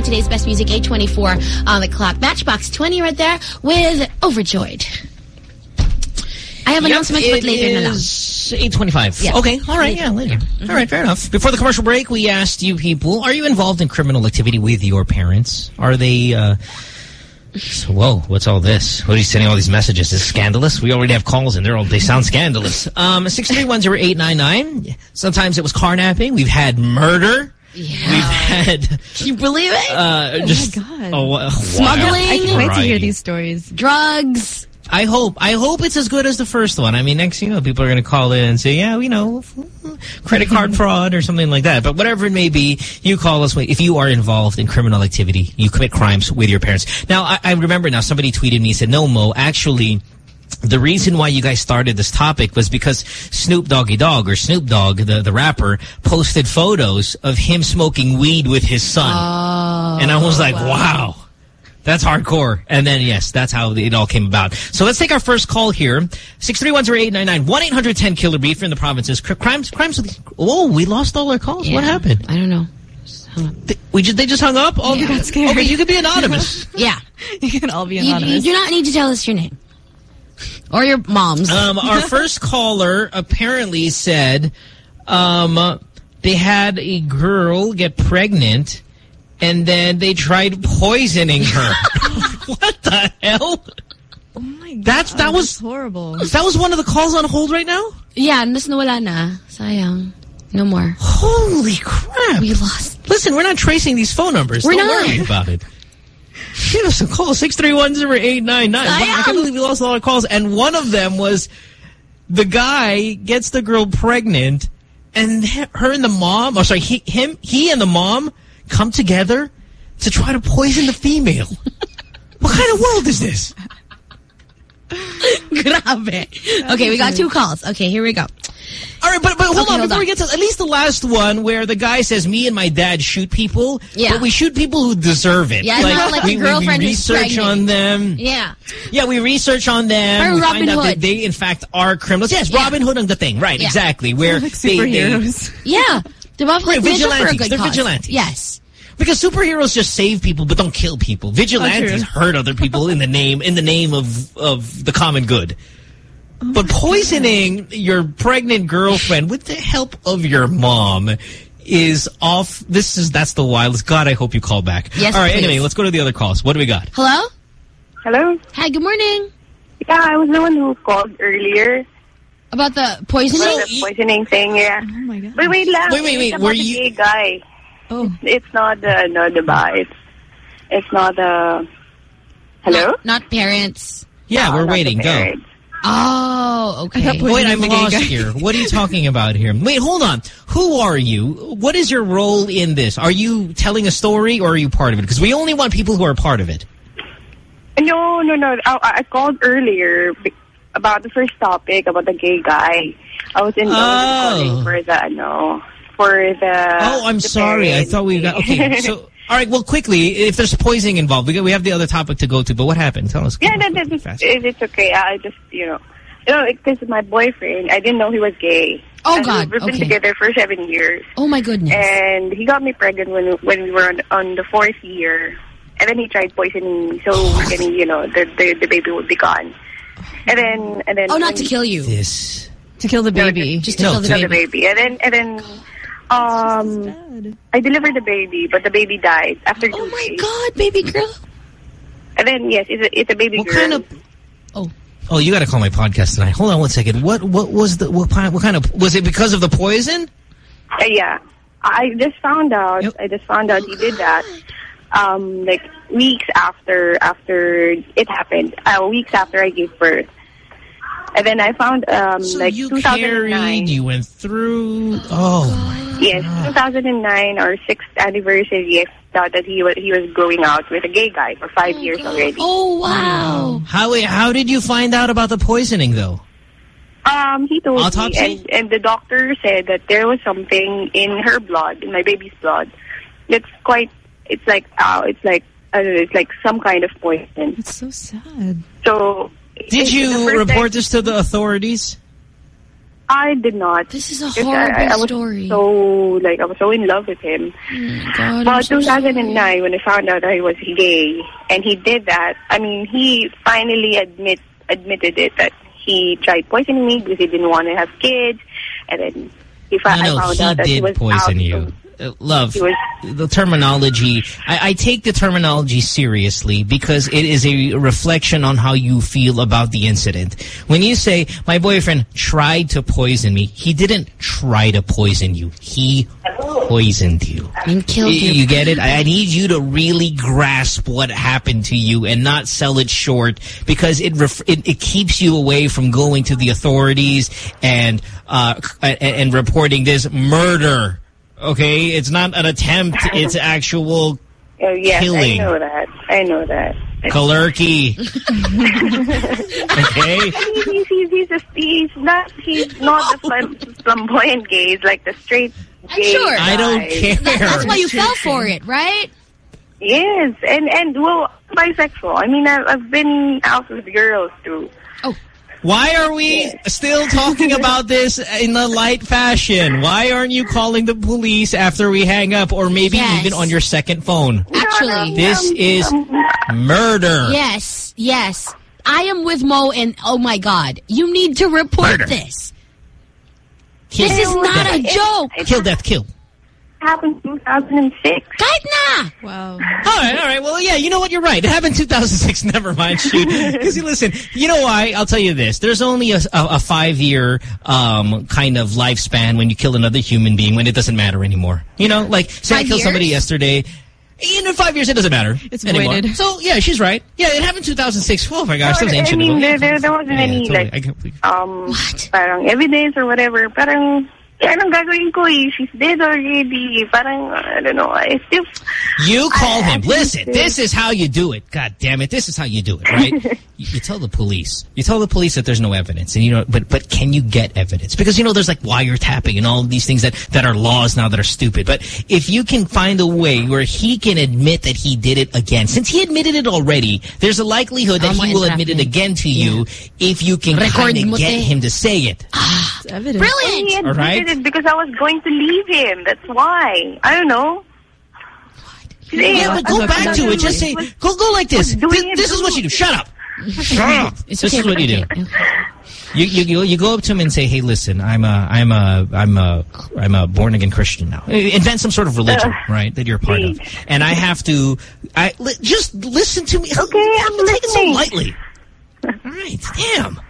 today's best music, 824 on the clock. Matchbox 20 right there with Overjoyed. I have announcements, but later lang. 825. Yeah. Okay, all right, yeah, later. All right, fair enough. Before the commercial break, we asked you people, are you involved in criminal activity with your parents? Are they, uh, so, whoa, what's all this? What are you sending all these messages? Is scandalous? We already have calls and they're all, they sound scandalous. Um, 6310899. Sometimes it was carnapping. We've had murder. We've had, Can you believe it? uh, just, God. oh, uh, Smuggling. I can't wait to hear these stories. Drugs. I hope. I hope it's as good as the first one. I mean, next, you know, people are going to call in and say, yeah, you know, credit card fraud or something like that. But whatever it may be, you call us wait if you are involved in criminal activity. You commit crimes with your parents. Now, I, I remember now somebody tweeted me and said, no, Mo, actually, the reason why you guys started this topic was because Snoop Doggy Dogg or Snoop Dogg, the, the rapper, posted photos of him smoking weed with his son. Oh, and I was like, wow. That's hardcore. And then, yes, that's how it all came about. So let's take our first call here. 631-0899, 1-800-10-KILLER-B in the provinces. Cr- Crimes, crimes. Oh, we lost all our calls. What happened? I don't know. We just, they just hung up? Oh, Yeah. got scared. Okay, you could be anonymous. Yeah. You can all be You, anonymous. you do not need to tell us your name. Or your mom's. Um, our first caller apparently said um, they had a girl get pregnant and then they tried poisoning her. what the hell? oh my god. That's that was that's horrible. that was one of the calls on hold right now. yeah, mas nawala na. Sayang. No more. Holy crap! We lost. Listen, we're not tracing these phone numbers. We're Don't not. worry about it. Give us a call, 631-0899. I can't believe we lost a lot of calls. And one of them was the guy gets the girl pregnant and her and the mom, or sorry, he, him, he and the mom come together to try to poison the female. what kind of world is this? Grabe. Okay, we got two calls. Okay, here we go. All right, but, but hold Okay, on. hold Before on. we get to at least the last one where the guy says, me and my dad shoot people, Yeah. but we shoot people who deserve it. Yeah, not like we, the girlfriend we who's research on them. Yeah. Yeah, we research on them. Or we Robin find out that they, in fact, are criminals. Yes, Yeah. Robin Hood on the thing. Right, Yeah. exactly. Where like they- they- superheroes. Yeah. Diba? Right, Like, they're for vigilantes. They're cause. vigilantes. Yes. because superheroes just save people but don't kill people. Vigilantes true. hurt other people in the name in the name of of the common good. But poisoning your pregnant girlfriend with the help of your mom is off. This is that's the wildest. God, I hope you call back. Yes, All right. please. Anyway, let's go to the other calls. What do we got? Hello? Hello? Hi, good morning. Yeah, I was the one who called earlier. About the poisoning? About the poisoning thing, yeah. Oh my god. But wait lang. Wait, wait, wait, were about the you- guy. Oh. It's not uh, the, no, diba? It's, it's not the... Hello? Not, not parents. Yeah, No, we're ah, waiting. Go. Parents. Oh, okay. Wait, I'm lost here. What are you talking about here? Wait, hold on. Who are you? What is your role in this? Are you telling a story or are you part of it? Because we only want people who are part of it. No, no, no. I, I called earlier about the first topic, about the gay guy. I was in Oh. calling for the, no, for the... Oh, I'm the sorry. I thought we got okay. So, all right. Well, quickly, if there's poisoning involved, we we have the other topic to go to. But what happened? Tell us. Yeah, Come on, that, that, fast. it's okay. I just, you know, you know, because my boyfriend, I didn't know he was gay. Oh, And God, We've been okay. together for seven years. Oh, my goodness. And he got me pregnant when when we were on, on the fourth year. And then he tried poisoning me, so oh. then, you know, the, the the baby would be gone. And then and then oh, not to kill you. This. To kill the baby. Just to No, kill the kill the baby. baby. And then and then um I delivered the baby, but the baby died after two Oh, my days. God, baby girl. And then yes, it's a it's a baby What girl. kind of? Oh, Oh, you got to call my podcast tonight. Hold on one second. What what was the what kind? What kind of? Was it because of the poison? Uh, yeah. I just found out. Yep. I just found out he did that. Um, like weeks after after it happened. Uh, weeks after I gave birth. And then I found um So like you 2009. carried. You went through. Oh. Yes, 2009 or sixth anniversary. I found out that he was he was going out with a gay guy for five years already. Oh, wow. How how did you find out about the poisoning though? Um, he told Autopsy? me, and, and the doctor said that there was something in her blood, in my baby's blood, that's quite. It's like, oh, it's like, I don't know, it's like some kind of poison. It's so sad. So, Did you report time- this to the authorities? I did not. This is a horrible I, I was story. so like I was so in love with him. Oh, God, I'm But so 2009, when I found out that he was gay, and he did that, I mean, he finally admit admitted it that he tried poisoning me because he didn't want to have kids, and then he No, fi- no, I found he out that he did was poison out you. Of- Uh, love, the terminology, I, I take the terminology seriously because it is a reflection on how you feel about the incident. When you say, my boyfriend tried to poison me, he didn't try to poison you. He poisoned you. And killed you. you. You get it? I, I need you to really grasp what happened to you and not sell it short because it, ref it, it keeps you away from going to the authorities and, uh, and, and reporting this murder. Okay? It's not an attempt. It's actual Oh, yes, killing. I know that. I know that. Kalerki. okay? he's, he's, he's, he's, a, he's not he's not the flam- flamboyant gay. He's like the straight gay. sure. I don't guy. care. That's why you fell for it, right? Yes, and and well, bisexual. I mean, I've, I've been out with girls too. Why are we still talking about this in a light fashion? Why aren't you calling the police after we hang up or maybe Yes. even on your second phone? Actually. This is murder. Yes, yes. I am with Mo and oh my god, you need to report Murder. this. Kill This is not a joke. Kill, death, kill. Happened in 2006. Kahit na! Wow. All right, all right. Well, yeah, you know what? You're right. It happened in 2006. Never mind, shoot. Because, listen, you know why? I'll tell you this. There's only a, a, a five-year um, kind of lifespan when you kill another human being when it doesn't matter anymore. You know, like, say I Five killed somebody yesterday. In five years, it doesn't matter It's anymore. voided. So, yeah, she's right. Yeah, it happened in 2006. Oh, my gosh, that was I ancient. mean, there, there, there wasn't Yeah, any totally. like I can't believe- um parang evidence or whatever. Parang anong gagawin ko eh? She's dead already. Parang I don't know. I still You call I- him. I Listen, think this is how you do it. God damn it. This is how you do it, right? you, you tell the police. You tell the police that there's no evidence. And you know, but but can you get evidence? Because you know there's like wiretapping and all of these things that, that are laws now that are stupid. But if you can find a way where he can admit that he did it again, since he admitted it already, there's a likelihood that Tama he will admit it again to you if you can kind of get him to say it. It's evidence. Brilliant! he All admitted right. It because I was going to leave him. That's why. I don't know. Yeah, but go back to it. Just say, go go like this. doing This, it this is what you do. Shut up. Shut up. It's This okay, is what you do. You, you you you go up to him and say, "Hey, listen, I'm a I'm a I'm a I'm a born again Christian now." Invent some sort of religion, right? That you're a part of, and I have to. I li just listen to me. Okay, I'm take it so listening. lightly. All right, damn.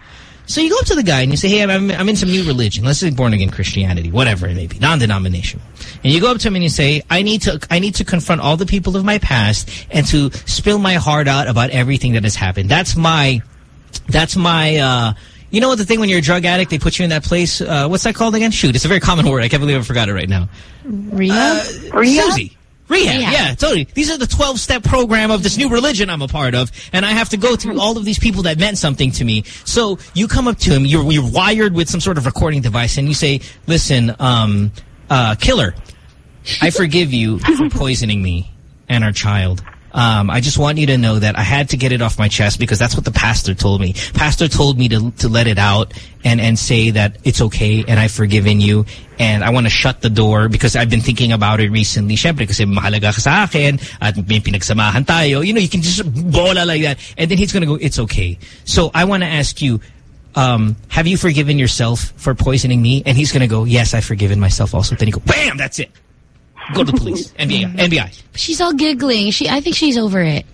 So you go up to the guy and you say, "Hey, I'm I'm in some new religion. Let's say born again Christianity, whatever it may be, non-denominational." And you go up to him and you say, "I need to I need to confront all the people of my past and to spill my heart out about everything that has happened." That's my that's my, uh, you know what the thing when you're a drug addict, they put you in that place, uh, what's that called again? Shoot, it's a very common word. I can't believe I forgot it right now. Rehab? Susie. Rehab, Rehab. yeah, totally. These are the 12-step program of this new religion I'm a part of, and I have to go through all of these people that meant something to me. So you come up to him, you're, you're wired with some sort of recording device, and you say, listen, um, uh, killer, I forgive you for poisoning me and our child. Um, I just want you to know that I had to get it off my chest because that's what the pastor told me. Pastor told me to to let it out and and say that it's okay and I've forgiven you and I want to shut the door because I've been thinking about it recently. Syempre kasi mahalaga ka sa akin at may pinagsamahan tayo. You know, you can just bola like that. And then he's going to go, it's okay. So I want to ask you, um, have you forgiven yourself for poisoning me? And he's going to go, yes, I've forgiven myself also. Then you go, bam, that's it. Go to the police. NBA. NBA. She's all giggling. She, I think she's over it.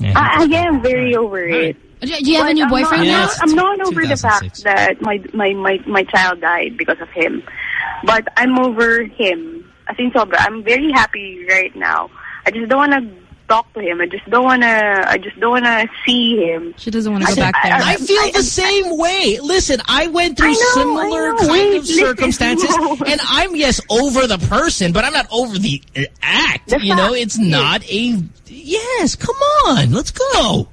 I, I am very over it. Do do you have a But new I'm boyfriend not, now? Yes, I'm not over the fact that my, my, my, my child died because of him. But I'm over him. I think so, but I'm very happy right now. I just don't want to talk to him. I just don't want to, I just don't want to see him. She doesn't want to go back there. I feel the same way. Listen, I went through I know, similar kind Wait, of listen, circumstances, no. and I'm yes over the person, but I'm not over the uh, act. The you know, fact it's not a yes. Come on, let's go.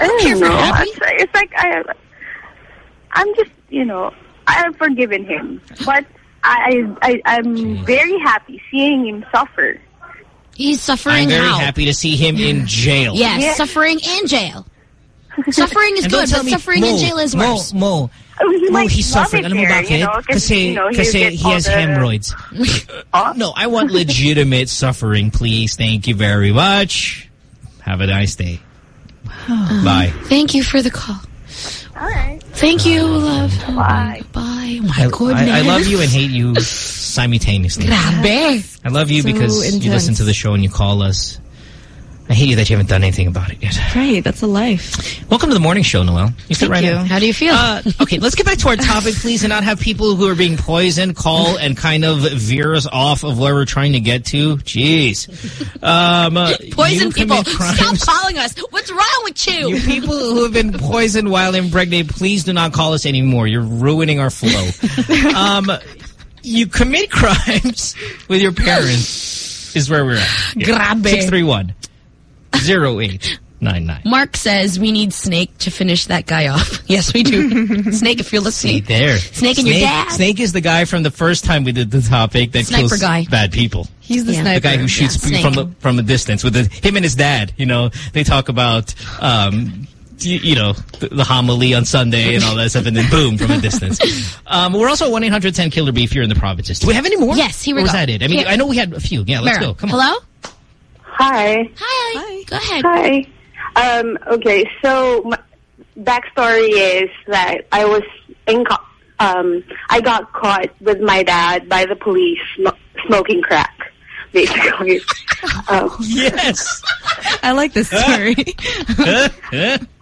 I don't care know. Happy. It's, it's like I. I'm just, you know, I have forgiven him, but I, I, I'm very happy seeing him suffer. He's suffering I'm very how? happy to see him in jail. Yes, Yeah. suffering in jail. Suffering is And good, tell but me, suffering Mo, in jail is Mo, worse. Mo, Oh, he Mo, might he's love suffering. it Alam mo there, bakit? you know, 'cause, Kasi, you know, he'll kasi he has the- hemorrhoids. no, I want legitimate suffering, please. Thank you very much. Have a nice day. Bye. Thank you for the call. All right. Thank you, love. Bye. Bye. My I, goodness. I, I love you and hate you simultaneously. Grabe. I love you So because you listen to the show and you call us. I hate you that you haven't done anything about it yet. Right, that's a life. Welcome to the morning show, Noel. You sit Thank right you. in. How do you feel? Uh, okay, let's get back to our topic, please, and not have people who are being poisoned call and kind of veer us off of where we're trying to get to. Jeez. Um, uh, Poison people. Stop calling us. What's wrong with you? You people who have been poisoned while impregnated, please do not call us anymore. You're ruining our flow. um, you commit crimes with your parents is where we're at. Grabe. 631 0899. Mark says we need Snake to finish that guy off. Yes, we do. Snake, if you're listening. There. Snake and your dad. Snake is the guy from the first time we did the topic that Sniper kills guy. bad people. He's the Yeah. sniper. The guy who shoots Yeah, from the, from a distance with the, him and his dad. You know, they talk about, um, you, you know, the, the homily on Sunday and all that stuff, and then boom, from a distance. Um, we're also 1-800-10-KILLER-BEEF here in the provinces. Do we have any more? Yes, here we or was go. that it? I mean, Here. I know we had a few. Yeah, let's Mara, go. Come on. Hello? Hi. Hi. Go ahead. Hi. Um, okay, so my backstory is that I was in, co- um, I got caught with my dad by the police sm- smoking crack, basically. um, Yes. I like this story.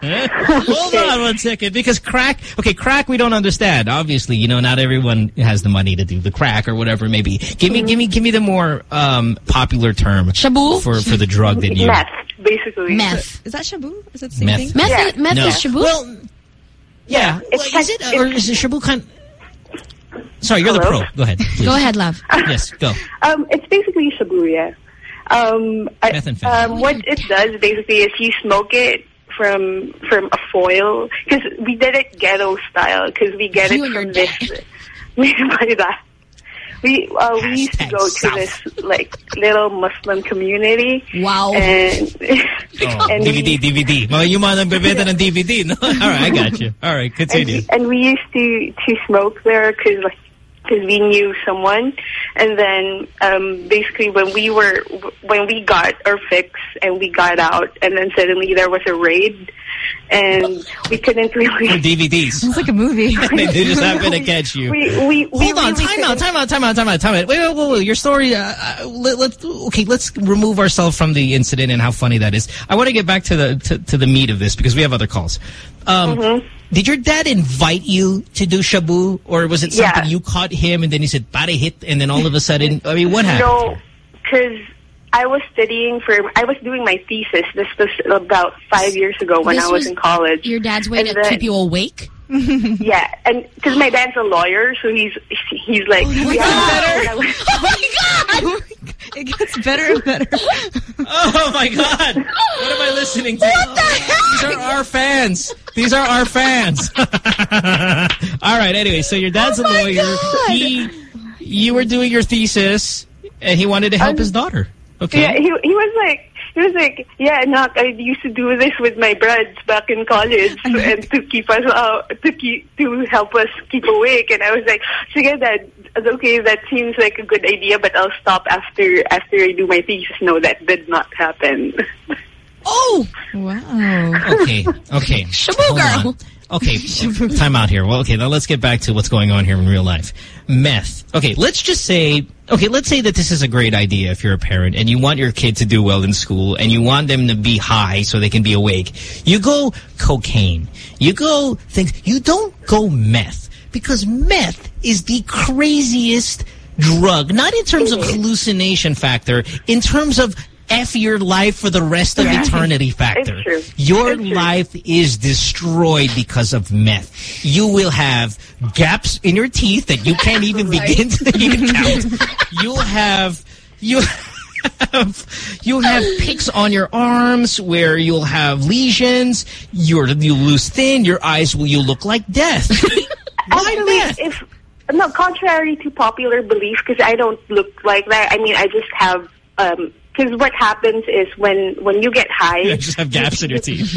Hold on one second, because crack. Okay, crack we don't understand. Obviously, you know, not everyone has the money to do the crack or whatever it may be. Give me, give me, give me the more um, popular term Shabu? for for the drug that you meth, basically. Meth. Is that shabu? Is that the same Meth. thing? Meth, Yeah. is, meth No. is Shabu? Well, yeah. It's Well, is it like- or is it shabu kind? Sorry, you're the pro. Go ahead. please. Go ahead, love. Yes, go. Um, it's basically shabuya. Um, Methamphetamine. um, what it does basically is you smoke it from from a foil because we did it ghetto style because we get You it from this. by that. We uh, we used to Hashtag go to this like little Muslim community. Wow. And Oh, and DVD, we, DVD. Mga yung mga nagbebenta ng DVD. No? All right, I got you. All right, and, continue. and we used to to smoke there because like because we knew someone and then um basically when we were when we got our fix and we got out and then suddenly there was a raid and we couldn't For really DVDs. It's like a movie. they just happen to catch you. we we, we Hold on, really time out, time out, time out, time out, time out. Wait, wait, wait, wait. Your story. Uh, uh, let, let's okay. Let's remove ourselves from the incident and how funny that is. I want to get back to the to, to the meat of this because we have other calls. Um, Mm-hmm. Did your dad invite you to do shabu, or was it something Yeah. you caught him and then he said "pare hit" and then all of a sudden, I mean, what happened? No, because I was studying for, I was doing my thesis. This was about five years ago when This I was, was in college. Your dad's way And to then- keep you awake? Yeah, and because my dad's a lawyer, so he's he's like, oh my yeah, God. was- oh, oh my God! it gets better and better. Oh my God! What am I listening to? What the hell? These are our fans. These are our fans. All right. Anyway, so your dad's Oh a my lawyer. God. He, you were doing your thesis, and he wanted to help his daughter. Okay. yeah, he he was like, he was like, yeah, knock. I used to do this with my brothers back in college, and to keep us out, to keep to help us keep awake. And I was like, sige, that okay, that seems like a good idea, but I'll stop after after I do my thesis. No, that did not happen. Oh! Wow. Okay. Okay. Shabu girl. on. Okay. Time out here. Well, okay. Now let's get back to what's going on here in real life. Meth. Okay. Let's just say. Okay. Let's say that this is a great idea if you're a parent and you want your kid to do well in school and you want them to be high so they can be awake. You go cocaine. You go things. You don't go meth because meth is the craziest drug. Not in terms of hallucination factor. In terms of F your life for the rest of Yeah. eternity factor. Your life is destroyed because of meth. You will have gaps in your teeth that you can't even begin to even count. You'll have you have you'll have picks on your arms where you'll have lesions. You're you'll lose thin. Your eyes will you look like death. Why if no, contrary to popular belief, because I don't look like that. I mean, I just have um 'cause what happens is when when you get high, You just have gaps in your teeth.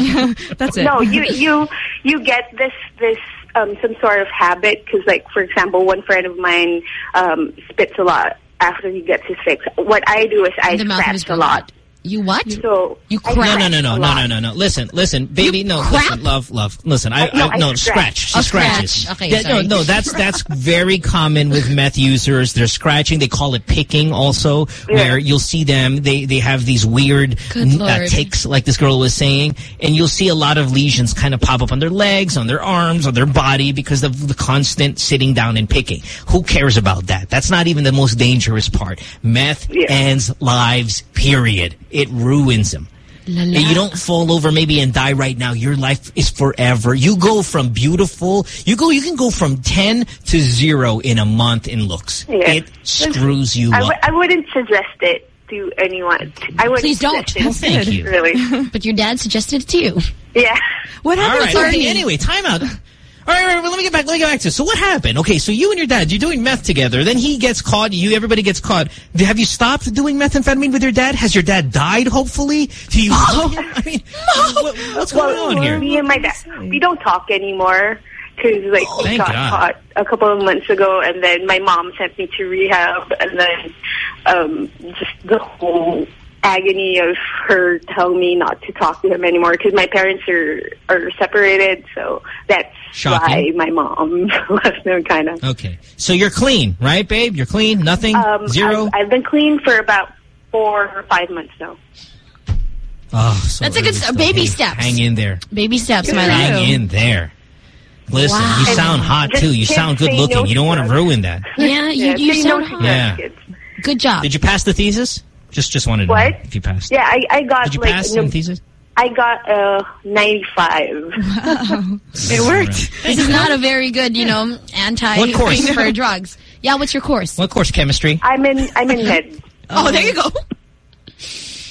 That's it. no, you you you get this this um some sort of habit. Because, like for example, one friend of mine um spits a lot after he gets his fix. What I do is I The mouth of his scratch a lot. You what? So you No, no, no, no, no, no, no, no. Listen, listen, baby. No, listen, love, love. Listen, I, No, I, I no, scratch. scratch. She Oh, scratches. scratch. Okay, Yeah, no, sorry. no, that's that's very common with meth users. They're scratching. They call it picking, also, where you'll see them. They they have these weird Good uh, Lord. ticks, like this girl was saying, and you'll see a lot of lesions kind of pop up on their legs, on their arms, on their body because of the constant sitting down and picking. Who cares about that? That's not even the most dangerous part. Meth ends lives. Period. It ruins them. And you don't fall over maybe and die right now. Your life is forever. You go from beautiful, you go, you can go from 10 to zero in a month in looks. Yeah. It screws you I, up. I wouldn't suggest it to anyone. I wouldn't Please don't. suggest it. Thank you. Really. But your dad suggested it to you. Yeah. What happened? right. Sorry. Okay, anyway, time out. All right, all right, well, let me get back. Let me get back to this. So what happened? Okay, so you and your dad, you're doing meth together. Then he gets caught. You, everybody gets caught. Have you stopped doing methamphetamine with your dad? Has your dad died? Hopefully, do you? I mean, what- what's going well, on here? Me and my dad, we don't talk anymore because like we got God. caught a couple of months ago, and then my mom sent me to rehab, and then um, just the whole agony of her telling me not to talk to him anymore because my parents are are separated, so that's Shocking. why my mom left him kind of. Okay, so you're clean, right, babe? You're clean. Nothing. Um, Zero. I've, I've been clean for about four or five months now. oh, so That's a good early still. baby Hey, steps. Hang in there. Baby steps, my Hang in there. Listen, Wow. you sound hot just too. You sound good looking. to You don't want to ruin that. Yeah, you, Yeah, you sound no hot. Yeah. Good job. Did you pass the thesis? Just, just wanted to know What? if you passed. Yeah, I, I got Did you like pass no- the thesis? I got uh, 95. It worked. This is not a very good, you know, anti what course? for drugs. Yeah, what's your course? What course? Chemistry. I'm in I'm in med. Oh, there you go.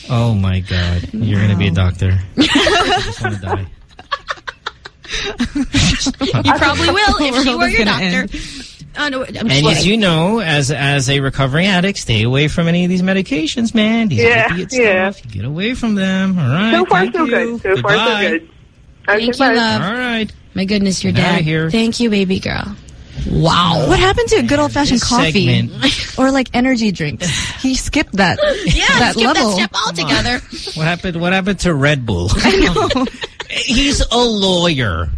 Oh my God, you're gonna be a doctor. I just want to die. You probably will if World you were is your gonna doctor. Oh, no, I'm And just as you know, as as a recovering addict, stay away from any of these medications, man. These Yeah, opiate yeah. stuff. Get away from them. All right. So far, Thank so you. good. So far, so Goodbye. good. Thank you, love. All right. My goodness, your dad. here. Thank you, baby girl. Wow. What happened to good old fashioned coffee segment- or like energy drinks? He skipped that. Yeah, that skip level. that step altogether. What happened? What happened to Red Bull? I know. He's a lawyer.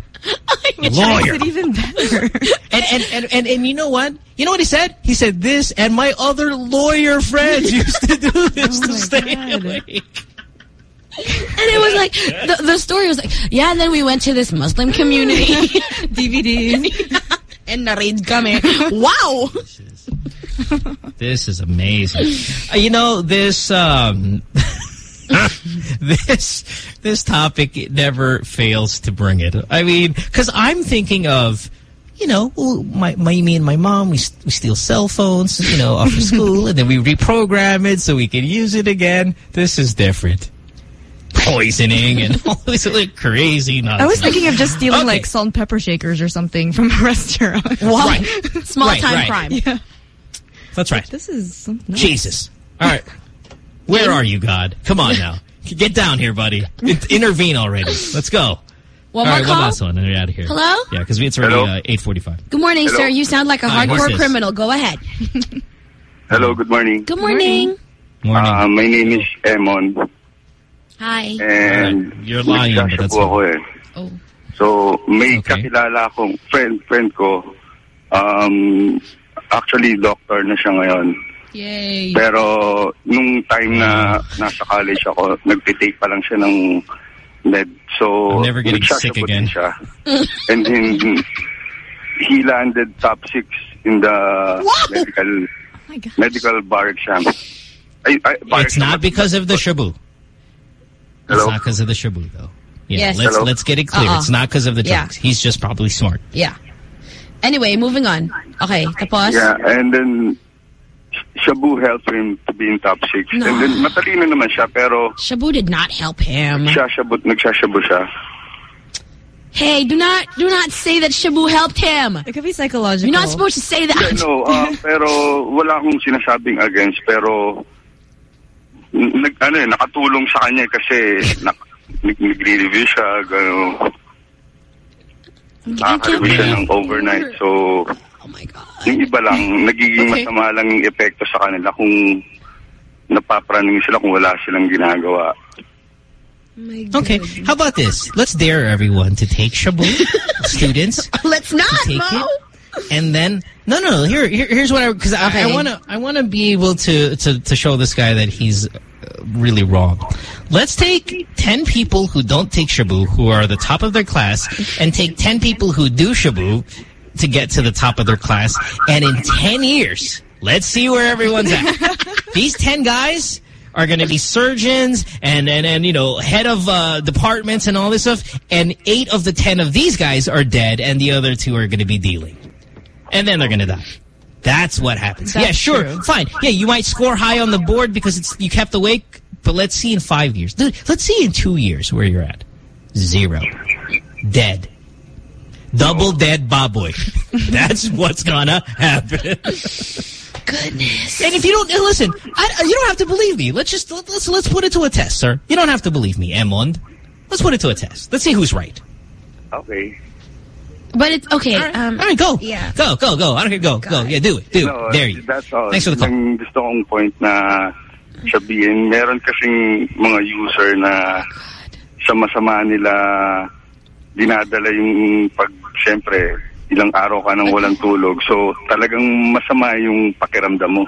Lawyer. Makes it even better. And, and, and, and, and you know what? You know what he said? He said this and my other lawyer friends used to do this to stay awake. And it was like, the, the story was like, yeah, and then we went to this Muslim community. DVDs. and narid kami. Wow! This is amazing. Uh, you know, this, um, this, this topic never fails to bring it. I mean, cause I'm thinking of, you know, my, my, me and my mom, we, we steal cell phones, you know, after school, and then we reprogram it so we can use it again. This is different. Poisoning and all this like crazy nonsense. I was thinking of just stealing Okay. like salt and pepper shakers or something from a restaurant. Wow. Right. Small Right, time right. crime. Yeah. That's right. This is something else. Jesus. All right. Where are you, God? Come on now. Get down here, buddy. Intervene already. Let's go. One All more right, call? one last one, and we're out of here. Hello? Yeah, because it's already Hello? uh, 8.45. Good morning, Hello? sir. You sound like a Hi, hardcore this? criminal. Go ahead. Hello, good morning. Good morning. Morning. Uh, my name is Emon, Hi. and Alright, you're lying, but that's nagsasya po ako eh. Oh. So, may Okay. kakilala akong friend, friend ko. Um, actually, doctor na siya ngayon. Yay. Pero, nung time na nasa college ako, nagtitake pa lang siya ng med. So, I'm never getting sick nagsasabot again. din siya. And then, he landed top six in the medical oh my gosh. medical bar exam. Ay, ay, bar It's exam. not because of the shabu. It's Hello? not because of the shabu, though. Yeah, Yes. let's Hello? let's get it clear. Uh-uh. It's not because of the Yeah. drugs. He's just probably smart. Yeah. Anyway, moving on. Okay, tapos? Yeah, and then Shabu helped him to be in top six. No. And then matalino naman siya, pero Shabu did not help him. nagsasabot, nagsashabu siya. Hey, do not do not say that Shabu helped him. It could be psychological. You're not supposed to say that. No, uh, pero wala akong sinasabing against, pero nag, ano eh, nakatulong sa kanya kasi nak, nag, nagre-review siya, gano'n. Nakaka-review siya ng overnight. So, Oh my God. Yung iba lang, nagiging Okay. masama lang yung epekto sa kanila kung napapraning sila kung wala silang ginagawa. Okay, how about this? Let's dare everyone to take Shabu, students. Let's not, take Mo. it, and then no, no, no. Here, here here's what I because I Okay. want to I want to be able to to to show this guy that he's uh, really wrong. Let's take ten people who don't take Shabu, who are the top of their class, and take ten people who do Shabu to get to the top of their class. And in ten years, let's see where everyone's at. These ten guys are going to be surgeons and, and, and, you know, head of uh, departments and all this stuff. And eight of the ten of these guys are dead and the other two are going to be dealing. And then they're going to die. That's what happens. That's yeah, sure. true. Fine. Yeah, you might score high on the board because it's you kept awake, but let's see in five years. Dude, Let's see in two years where you're at. Zero. Dead. Double dead baboy. That's what's gonna happen. Goodness. And if you don't listen, I, I- you don't have to believe me. Let's just let, let's let's put it to a test, sir. You don't have to believe me, Emond. Let's put it to a test. Let's see who's right. Okay. But it's okay. Um, All right, go. Yeah. Go, go, go. I don't care. Go, go. Yeah, do it. Do No, it. There you. That's all. Thanks for the call. Yung gusto kong point na sabihin, meron kasing mga user na sa masama nila dinadala yung pag, siyempre, ilang araw ka nang walang tulog. So, talagang masama yung pakiramdam mo.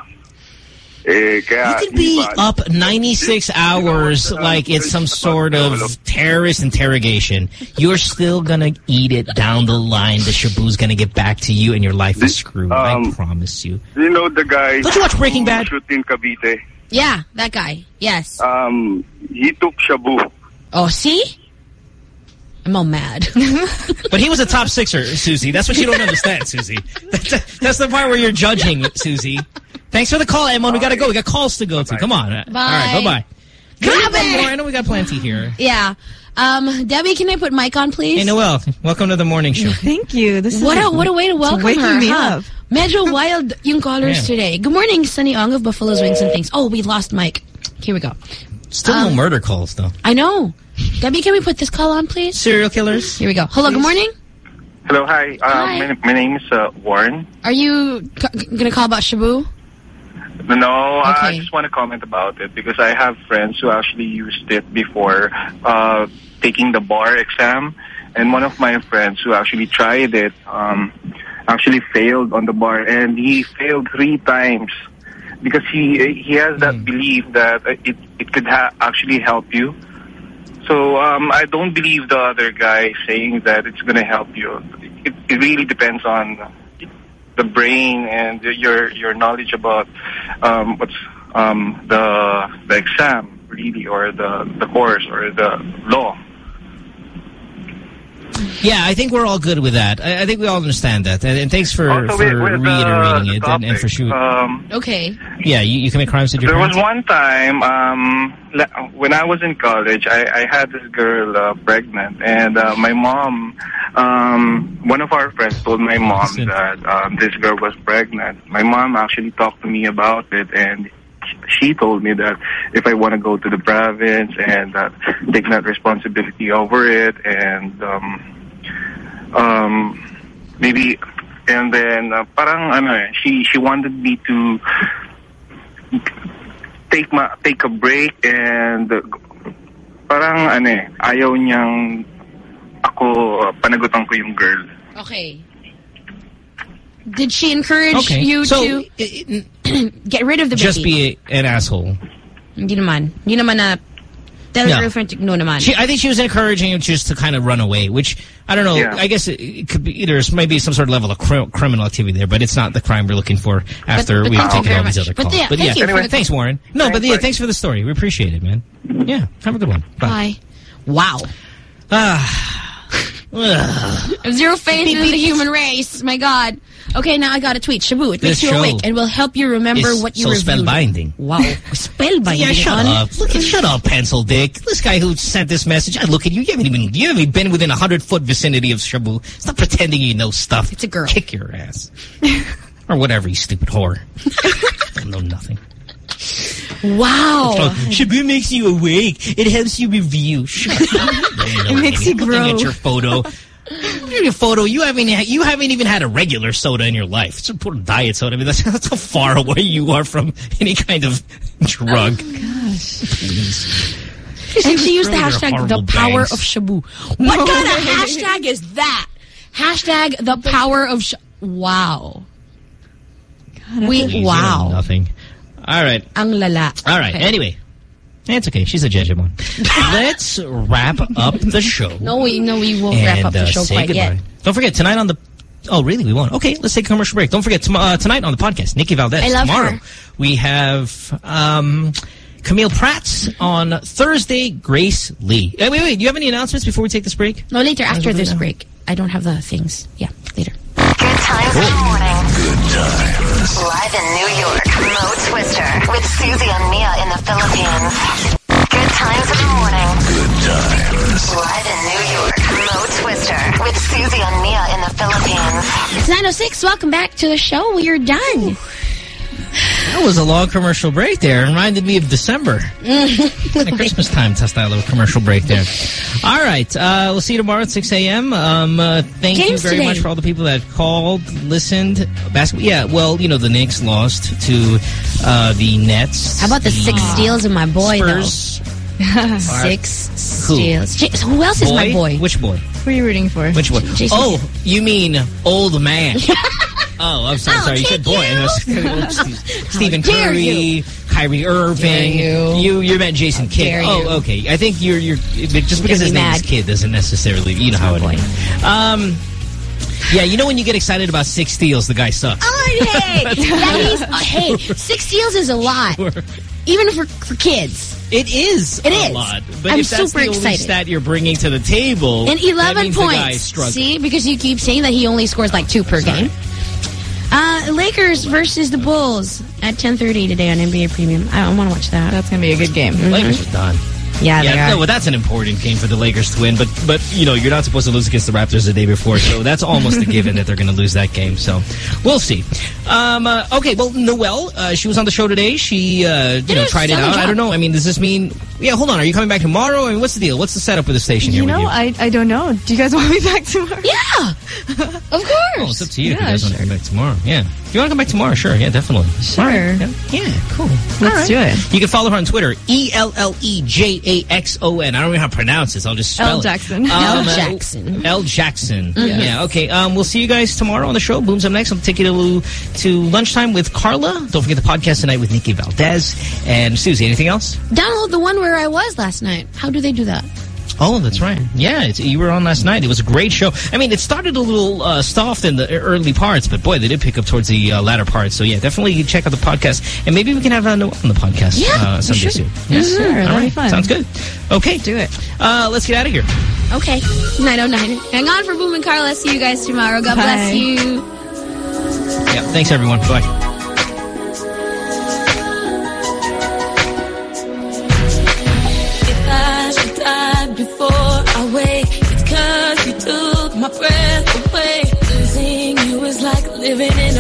Eh, kaya, You can be up 96 hours like it's some sort of terrorist interrogation. You're still gonna eat it down the line. The shabu's gonna get back to you and your life is screwed. I promise you. you know the guy Don't you watch Breaking Bad? shoot in Cavite? Yeah, that guy. Yes. Um, he took Shabu. Oh, see? I'm all mad. But he was a top sixer, Susie. That's what you don't understand, Susie. That's, that's the part where you're judging, Susie. Thanks for the call, Emon. We gotta go. We got calls to go to. Come on. All right, bye-bye. Grab One more. I know we got plenty here. Yeah. Um, Debbie, can I put mic on, please? Hey, Noel. Welcome to the morning show. Thank you. This What is a what a way to welcome waking her. me huh? up. Medyo wild yung callers Yeah. today. Good morning, Sunny Ong of Buffalo's Wings and Things. Oh, we lost Mike. Here we go. Still Um, no murder calls, though. I know. Debbie, can we put this call on, please? Serial killers? Here we go. Hello, good morning. Hello, hi. Uh, Hi. My, my name is uh, Warren. Are you gonna call about Shabu? No, okay. I just want to comment about it because I have friends who actually used it before uh, taking the bar exam, and one of my friends who actually tried it um, actually failed on the bar, and he failed three times because he he has that belief that uh, it it could ha- actually help you. So um, I don't believe the other guy saying that it's going to help you. It, it really depends on the brain and your your knowledge about um, what's um, the the exam really or the the course or the law. Yeah, I think we're all good with that. I, I think we all understand that. And, and thanks for, Also, for with- with, uh, reiterating the it and, and for topic, shooting. Um, Okay. yeah, you, you commit crimes with your There was one time um, le- when I was in college, I, I had this girl uh, pregnant, and uh, my mom, um, one of our friends told my mom that um, this girl was pregnant. My mom actually talked to me about it, and she told me that if I want to go to the province and uh, take that responsibility over it, and um, um, maybe, and then uh, parang ano eh, she she wanted me to take ma take a break and parang ano eh, ayaw niyang ako uh, panagutan ko yung girl. Okay. Did she encourage Okay. you So, to get rid of the baby? Just be a, an asshole. Hindi naman. Hindi naman na tell No. your girlfriend to, no naman. She, I think she was encouraging him just to kind of run away, which, I don't know, Yeah. I guess it, it could be, there's maybe some sort of level of cri criminal activity there, but it's not the crime we're looking for after but we've thank taken very all these other But calls. yeah, but thank yeah, you for the thanks, call. Warren. No, but yeah, thanks for the story. We appreciate it, man. Yeah, have a good one. Bye. Bye. Wow. Ah. Zero faith in the human race. My God. Okay, now I got a tweet. Shabu, it makes This you awake and will help you remember what you so reviewed. spellbinding. Wow. Spellbinding. Yeah, shut up. Look at, shut up, pencil dick. This guy who sent this message, I look at you. You haven't even, you haven't even been within a hundred foot vicinity of Shabu. Stop pretending you know stuff. It's a girl. Kick your ass. or whatever, you stupid whore. Don't know nothing. Wow. Oh, Shabu makes you awake. It helps you review. It makes you Looking grow. at your photo. your photo. You haven't you haven't even had a regular soda in your life. It's a diet soda. I mean, that's, that's how far away you are from any kind of drug. Oh gosh. Please. And she used the hashtag the power bangs. of Shabu. What kind of hashtag is that? Hashtag the power of sh Wow. We wow. Nothing. All right. Ang lala. All right. Okay. Anyway. It's okay. She's a jejemon. Let's wrap up the show. No, we no we won't and, wrap up the uh, show say quite goodbye. yet. Don't forget, tonight on the... Oh, really? We won't. Okay, let's take a commercial break. Don't forget, tom uh, tonight on the podcast, Nikki Valdez. I love Tomorrow, her. we have um, Camille Prats. On Thursday, Grace Lee. Uh, wait, wait. Do you have any announcements before we take this break? No, later after this now? break. I don't have the things. Yeah, later. Good times in the morning. Good times. Live in New York, Mo Twister with Susie and Mia in the Philippines. Good times in the morning. Good times. Live in New York, Mo Twister with Susie and Mia in the Philippines. It's 9.06. Welcome back to the show. We are done. That was a long commercial break there. It reminded me of December. At Christmas time, test that little commercial break there. All right. Uh, we'll see you tomorrow at 6 a.m. Um, uh, thank Games you very today. much for all the people that called, listened. Basketball. Yeah, well, you know, the Knicks lost to uh, the Nets. How about the six steals of my boy, Spurs. though? Six Who? steals. J- who else is my boy? Which boy? Who are you rooting for? Which boy? Jason oh, you mean old man. oh, I'm sorry. I'll sorry. You said boy. you. Stephen Curry, you. Kyrie Irving. You. you you meant Jason Kidd. Oh, okay. I think you're you're just because his name is mad. Kid doesn't necessarily you know how it is. Um, yeah, you know when you get excited about six steals, the guy sucks. Oh, hey. Uh, hey, six steals is a lot. Even for, for kids. It is It a is. lot. But I'm if that's super the only excited. stat you're bringing to the table, And that 11 means the guy points. See, because you keep saying that he only scores like two per game. Uh, Lakers versus the Bulls at 10:30 today on NBA Premium. I want to watch that. That's gonna be a good game. Lakers are done. Yeah, they yeah, are. no, but that's an important game for the Lakers to win. But but you know you're not supposed to lose against the Raptors the day before, so that's almost a given that they're going to lose that game. So we'll see. Um, uh, okay, well Noelle, uh, she was on the show today. She uh, you know did a tried it stellar out. I don't know. I mean, does this mean? Yeah, hold on. Are you coming back tomorrow? I mean, what's the deal? What's the setup with the station here You with know, you? I I don't know. Do you guys want me back tomorrow? Yeah, of course. Oh, it's up to you if you Yeah, guys want to come back tomorrow. Yeah. If you want to come back tomorrow, sure. Yeah, definitely. Sure. All right. Yeah, yeah, cool. Let's do it. You can follow her on Twitter, E E-L-L-E-J-A-X-O-N. I don't know how to pronounce this. I'll just spell L it. Jackson. L. Jackson. L. Jackson. Yes. Yeah, okay. Um, we'll see you guys tomorrow on the show. Boom's up next. I'll take you to, to lunchtime with Carla. Don't forget the podcast tonight with Nikki Valdez. And Susie, anything else? Download the one where I was last night. How do they do that? Oh, that's right. Yeah, it's, you were on last night. It was a great show. I mean, it started a little uh, soft in the early parts, but boy, they did pick up towards the uh, latter parts. So yeah, definitely check out the podcast, and maybe we can have a Noel on the podcast Yeah, uh, we someday should. soon. Yes, sure. All That'd right. fun. Sounds good. Okay, Do it. uh, let's get out of here. Okay, 909. Hang on for Boom and Carla. See you guys tomorrow. God bless you. Yeah, thanks everyone. Bye. Living in